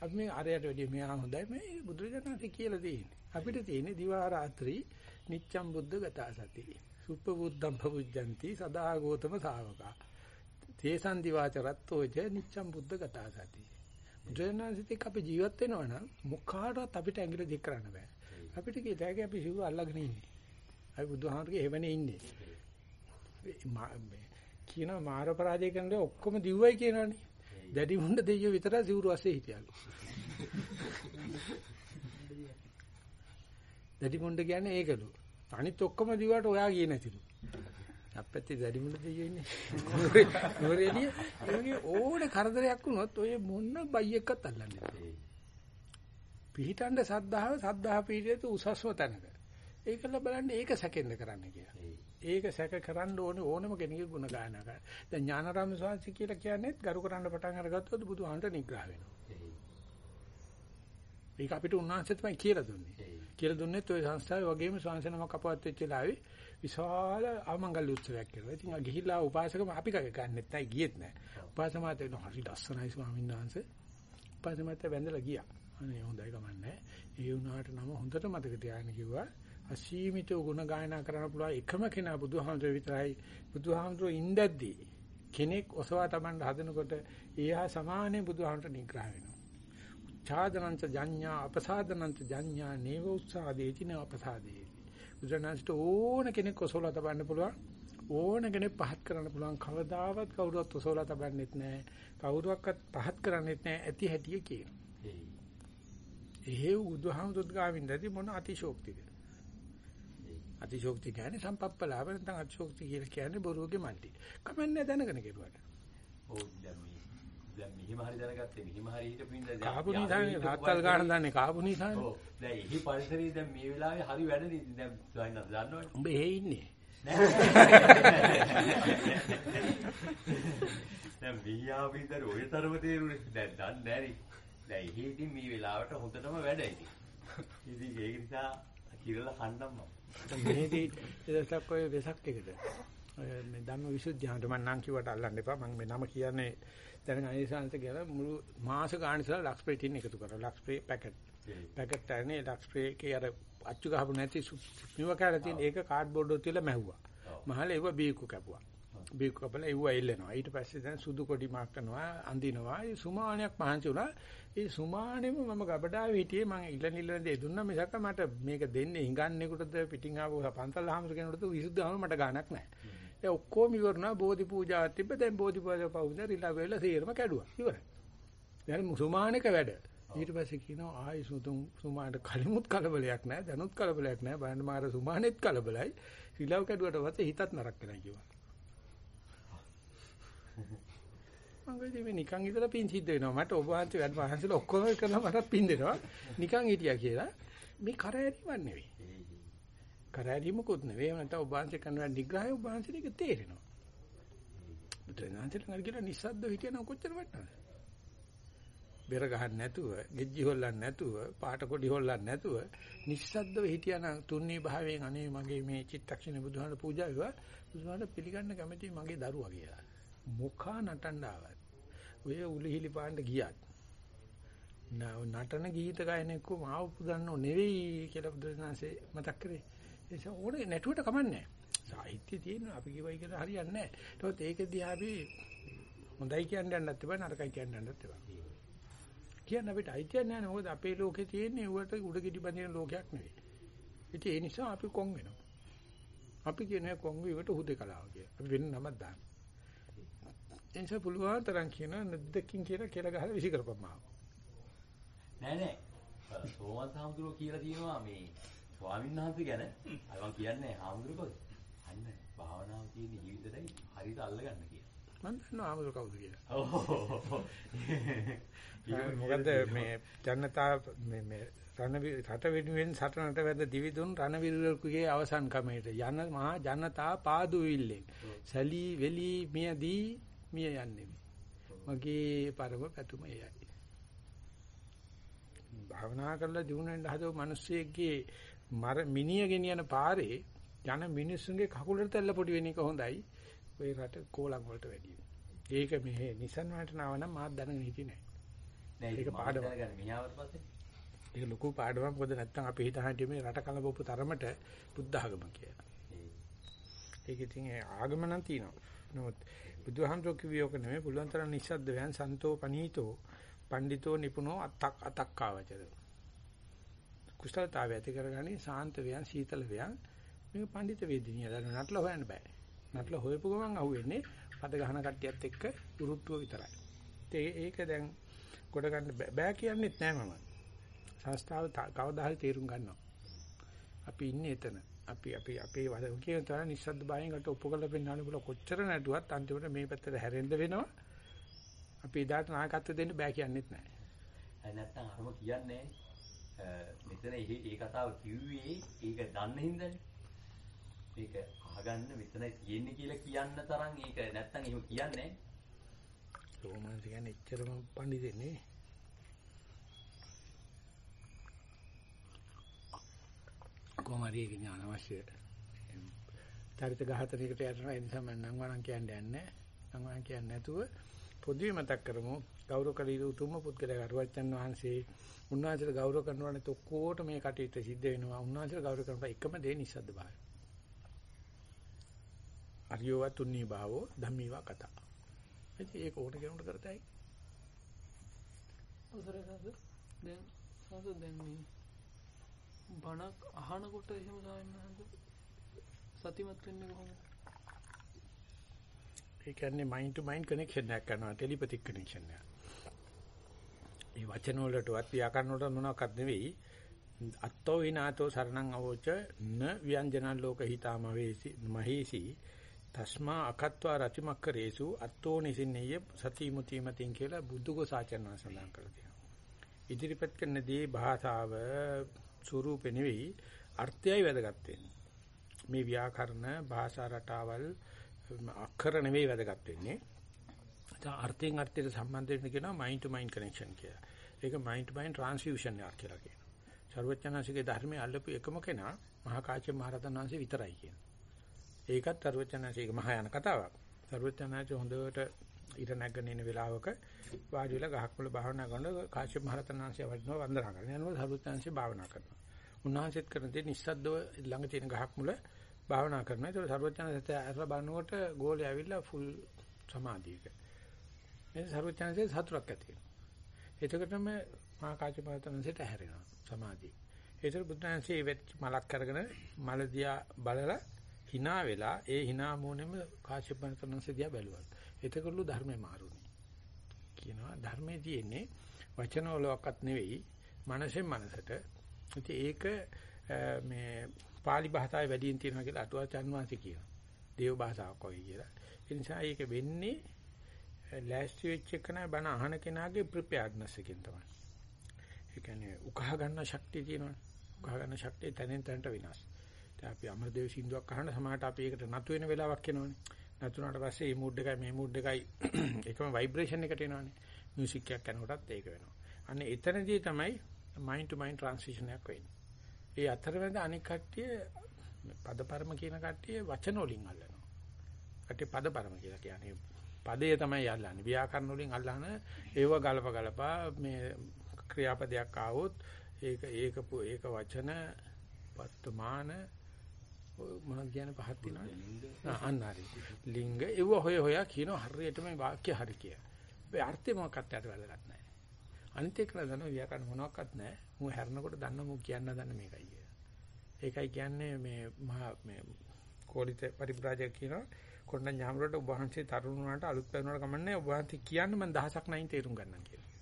අපි මේ අරයට වැඩිය මෙහා හොඳයි. මේ බුදුරජාණන්සේ කියලා තියෙන්නේ. අපිට තියෙන්නේ දිවා රාත්‍රී නිච්ඡම් බුද්ධ ගතා සති සුප්පබුද්ධම් පවුජ්ජಂತಿ සදා ගෝතම ශාවකා තේසන් දිවාචරත්තෝජ නිච්ඡම් බුද්ධ ගතා සති බුදුරජාණන්සේත් අපි ජීවත් වෙනවා නම් මොකාටවත් අපිට ඇඟිලි දික් කරන්න බෑ. අපිට කීයටගේ අපි සිවුර අල්ලගෙන ඉන්නේ. අපි බුදුහාමරගේ එවනේ ඉන්නේ. කියන මාර පරාජය කරනකොට ඔක්කොම දිව්වයි කියනවනේ. දැඩි මුණ්ඩ දෙයියෝ විතරයි සිවුරු ඇස්සේ හිටියලු. [laughs] දැඩි මුණ්ඩ කියන්නේ ඒකලු. අනිත් ඔක්කොම දිවට ඔයා ගියේ නැතිලු. අපැත්තේ දැඩි මුණ්ඩ දෙයියෝ ඉන්නේ. [laughs] නෝරේලිය ඒගේ ඕනේ කරදරයක් වුණොත් ඔය මොන්න බයියක්වත් අල්ලන්නේ නැහැ. පිහිටන්න සද්ධාව සද්ධා පිහිටියට උසස්ව තැනක. ඒකල බලන්න ඒක සැකෙන්න කරන්න කියලා. ඒක සැක කරන්න ඕනේ ඕනම කෙනෙකුගේ ಗುಣ කරන්න. දැන් ඥානාරාම ස්වාමීන් කියලා කියන්නේත් ගරු කරන්න පටන් අරගත්තොත් බුදුහාමට නිග්‍රහ වෙනවා. ඒක අපිට උන්වහන්සේ තමයි කියලා දුන්නේ. කියලා දුන්නෙත් ওই සංස්ථාවේ වගේම ස්වාමීනමක් අපවත් වෙච්ච වෙලාවේ විශාල ආමංගල්‍ය උත්සවයක් කරනවා. ඉතින් ආ ගිහිල්ලා උපාසකම අපි කගේ ගන්නෙත් නැහැ ගියෙත් නැහැ. උපාසකමාත වෙන හරි ලස්සනයි ස්වාමීන් වහන්සේ. උපාසකමාත වැඳලා ගියා. අනේ හොඳයි කමන්නේ. ඒ වුණාට නම හොඳට මතක තියාගන්න කිව්වා. අසීමිත ගුණ ගායනා කරන්න පුළුවන් එකම කෙනා බුදුහාමුදුරුවෝ විතරයි. බුදුහාමුදුරුවෝ ඉඳද්දී කෙනෙක් ඔසවා තමන්ට හදනකොට ඒහා සමානේ බුදුහාමුදුරට නිග්‍රහ වෙනවා. උච්ඡාදනන්ත ජඤ්ඤා අපසාදනන්ත ජඤ්ඤා නේව උත්සාදේති න අපසාදේති. බුදුරණන්ට ඕන කෙනෙක් ඔසවලා තබන්න පුළුවන්. ඕන කෙනෙක් පහත් කරන්න පුළුවන්. කවදාවත් කවුරුවත් ඔසවලා තබන්නෙත් නැහැ. කවුරුවක්වත් පහත් කරන්නෙත් නැහැ. ඇති හැටිය කියන. එහෙ බුදුහාමුදුරුවෝ ගාවින්දදී මොන අතිශෝක්තිද? අතිශෝක්ති කියන්නේ සම්පප්පලාව නැත්නම් අතිශෝක්ති කියලා කියන්නේ බොරුවගේ මල්ටි. කමන්නේ දැනගෙන කෙරුවට. ඔව් දැන් මේ දැන් මෙහිම හරි දැනගත්තේ මෙහිම හරි හිටපු ඉඳලා දැන් කාපු නිසානේ තාත්තල් ගන්න දන්නේ කාපු නිසානේ. ඔව් දැන් එහි පරිසරයේ දැන් මේ වෙලාවේ හරි වැඩනේ දැන් සොයන්නත් දන්නවනේ. උඹ එහෙ ඉන්නේ. දැන් මියා විතර ඔය තරම තේරුනේ දැන් දන්නේ නැරි. දැන් එහි ඉතින් මේ වෙලාවට හොඳටම වැඩ ඉතින්. ඉතින් ඒක නිසා කිරලා කන්නම් මම. මේදී එදසක් ඔය වෙසක් එකද. මේ ධම්ම විසුද්ධියන්ට මම නම් කිව්වට අල්ලන්න එපා. මම මේ නම කියන්නේ දැන් අනිසංශ කියලා මුළු මාස ගාන ඉස්සලා ලක්ස් ප්‍රේ ටින් එකතු කරා. Lakspray packet. පැකට් එකනේ ලක්ස් ප්‍රේ එකේ අර අච්චු ගහපු නැති නිව කාලා තියෙන ඒක කාඩ්බෝඩ් වල තියලා මැහුවා. මහල ඒව බීකු කැපුවා. බීකු කපලා ඒව එල්ලෙනවා. ඊට පස්සේ දැන් සුදු කොඩි මාක් කරනවා, අඳිනවා. ඒ සුමානයක් මහන්සි වුණා. ඒ සුමානෙම මම ගබඩාවේ හිටියේ මම ඉල්ලන ඉල්ලන දේ දුන්නා මිසක් මට මේක දෙන්නේ හිඟන්නේකටද පිටින් ආපු පන්සල් හාමුදුර කෙනෙකුටද විසුද්ධාම මට ගාණක් නැහැ. ඒ ඔක්කොම ඉවරනා බෝධි පූජාවක් තිබ්බ දැන් බෝධි පූජා පවුද රිලා වෙලා සීරම කැඩුවා. ඉවරයි. දැන් සුමානක වැඩ. ඊට පස්සේ කියනවා ආයි සුතුම් සුමානට කලිමුත් කලබලයක් නැහැ දැනුත් කලබලයක් නැහැ බලන්න මාර සුමානෙත් කලබලයි රිලව් කැඩුවට පස්සේ හිතත් නරක වෙනවා කිව්වා. මම කිව්වේ මේ නිකන් ඉඳලා පින් සිද්ධ වෙනවා මට ඔබ වහන්සේ වැඩ වහන්සේලා ඔක්කොම කරලා මටත් පින් දෙනවා නිකන් හිටියා කියලා මේ කරෑරීමක් නෙවෙයි. කරෑරීමකුත් නෙවෙයි නැත්නම් ඔබ වහන්සේ කරන නිග්‍රහය ඔබ වහන්සේට ඒක තේරෙනවා. බුදුරජාණන් ළඟ ගිහලා නිස්සද්ද හිටියනම් කොච්චර වටනද? බෙර ගහන්න නැතුව, ගෙජ්ජි හොල්ලන්න නැතුව, පාට කොඩි හොල්ලන්න නැතුව නිස්සද්දව හිටියනම් තුන්නී භාවයෙන් අනේ මගේ මේ චිත්තක්ෂණ බුදුහාම පූජා වේවා බුදුහාම පිළිගන්න කැමති මගේ දරුවා කියලා. මොකා නටන්න ආවත්. ඔය උලිහිලි පාන්න ගියත් නටන ගීත ගායන එක්ක මාව පුදන්නෝ නෙවෙයි කියලා බුදුරජාණන්සේ මතක් කරේ. ඒ නිසා ඕනේ නැටුවට කමන්නේ සාහිත්‍ය තියෙනවා අපි කිව්වයි කියලා හරියන්නේ නැහැ. ඒත් ඒක දිහා අපි හොඳයි කියන්න යන්නත් එපා නරකයි කියන්න යන්නත් එපා. කියන්න අපිට අයිතියක් නැහැ මොකද අපේ ලෝකේ තියෙන්නේ උවට උඩ කිඩි බඳින ලෝකයක් නෙවෙයි. ඉතින් ඒ නිසා අපි කොන් වෙනවා. අපි කියන්නේ කොන් වීමට හුදේකලාව කියලා. අපි වෙන නමක් දාන්න. ඒ නිසා පුළුවන් තරම් කියන නැද්දකින් කියලා කියලා ගහලා විසි කරපම් මාව. නෑ නෑ. සෝමන් සාමුදුරුවෝ කියලා තියෙනවා මේ ස්වාමීන් වහන්සේ ගැන අය මං කියන්නේ හාමුදුරුවෝ අන්න භාවනාව තියෙන ජීවිතේයි හරියට අල්ලගන්න කියලා. මම දන්නවා ආමුදු කවුද කියලා. ඔව්. මොකද මේ ජනතා මේ මේ රණ රට වෙනුවෙන් සටනට වැද දිවිදුන් රණවිරුවෙකුගේ අවසන් කමේට යන මහා ජනතා පාදුවිල්ලෙන් සලී වෙලී මියදී මිය යන්නේ. මගේ පරම පැතුම එයයි. භාවනා කරලා දිනුනෙන් හදව මිනිස්සෙක්ගේ මර මිනිය ගෙනියන පාරේ යන මිනිස්සුන්ගේ කකුලට තැල්ල පොඩි වෙන එක හොඳයි. ওই රට කෝලම් වලට වැඩිය. ඒක මෙහෙ Nissan වලට නාව නම් මාත් දැනගෙන හිටියේ නෑ. නෑ ඒක පාඩම. ඒක ලොකු පාඩමක් මොකද නැත්තම් අපි හිතහන් මේ රට කලබපු තරමට බුද්ධ ආගම කියලා. ඒක ඉතින් ආගම නම් තියෙනවා. නමුත් බුදුහාමුදුරුවෝ කිව්වේ ඕක නෙමෙයි පුළුවන් තරම් නිස්සද්ද වයන් සන්තෝ පනීතෝ පඬිතෝ නිපුණෝ අත්තක් අතක්කාවචර. කුසලතාවය ඇති කරගන්නේ සාන්ත වයන් සීතල වයන් මේක පඬිත වේදිනිය දන්න නටල හොයන්න බෑ. නටල හොයපු ගමන් අහුවෙන්නේ පද ගහන කට්ටියත් එක්ක උරුට්ටුව විතරයි. ඒ ඒක දැන් කොට ගන්න බෑ- බෑ කියන්නෙත් නෑ මම. සංස්ථාව තා- කවදා හරි තීරුම් ගන්නවා. අපි ඉන්නේ එතන. අපි අපි අපේ වද කියන තරම් නිස්සද්ද බයෙන් කට ඔප්පු කරලා පෙන්නන්න බුල කොච්චර නැටුවත් අන්තිමට මේ පැත්තට හැරෙන්න වෙනවා. අපි එදාට නායකත්වය දෙන්න බෑ කියන්නෙත් නෑ. අය නැත්තම් අරම කියන්නේ අ, මෙතන ඒ කතාව කිව්වේ ඒක දන්න හින්දානේ. මේක අහගන්න මෙතනයි තියෙන්නේ කියලා කියන්න තරම් ඒක නැත්තම් එහෙම කියන්නේ රෝමන්ස් කියන්නේ එච්චරම පඬිදෙන්නේ. කොමාරිය කියන්නේ අනවශ්‍ය. චරිත ඝාතනයකට යනවා ඒ නිසා මම නම් වණන් කියන්නේ නැහැ. නම් වණන් කියන්නේ නැතුව පොදුවේ මතක් කරමු ගෞරව කළ යුතු උතුම්ම පුද්ගලයා අරුවච්චන් වහන්සේ උන්වහන්සේට ගෞරව කරනවානේ ඔක්කොට මේ කටයුත්ත සිද්ධ වෙනවා. උන්වහන්සේට ගෞරව කරන එකම දේ නිස්සද්ද භාවය. අරියව තුන්නී භාවෝ ධම්මීවා කතා. ඉතින් ඒක ඕන කෙනෙකුට කරතයි. අවසරයි සාදු. දැන් සාදු දැන් මේ බණක් අහනකොට එහෙම සායන්න සතිමත් වෙන්නේ කොහොමද? ඒ කියන්නේ මයින්ඩ් ටු මයින්ඩ් කනෙක්ෂන් එකක් කරනවා ටෙලිපැතික් කනෙක්ෂන් එක. මේ වචන වලටවත් ව්‍යාකරණ වලට මොනවාක්වත් නෙවෙයි. අත්තෝ විනාතෝ සරණං අවෝච න ව්‍යංජනං ලෝක හිතාම වේසි මහේසි තස්මා අකත්වා රතිමක්කරේසු අත්තෝ නිසින්නේය සති මුති මතින් කියලා බුදුගෝසාචරණ සඳහන් කරලා තියෙනවා. ඉදිරිපත් කරන දේ භාෂාව ස්වරූපේ නෙවෙයි අර්ථයයි වැදගත් වෙන්නේ. මේ ව්‍යාකරණ භාෂා රටාවල් අක්ෂර නෙවෙයි වැදගත් වෙන්නේ. ඒ අර්ථයෙන් අර්ථයට සම්බන්ධ වෙන්න කියනවා මයින්ඩ් ටු මයින්ඩ් කනෙක්ෂන් කියලා. ඒක මයින්ඩ් ටු මයින්ඩ් ට්‍රාන්ස්ෆියුෂන් එකක් කියලා කියනවා. සර්වඥාන්සේගේ ධර්මයේ අල්ලපු එකම කෙනා මහා කාශ්‍යප මහ රහතන් වහන්සේ විතරයි කියනවා. ඒකත් සර්වඥාන්සේගේ මහායාන කතාවක්. සර්වඥාන්සේ හොඳට ඉර නැගගෙන ඉන වෙලාවක වාඩි වෙලා ගහක් මුල භාවනා කරනකොට කාශ්‍යප මහ රහතන් වහන්සේ වඩිනවා වන්දනා කරනවා. යනකොට සර්වඥාන්සේ භාවනා කරනවා. උන්වහන්සේත් කරන දේ නිස්සද්දව ළඟ තියෙන ගහක් මුල භාවනා කරනවා. ඒක සර්වඥාන්සේ අරලා බලනකොට ගෝලේ ඇවිල්ලා ෆුල් සමාධියක. මේ සර්වඥාන්සේ සතුටක් ඇති වෙනවා. එතකොටම මහා කාශ්‍යප මහ රහතන් වහන්සේට හැරෙනවා සමාධිය. ඒතර බුදුන්සේ වෙච්ච මලක් කරගෙන මල දිහා බලලා hina වෙලා ඒ hina මොනෙම කාශ්‍යප මහ රහතන් වහන්සේ දිහා බැලුවා. එතකොටලු ධර්මේ මාරුනේ. කියනවා ධර්මයේ තියෙන්නේ වචන වලවත් නෙවෙයි මනසෙන් මනසට. ඉතින් ඒක අ, මේ pāli භාෂාවේ වැඩියෙන් තියෙනවා කියලා අටුවාචාන් වහන්සේ කියනවා. දේව භාෂාවක් වගේ කියලා. ඒ නිසා ඒක වෙන්නේ අ, ලෑස්ති වෙච්ච කෙනා බණ අහන කෙනාගේ ප්‍රිපෙයාර්ඩ්නස් එකෙන් තමයි. ඒ කියන්නේ උකහා ගන්න ශක්තිය තියෙනවා. උකහා ගන්න ශක්තිය තැනෙන් තැනට විනාශ. දැන් අපි අමරදේව සින්දුවක් අහන සමහරට අපි ඒකට නතු වෙන වෙලාවක් එනවනේ. නතුනාට පස්සේ මේ මූඩ් එකයි මේ මූඩ් එකයි [clears throat] එකම ভাইබ්‍රේෂන් එකට එනවනේ. මියුසික් එකක් කරනකොටත් ඒක වෙනවා. අන්න එතනදී තමයි මයින්ඩ් ටු මයින්ඩ් ට්‍රාන්සිෂන් එකක් වෙන්නේ. ඒ අතරමැද අනික් කට්ටිය පදපරම කියන කට්ටිය වචන වලින් අල්ලනවා. කට්ටිය පදපරම කියලා කියන්නේ පදේ තමයි අල්ලන්නේ. ව්‍යාකරණ වලින් අල්ලන ඒව ගලප ගලපා මේ ක්‍රියාපදයක් ආවොත් ඒක ඒක ඒක වචන වර්තමාන මොනවද කියන්නේ පහක් තියෙනවනේ. ආ, අන්න හරි. ලිංග ඒව හොය හොයා කියන හරියට මේ වාක්‍ය හරි කිය. ඒ අර්ථය මොකක්ද යට වැදගත් නැහැ. අනිත් එක නේද ව්‍යාකරණ මොනවත් නැහැ. මු හැරනකොට දන්න මු කියන්න දන්න මේකයි. ඒකයි කියන්නේ මේ මහා මේ කෝලිත පරිබ්‍රාජක කියනවා කොණ්ඩඤ්ඤ ඥාමරට ඔබ වහන්සේ තරුණ වුණාට අලුත් පැනුනට කමන්නේ ඔබ වහන්සේ කියන්නේ මම දහසක් නැයින් තේරුම් ගන්නම් කියලා.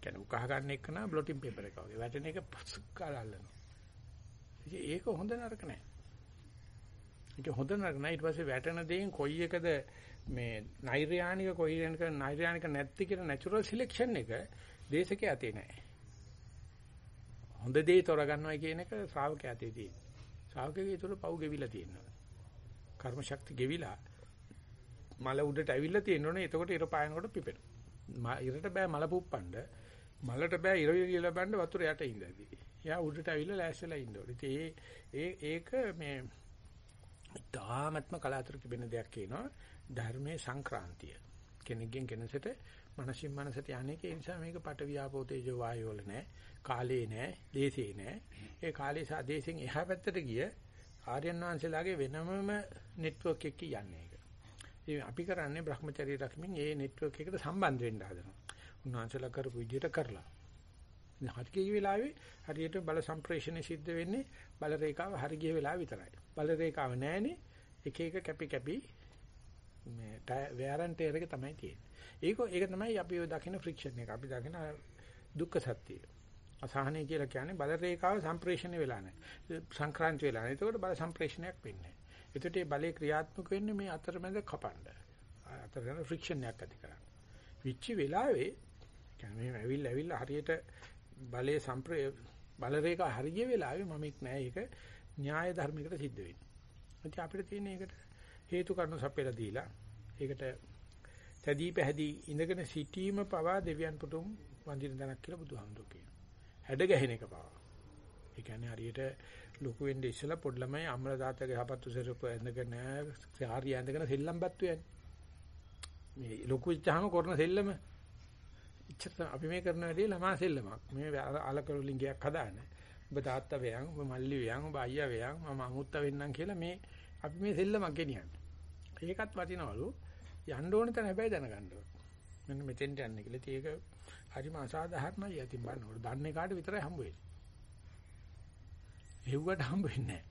කියන්නේ උකහා ගන්න එක නා බ්ලොටින් පේපර් එක වගේ. වැටෙන එක පස්සකාලා අල්ලනවා. ඉතින් ඒක හොඳ නරක නෑ. ඒක හොඳ නරක නෑ ඊට පස්සේ වැටෙන දේෙන් කොයි එකද මේ නෛර්යානික කොයි එක නෛර්යානික නැත්ති කියලා නැචරල් සිලෙක්ෂන් එක දේශකයේ ඇතේ නෑ. හොඳ දේ තෝරගන්නවා කියන එක ශ්‍රාවකයා ඇතේ තියෙනවා. ශ්‍රාවකගේ ඒතර පව් ගෙවිලා තියෙනවා. කර්ම ශක්ති ගෙවිලා මල උඩට ඇවිල්ලා තියෙනෝනේ එතකොට ඉර පායනකොට පිපෙනවා. ඉරට බෑ මල පුප්පන්න. මලට බෑ ඉර ඉර බන්න වතුර යට ඉඳදී. එයා උඩට ඇවිල්ලා ලෑස්තිලා ඉන්න ඕනේ. ඉතින් ඒ ඒක මේ තාමත්ම කලාතුරකින් වෙන දෙයක් කියනවා ධර්මයේ සංක්‍රාන්තිය. කෙනෙක්ගෙන් කෙනෙකුට මනසින් මනසට යන්නේ ඒ නිසා මේක පට වියාපෝ තේජෝ වායෝ වල නැහැ. කාලේ නැහැ, දේශේ නැහැ. ඒ කාලේ සහ දේශෙන් එහා පැත්තට ගිය ආර්යයන් වහන්සේලාගේ වෙනමම නෙට්වර්ක් එකක යන්නේ ඒක. ඉතින් අපි කරන්නේ Brahmacharya රකිමින් ඒ නෙට්වර්ක් එකට සම්බන්ධ වෙන්න හදනවා. උන්වහන්සේලා කරපු විදිහට කරලා. ඉතින් හරිය වෙලාවේ හරියට බල සම්ප්‍රේෂණය සිද්ධ වෙන්නේ බල රේඛාව හරිය වෙලාව විතරයි. බල රේඛාව නැහැනේ එක එක කැපි කැපි මේ වෑරන්ට් එක තමයි තියෙන්නේ. ඒක ඒක තමයි අපි ඔය දකින ෆ්‍රික්ෂන් එක. අපි දකින දුක්ඛ සත්‍යය. අසහනය කියලා කියන්නේ බල රේඛාව සම්ප්‍රේෂණය වෙලා නැහැ. සංක්‍රාන්ති වෙලා නැහැ. ඒකට බල සම්ප්‍රේෂණයක් වෙන්නේ නැහැ. ඒකට මේ බලේ ක්‍රියාත්මක වෙන්නේ මේ අතරමැද කපන්න. අතරමැද ෆ්‍රික්ෂන් එකක් ඇති කරන්න. විච්චි වෙලාවේ කියන්නේ මේ ඇවිල්ලා ඇවිල්ලා හරියට බලේ සම්ප්‍රේ බල රේඛා හරිය වෙලාවේ මමෙක් නැහැ. ඒක න්‍යාය ධර්මයකට සිද්ධ වෙන්නේ. ඉතින් අපිට තියෙන එකට හේතු කාරණා සපයලා දීලා ඒකට තැදී පැහැදී ඉඳගෙන සිටීම පවා දෙවියන් පුතුම් වඳින දණක් කියලා බුදුහාමුදුරුවෝ කියනවා. හැඩ ගැහෙන එක පවා. ඒ කියන්නේ හරියට ලොකු වෙන්නේ ඉස්සලා පොඩි ළමයි අම්මලා තාත්තගේ හපත්තු සරප ඇඳගෙන සාරිය ඇඳගෙන සෙල්ලම් බත්තු යන්නේ. මේ ලොකු ඉච්චාම කරන සෙල්ලම ඉච්චත අපි මේ කරන වැඩේ ළමා සෙල්ලමක්. මේ අලකරු ලිංගයක් හදාන. ඔබ තාත්තා වේයන්, ඔබ මල්ලි වේයන්, ඔබ අයියා වේයන්, මම අමුත්තා වෙන්නම් කියලා මේ අපි මේ සෙල්ලමක් ගෙනියන්නේ. ඒකත් වටිනවලු. යන්න ඕන තැන හැබැයි දැනගන්න ඕන. මෙන්න මෙතෙන්ට යන්නේ කියලා. ඒක හරිම අසාධාරණයි යතින් බලනකොට. දන්නේ කාට විතරයි හම්බ වෙන්නේ. හෙව්වට හම්බ වෙන්නේ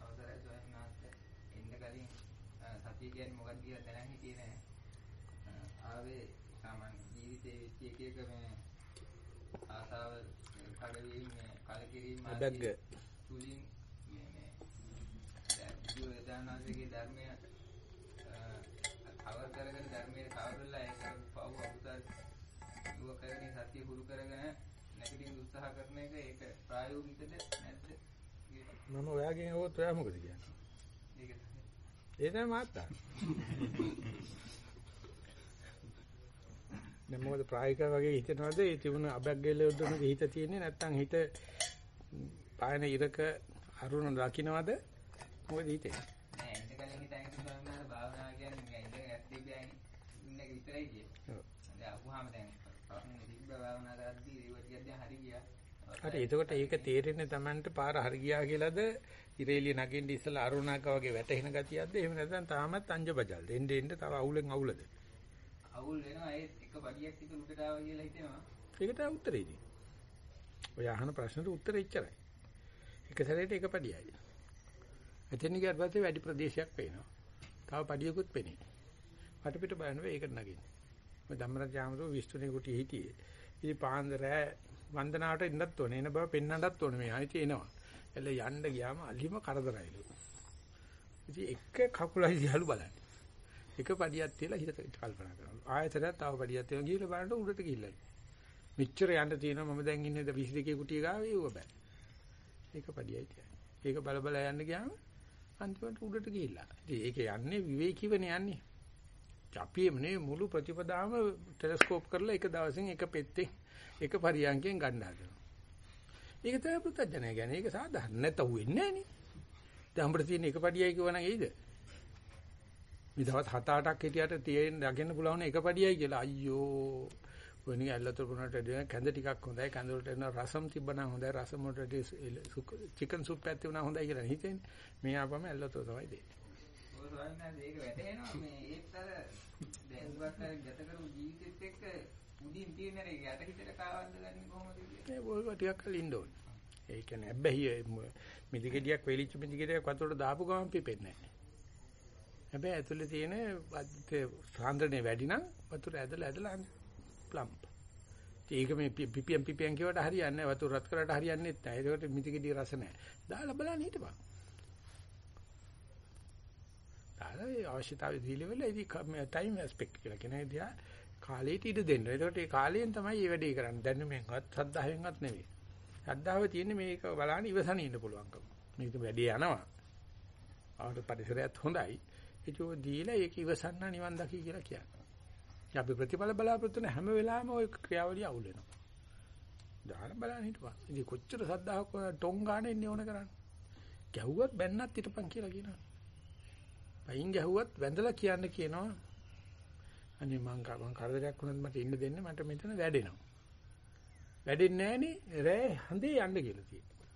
අවසරයි ස්වාමීන් වහන්සේ එන්න කලින් සතිය කියන්නේ මොකක්ද කියලා දැනන් හිටියේ නෑ. ආවේ සාමාන්‍ය ජීවිතේ වෙච්ච එක එක මේ ආසාව කඩවීම කලකිරීම බැග්ග. තුලින් මේ මේ දානවාසේගේ ධර්මය කවර් කරගෙන උත්සාහ කරන එක ඒක ප්‍රායෝගිකද නැද්ද? මම ඔයාගෙන් අහුවොත් ඔයා මොකද කියන්නේ? ඒක. ඒ තමයි මාත්තා. දැන් මොකද ප්‍රායෝගික වගේ හිතනවද ඒ තිබුණ අබැග්ගෙල යොදනක හිත තියෙන්නේ නැත්නම් හිත පායන ඉරක අරුණ දකින්නවද මොකද හිතේ නෑ එන්න කලින් හිතන්නේ ස්වාමීන් වහන්සේ භාවනාව කියන්නේ ඇස් දෙක ඇයිනේ ඉන්න එක විතරයි කියන්නේ. ඔව්. දැන් අහුවාම දැන් ප්‍රශ්නේ තිබ්බ භාවනා කරද්දී ඒව ටිකක් දැන් හරි ගියා. හරි එතකොට ඒක තේරෙන්නේ Tamanට පාර හරි ගියා කියලාද? ඉරේලිය නගින්න ඉස්සලා අරුණාක වගේ වැටෙන ගතියක්ද? එහෙම නැත්නම් තාමත් අංජබජල්ද? එන්න එන්න තව අවුලෙන් අවුලද? අවුල් වෙනවා. ඒ එක පඩියක් ටික උඩට ආවා කියලා හිතෙනවා. ඒකට උත්තරේ ඉතින් ඔය අහන ප්‍රශ්නෙට උත්තරේ එච්චරයි එක සැරේට එක පඩියයි. එතන ගියාට පස්සේ වැඩි ප්‍රදේශයක් පේනවා. තව පඩියකුත් පෙනේ වටපිට බලනවා ඒකට නගින්නේ. මම ධම්මරජ ආමරෝ විස්තුනේ කුටි හිටියේ. ඉතින් පාන්දර වන්දනාවට ඉන්නත් ඕනේ එන බව පෙන්වන්නත් ඕනේ මේ ආයිති එනවා එළ යන්න ගියාම අලිම කරදරයිලු. ඉතින් එක කකුලයි දිහලු බලන්නේ. එක පඩියක් තියලා හිත කල්පනා කරනවා. ආයතරයක් තව පඩියක් තියලා ගිහලා බලන්න උඩට ගිහිල්ලා මෙච්චර යන්න තියෙනවා මම දැන් ඉන්නේ 22 කුටිය ගාව ඒව බෑ. ඒක පඩියයි තියන්නේ. ඒක බල බල යන්න ගියාම අන්තිමට උඩට ගිහිල්ලා. ඉතින් ඒක යන්නේ විවේකීවනේ යන්නේ. අපි එමනේ මුළු ප්‍රතිපදාම ටෙලස්කෝප් කරලා එක දවසින් එක පෙත්තෙන් එක පරියන්කෙන් ගන්න හදනවා. ඒක තමයි පුත්තජනය කියන්නේ. ඒක සාධාරණ නැතව වෙන්නේ නෑනේ. දැන් අපිට තියෙන එක පඩියයි කියවනම් එයිද? මේ දවස් 7-8ක් හිටියට තියෙන දකින්න පුළුවන් එක පඩියයි කියලා. අයියෝ. වෙනිය ඇල්ලතර පුනට දෙන කැඳ ටිකක් හොඳයි. කැඳ වලට එන රසම් තිබ්බනම් හොඳයි. රසම් වලට චිකන් සුප් එකක් තිබුණා හොඳයි කියලා හිතෙන්නේ. මේ ආපම ඇල්ලතර තමයි දෙන්නේ. ඔය ස්වාමීන් වහන්සේ ඒක වැටහෙනවා මේ ඒත් අර දැන් උගත් අර ගත කරපු ජීවිතෙත් එක්ක උඩින් තියෙන අර යට හිතට කාවන්ද ගන්නේ කොහොමද කියන්නේ. මේ ඔය ටිකක් කල් ඉන්න ඕනේ. ඒ කියන්නේ හැබැයි මිදිගෙඩියක් වෙලිච්ච මිදිගෙඩියක් වතුරට දාපු ගමන් පිපෙන්නේ නැහැ. හැබැයි ඇතුලේ තියෙන සාන්ද්‍රණය වැඩි නම් වතුර ඇදලා ඇදලා ප්ලම්ප්. ඒක මේ පිපියම් පිපියම් කියවට හරියන්නේ නැහැ. වතුර රත් කරලා හරියන්නේ නැහැ. ඒකට මිදිගෙඩිය රස නැහැ. දාලා බලන්න හිටපන්. දාලා ඒ අවශ්‍යතාවය දීලා වෙලා ඉතින් ටයිම් ඇස්පෙක්ට් කියලා කියන ඉදියා කාලයට ඉඩ දෙන්න. ඒකට ඒ කාලයෙන් තමයි මේ වැඩේ කරන්නේ. දැනුමෙන්වත් සද්ධාවෙන්වත් නෙවෙයි. සද්ධාව තියෙන්නේ මේක බලන්න ඉවසන ඉන්න පුළුවන්කම. මේක වැඩේ යනවා. ආවට පරිසරයත් හොඳයි. ඒක දීලා ඒක ඉවසන්න නිවන් දකි කියලා කියන්නේ. අපි ප්‍රතිඵල බලාපොරොත්තු වෙන හැම වෙලාවෙම ওই ක්‍රියාවලිය අවුල් වෙනවා. දාන බලන්න හිටපන්. ඉතින් කොච්චර සද්ධාවක් ටොං ගන්න ඉන්නේ ඕන කරන්නේ. ගැහුවත් බැන්නත් හිටපන් කියලා කියනවා. පයින් ගැහුවත් වැඳලා කියන්න කියනවා. අනේ මං මං කරදරයක් වුණත් මට ඉන්න දෙන්න මට මෙතන වැඩෙනවා. වැඩෙන්නේ නැහනේ රෑ හඳේ යන්න කියලා තියෙනවා.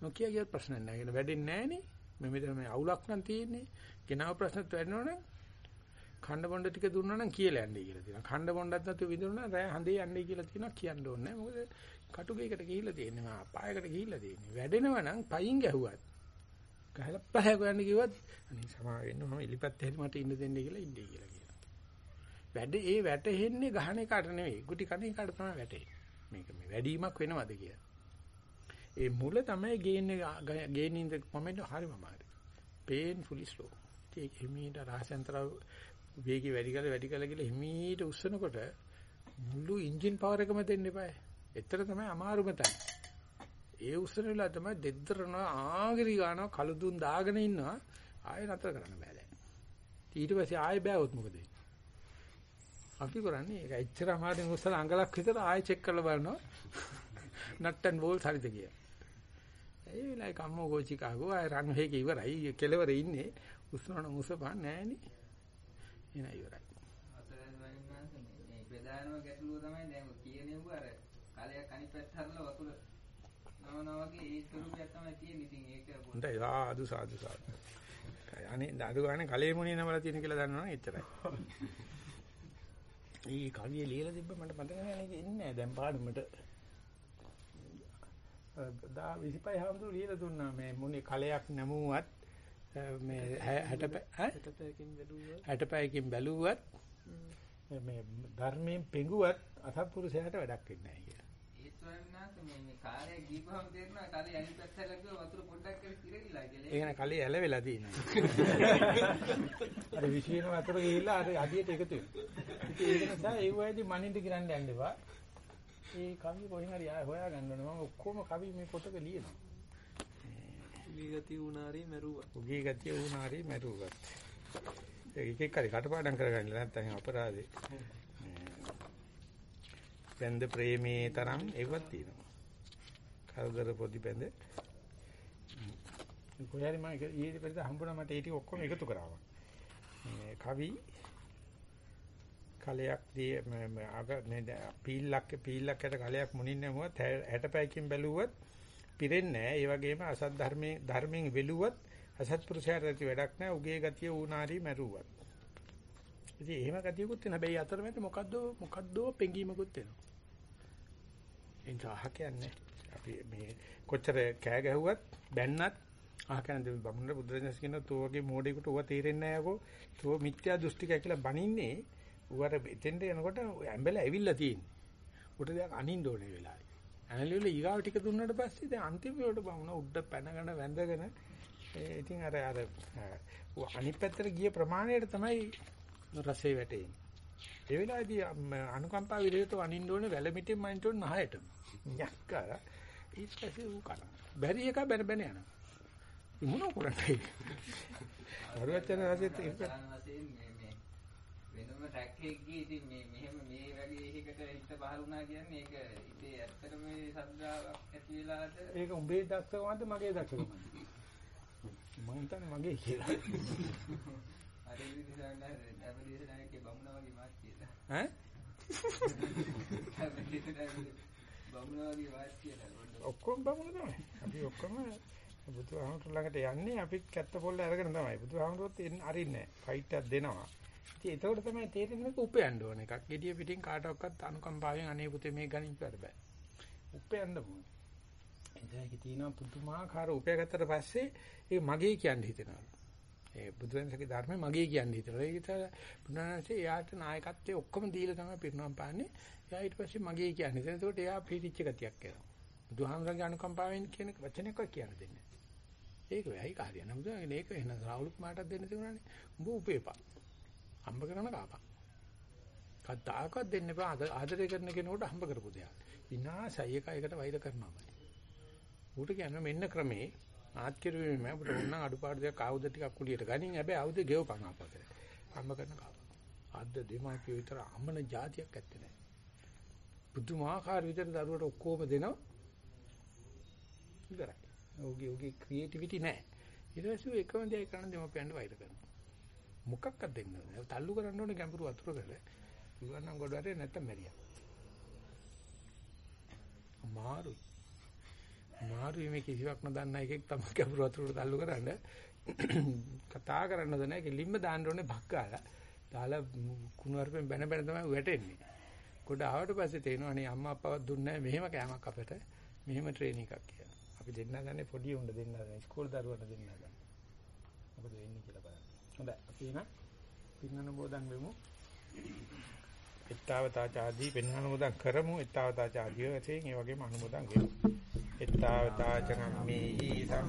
නොකිය කියත් ප්‍රශ්න නැහැ. වැඩෙන්නේ නැහනේ. මේ මෙතන මේ අවුලක් නම් තියෙන්නේ. කෙනාව ප්‍රශ්නත් වැඩනවනම් ඛණ්ඩ බොණ්ඩ ටික දුන්නා නම් කියලා යන්නේ කියලා තියෙනවා. ඛණ්ඩ බොණ්ඩත් නැතුව විඳුණා රෑ හඳේ යන්නේ කියලා තියෙනවා කියන්න ඕනේ නැහැ. මොකද කටුගේකට ගිහිල්ලා තියෙන්නේ. මා අපායකට ගිහිල්ලා තියෙන්නේ. වැඩෙනව නම් පයින් ගැහුවත්. ගහලා පහය ගන්න කිව්වත් අනේ සමා වෙන්න මම ඉලිපත් හැරි මට ඉන්න දෙන්න කියලා ඉන්නේ කියලා කියනවා. වැඩ ඒ වැටෙන්නේ ගහන එකට නෙවෙයි. ගුටි කන එකට තමයි වැටෙන්නේ. මේක මේ වැඩිවීමක් වෙනවද කියලා. ඒ මුල තමයි ගේන්නේ ගේනින් ද මොමන්ට් හරිම අමාරුයි. painfully slow. ඒක හිමීට රහසෙන්තර වේගය වැඩි කරලා වැඩි කරලා ගිහලා හිමීට උස්සනකොට මුළු එන්ජින් පවර් එකම දෙන්න එපා. එතන තමයි අමාරුම තැන. ඒ උස්සන වෙලාව තමයි දෙද්දරන ආගිරි ගන්නවා කළු දුන් දාගෙන ඉන්නවා ආයෙ නතර කරන්න බෑ දැන්. ඊට පස්සේ ආයෙ බෑවොත් මොකද අපි කරන්නේ ඒක එච්චර අමාරුවෙන් උස්සලා අඟලක් විතර ආයෙ චෙක් කරලා බලනවා නට් ඇන්ඩ් බෝල්ස් හරිද කියලා. ඒ වෙලාවේ කම්මෝ ගෝචිකාගෝ ආයෙ රන් හේක ඉවරයි කෙලවරේ ඉන්නේ උස්සනන උස්සපන් නෑනේ. එන ඉවරයි. අතරෙන් වයින්නාන්ස මේ ප්‍රධානම ගැටලුව තමයි දැන් කියනෙව්ව අර කාලයක් අනිත් පැත්ත හරලා වතුර නවනවා වගේ ඒ ස්වරූපයක් තමයි තියෙන්නේ. ඉතින් ඒක හොඳයි සාදු සාදු සාදු. අනේ අඩු ගන්න කලේ මොණේ නමලා තියෙන කියලා දන්නවනම් එච්චරයි. ඊ කවිය ලියලා තිබ්බ මට මතක නෑ නේද? ඉන්නේ නෑ. දැන් පාඩමට. දා 25 හම්දු ලියලා දුන්නා මේ මොනේ කලයක් නැමුවත් මේ 60 ඈ 60 පැයකින් බැලුවා 60 පැයකින් බැලුවත් මේ ධර්මයෙන් පෙඟුවත් අසත්පුරුෂයාට වැඩක් වෙන්නේ නැහැ කියලා. ඒත් වයින්නාන්ස මේ මේ කාලේ ගිහපුවම තේරෙනවා කාලේ අනිත් පැත්ත හරලා වතුර පොඩ්ඩක් කර ඉතිරෙලා කියලා. ඒ කියන්නේ කලේ ඇලවෙලා තියෙනවා. අර විශේෂ වතුර ගිහිල්ලා අර අඩියට එකතු වෙනවා. ඒක නිසා ඒ වයිදී මනින්ද ගිරන්න යන්න එපා. ඒ කවි කොහෙන් හරි ආය හොයා ගන්න ඕනේ. මම ඔක්කොම කවි මේ පොතක ලියනවා. විගති උනාරි මැරුවා උගේ ගතිය වුණාරි මැරුවත්. ඒක එක එක කටපාඩම් කරගන්න නැත්නම් අපරාධේ. බැඳ ප්‍රේමේ තරම් ඒවත් තියෙනවා. කරදර පොඩි බැඳ. කොහේරි මම ඊයේ පෙරේද හම්බුණා මට ඒ ටික ඔක්කොම එකතු කරාවා. මේ කවි කලයක් දී අග මේ පීල්ලක් පීල්ලක්කට කලයක් මුණින් නැමුවත් 60 පැයකින් බැලුවත් පිරෙන්නේ නැහැ. ඒ වගේම අසත් ධර්මයේ ධර්මයෙන් වෙලුවත් අසත්පුරුෂයාට ඇති වැඩක් නැහැ. උගේ ගතිය ඌනාරි මැරුවත්. ඉතින් එහෙම ගතියකුත් තියෙන හැබැයි අතරමැද මොකද්ද මොකද්ද පෙඟීමකුත් වෙනවා. එනිසා අහ කියන්නේ අපි මේ කොච්චර කෑ ගැහුවත් බැන්නත් අහ කියන්නේ බමුණට බුදුරජාණන් කියන තෝගේ මෝඩේකට ඌව තේරෙන්නේ නැහැ යකෝ. තෝ මිත්‍යා දෘෂ්ටිකයි කියලා බනින්නේ ඌවට එතෙන්ට එනකොට ඇඹල ඇවිල්ලා තියෙන්නේ. උට දෙයක් අනින්න ඕනේ වෙලාවේ. ඇනලිවල ඊගාව ටික දුන්නාට පස්සේ දැන් අන්තිම වලට බමුණ උඩ පැනගෙන වැඳගෙන ඉතින් අර අර අනිත් පැත්තට ගිය ප්‍රමාණයට තමයි රසේ වැටෙන්නේ. ඒ වෙලාවේදී අනුකම්පා විරේතව අනින්න ඕනේ වැලමිටෙන් මනින්න ඕනේ නහයට. යක්කර ඊට පස්සේ ඌ කරා. බැරි එක බැන බැන යනවා. මොනව කරන්නේ? වරුවචන රසෙත් ඒක වෙනම ට්‍රැක් එකකදී ඉතින් මේ මෙහෙම මේ වගේ එකකට හිත පහළ වුණා කියන්නේ ඒක ඉතින් ඇත්තටම මේ සද්දාවක් ඇති වෙලාද ඒක උඹේ දක්ෂකමද මගේ දක්ෂකමද? මම හිතන්නේ මගේ කියලා. අර විදිහට නැවදීස නැකේ බමුණා වගේ මාත් කියලා. ඈ? බමුණා වගේ වාස් කියලා පොඩ්ඩක්. ඔක්කොම බමුණ තමයි. අපි ඔක්කොම බුදුහාමුදුර ළඟට යන්නේ අපිත් කැත්ත පොල්ල අරගෙන තමයි. බුදුහාමුදුරුවොත් එන්න අරින්නේ නැහැ. ෆයිට් එකක් දෙනවා. ඉතින් ඒතකොට තමයි තේරෙන්නේ මේක උපයන්න ඕන එකක්. gediya පිටින් කාටවත් අනුකම්පාවෙන් අනේ පුතේ මේ ගණන් ඉස්සර බෑ. උපයන්න ඕනේ. එතනක තියෙන පුදුමාකාර උපයගත්තට පස්සේ ඒ මගේ කියන්නේ හිතෙනවා. ඒ බුදුරජාණන්සේගේ ධර්මය මගේ කියන්නේ හිතනවා. ඒක තමයි බුදුරජාණන්සේ එයාට නායකත්වයේ ඔක්කොම දීලා තමයි පිරිනවම් පාන්නේ. එයා ඊට පස්සේ මගේ කියන්නේ. එතකොට එයා පිටිච්ච ගතියක් එනවා. බුදුහාමරගේ අනුකම්පාවෙන් කියන වචනයක් කියන්න දෙන්නේ නැහැ. ඒක වෙයි කාර්යය. නමුත් මේක එහෙනම් රාහුල් කුමාරටත් දෙන්න තිබුණානේ. උඹ උපේපා. හම්බ කරන කාපා. කද්දාකවත් දෙන්න එපා. ආදරය කරන කෙනෙකුට හම්බ කරපු දෙයක්. විනාශය එක එකට වෛර කරනවාමයි. ඌට කියන්නේ මෙන්න ක්‍රමේ ආත් කිරුවේ මම ඔබට ඕන අඩුපාඩු දෙයක් ආයුධ ටිකක් කුලියට ගනින් හැබැයි ආයුධ ගෙවපන් අපතේ. හම්බ කරන කාපා. අද්ද දෙමාපිය විතර අමන જાතියක් ඇත්තේ නැහැ. බුදුමාහාර විතර දරුවට ඔක්කොම දෙනවා. ඉවරයි. ඔහුගේ ඔහුගේ ක්‍රියේටිවිටි නැහැ. ඊට පස්සේ එකම දේ කරන දෙමාපියන්ට වෛර කරනවා. මොකක්වත් දෙන්න ඕනේ. තල්ලු කරන්න ඕනේ ගැඹුරු වතුරකට. ඉවරනම් ගොඩවරේ නැත්තම් මැරියා. අමාරුයි. අමාරුයි මේ කිසිවක් නොදන්න එකෙක් තමයි ගැඹුරු වතුරට තල්ලු කරන්න. කතා කරන්නද නැහැ. කෙලින්ම දාන්න ඕනේ බක්කාලා. දාලා කුණු අරපෙන් බැන බැන තමයි වැටෙන්නේ. ගොඩ ආවට පස්සේ තේරෙනවා අනේ අම්මා අප්පාවත් දුන්නේ නැහැ මෙහෙම කෑමක් අපිට. මෙහෙම ට්‍රේනින් එකක් කියලා. අපි දෙන්න ගන්නේ පොඩි උණ්ඩ දෙන්න ගන්නේ ස්කූල් දරුවට දෙන්න ගන්නේ. මොකද වෙන්නේ කියලා බලන්න. හොඳයි අපි එන පින්නන බෝධන් වෙමු. එත්තාවතා ചാදී පෙන්වන මොදන් කරමු. එත්තාවතා ചാදිය වශයෙන් ඒ වගේම අනුමෝදන් වෙමු. එත්තාවතා චනම්මේහි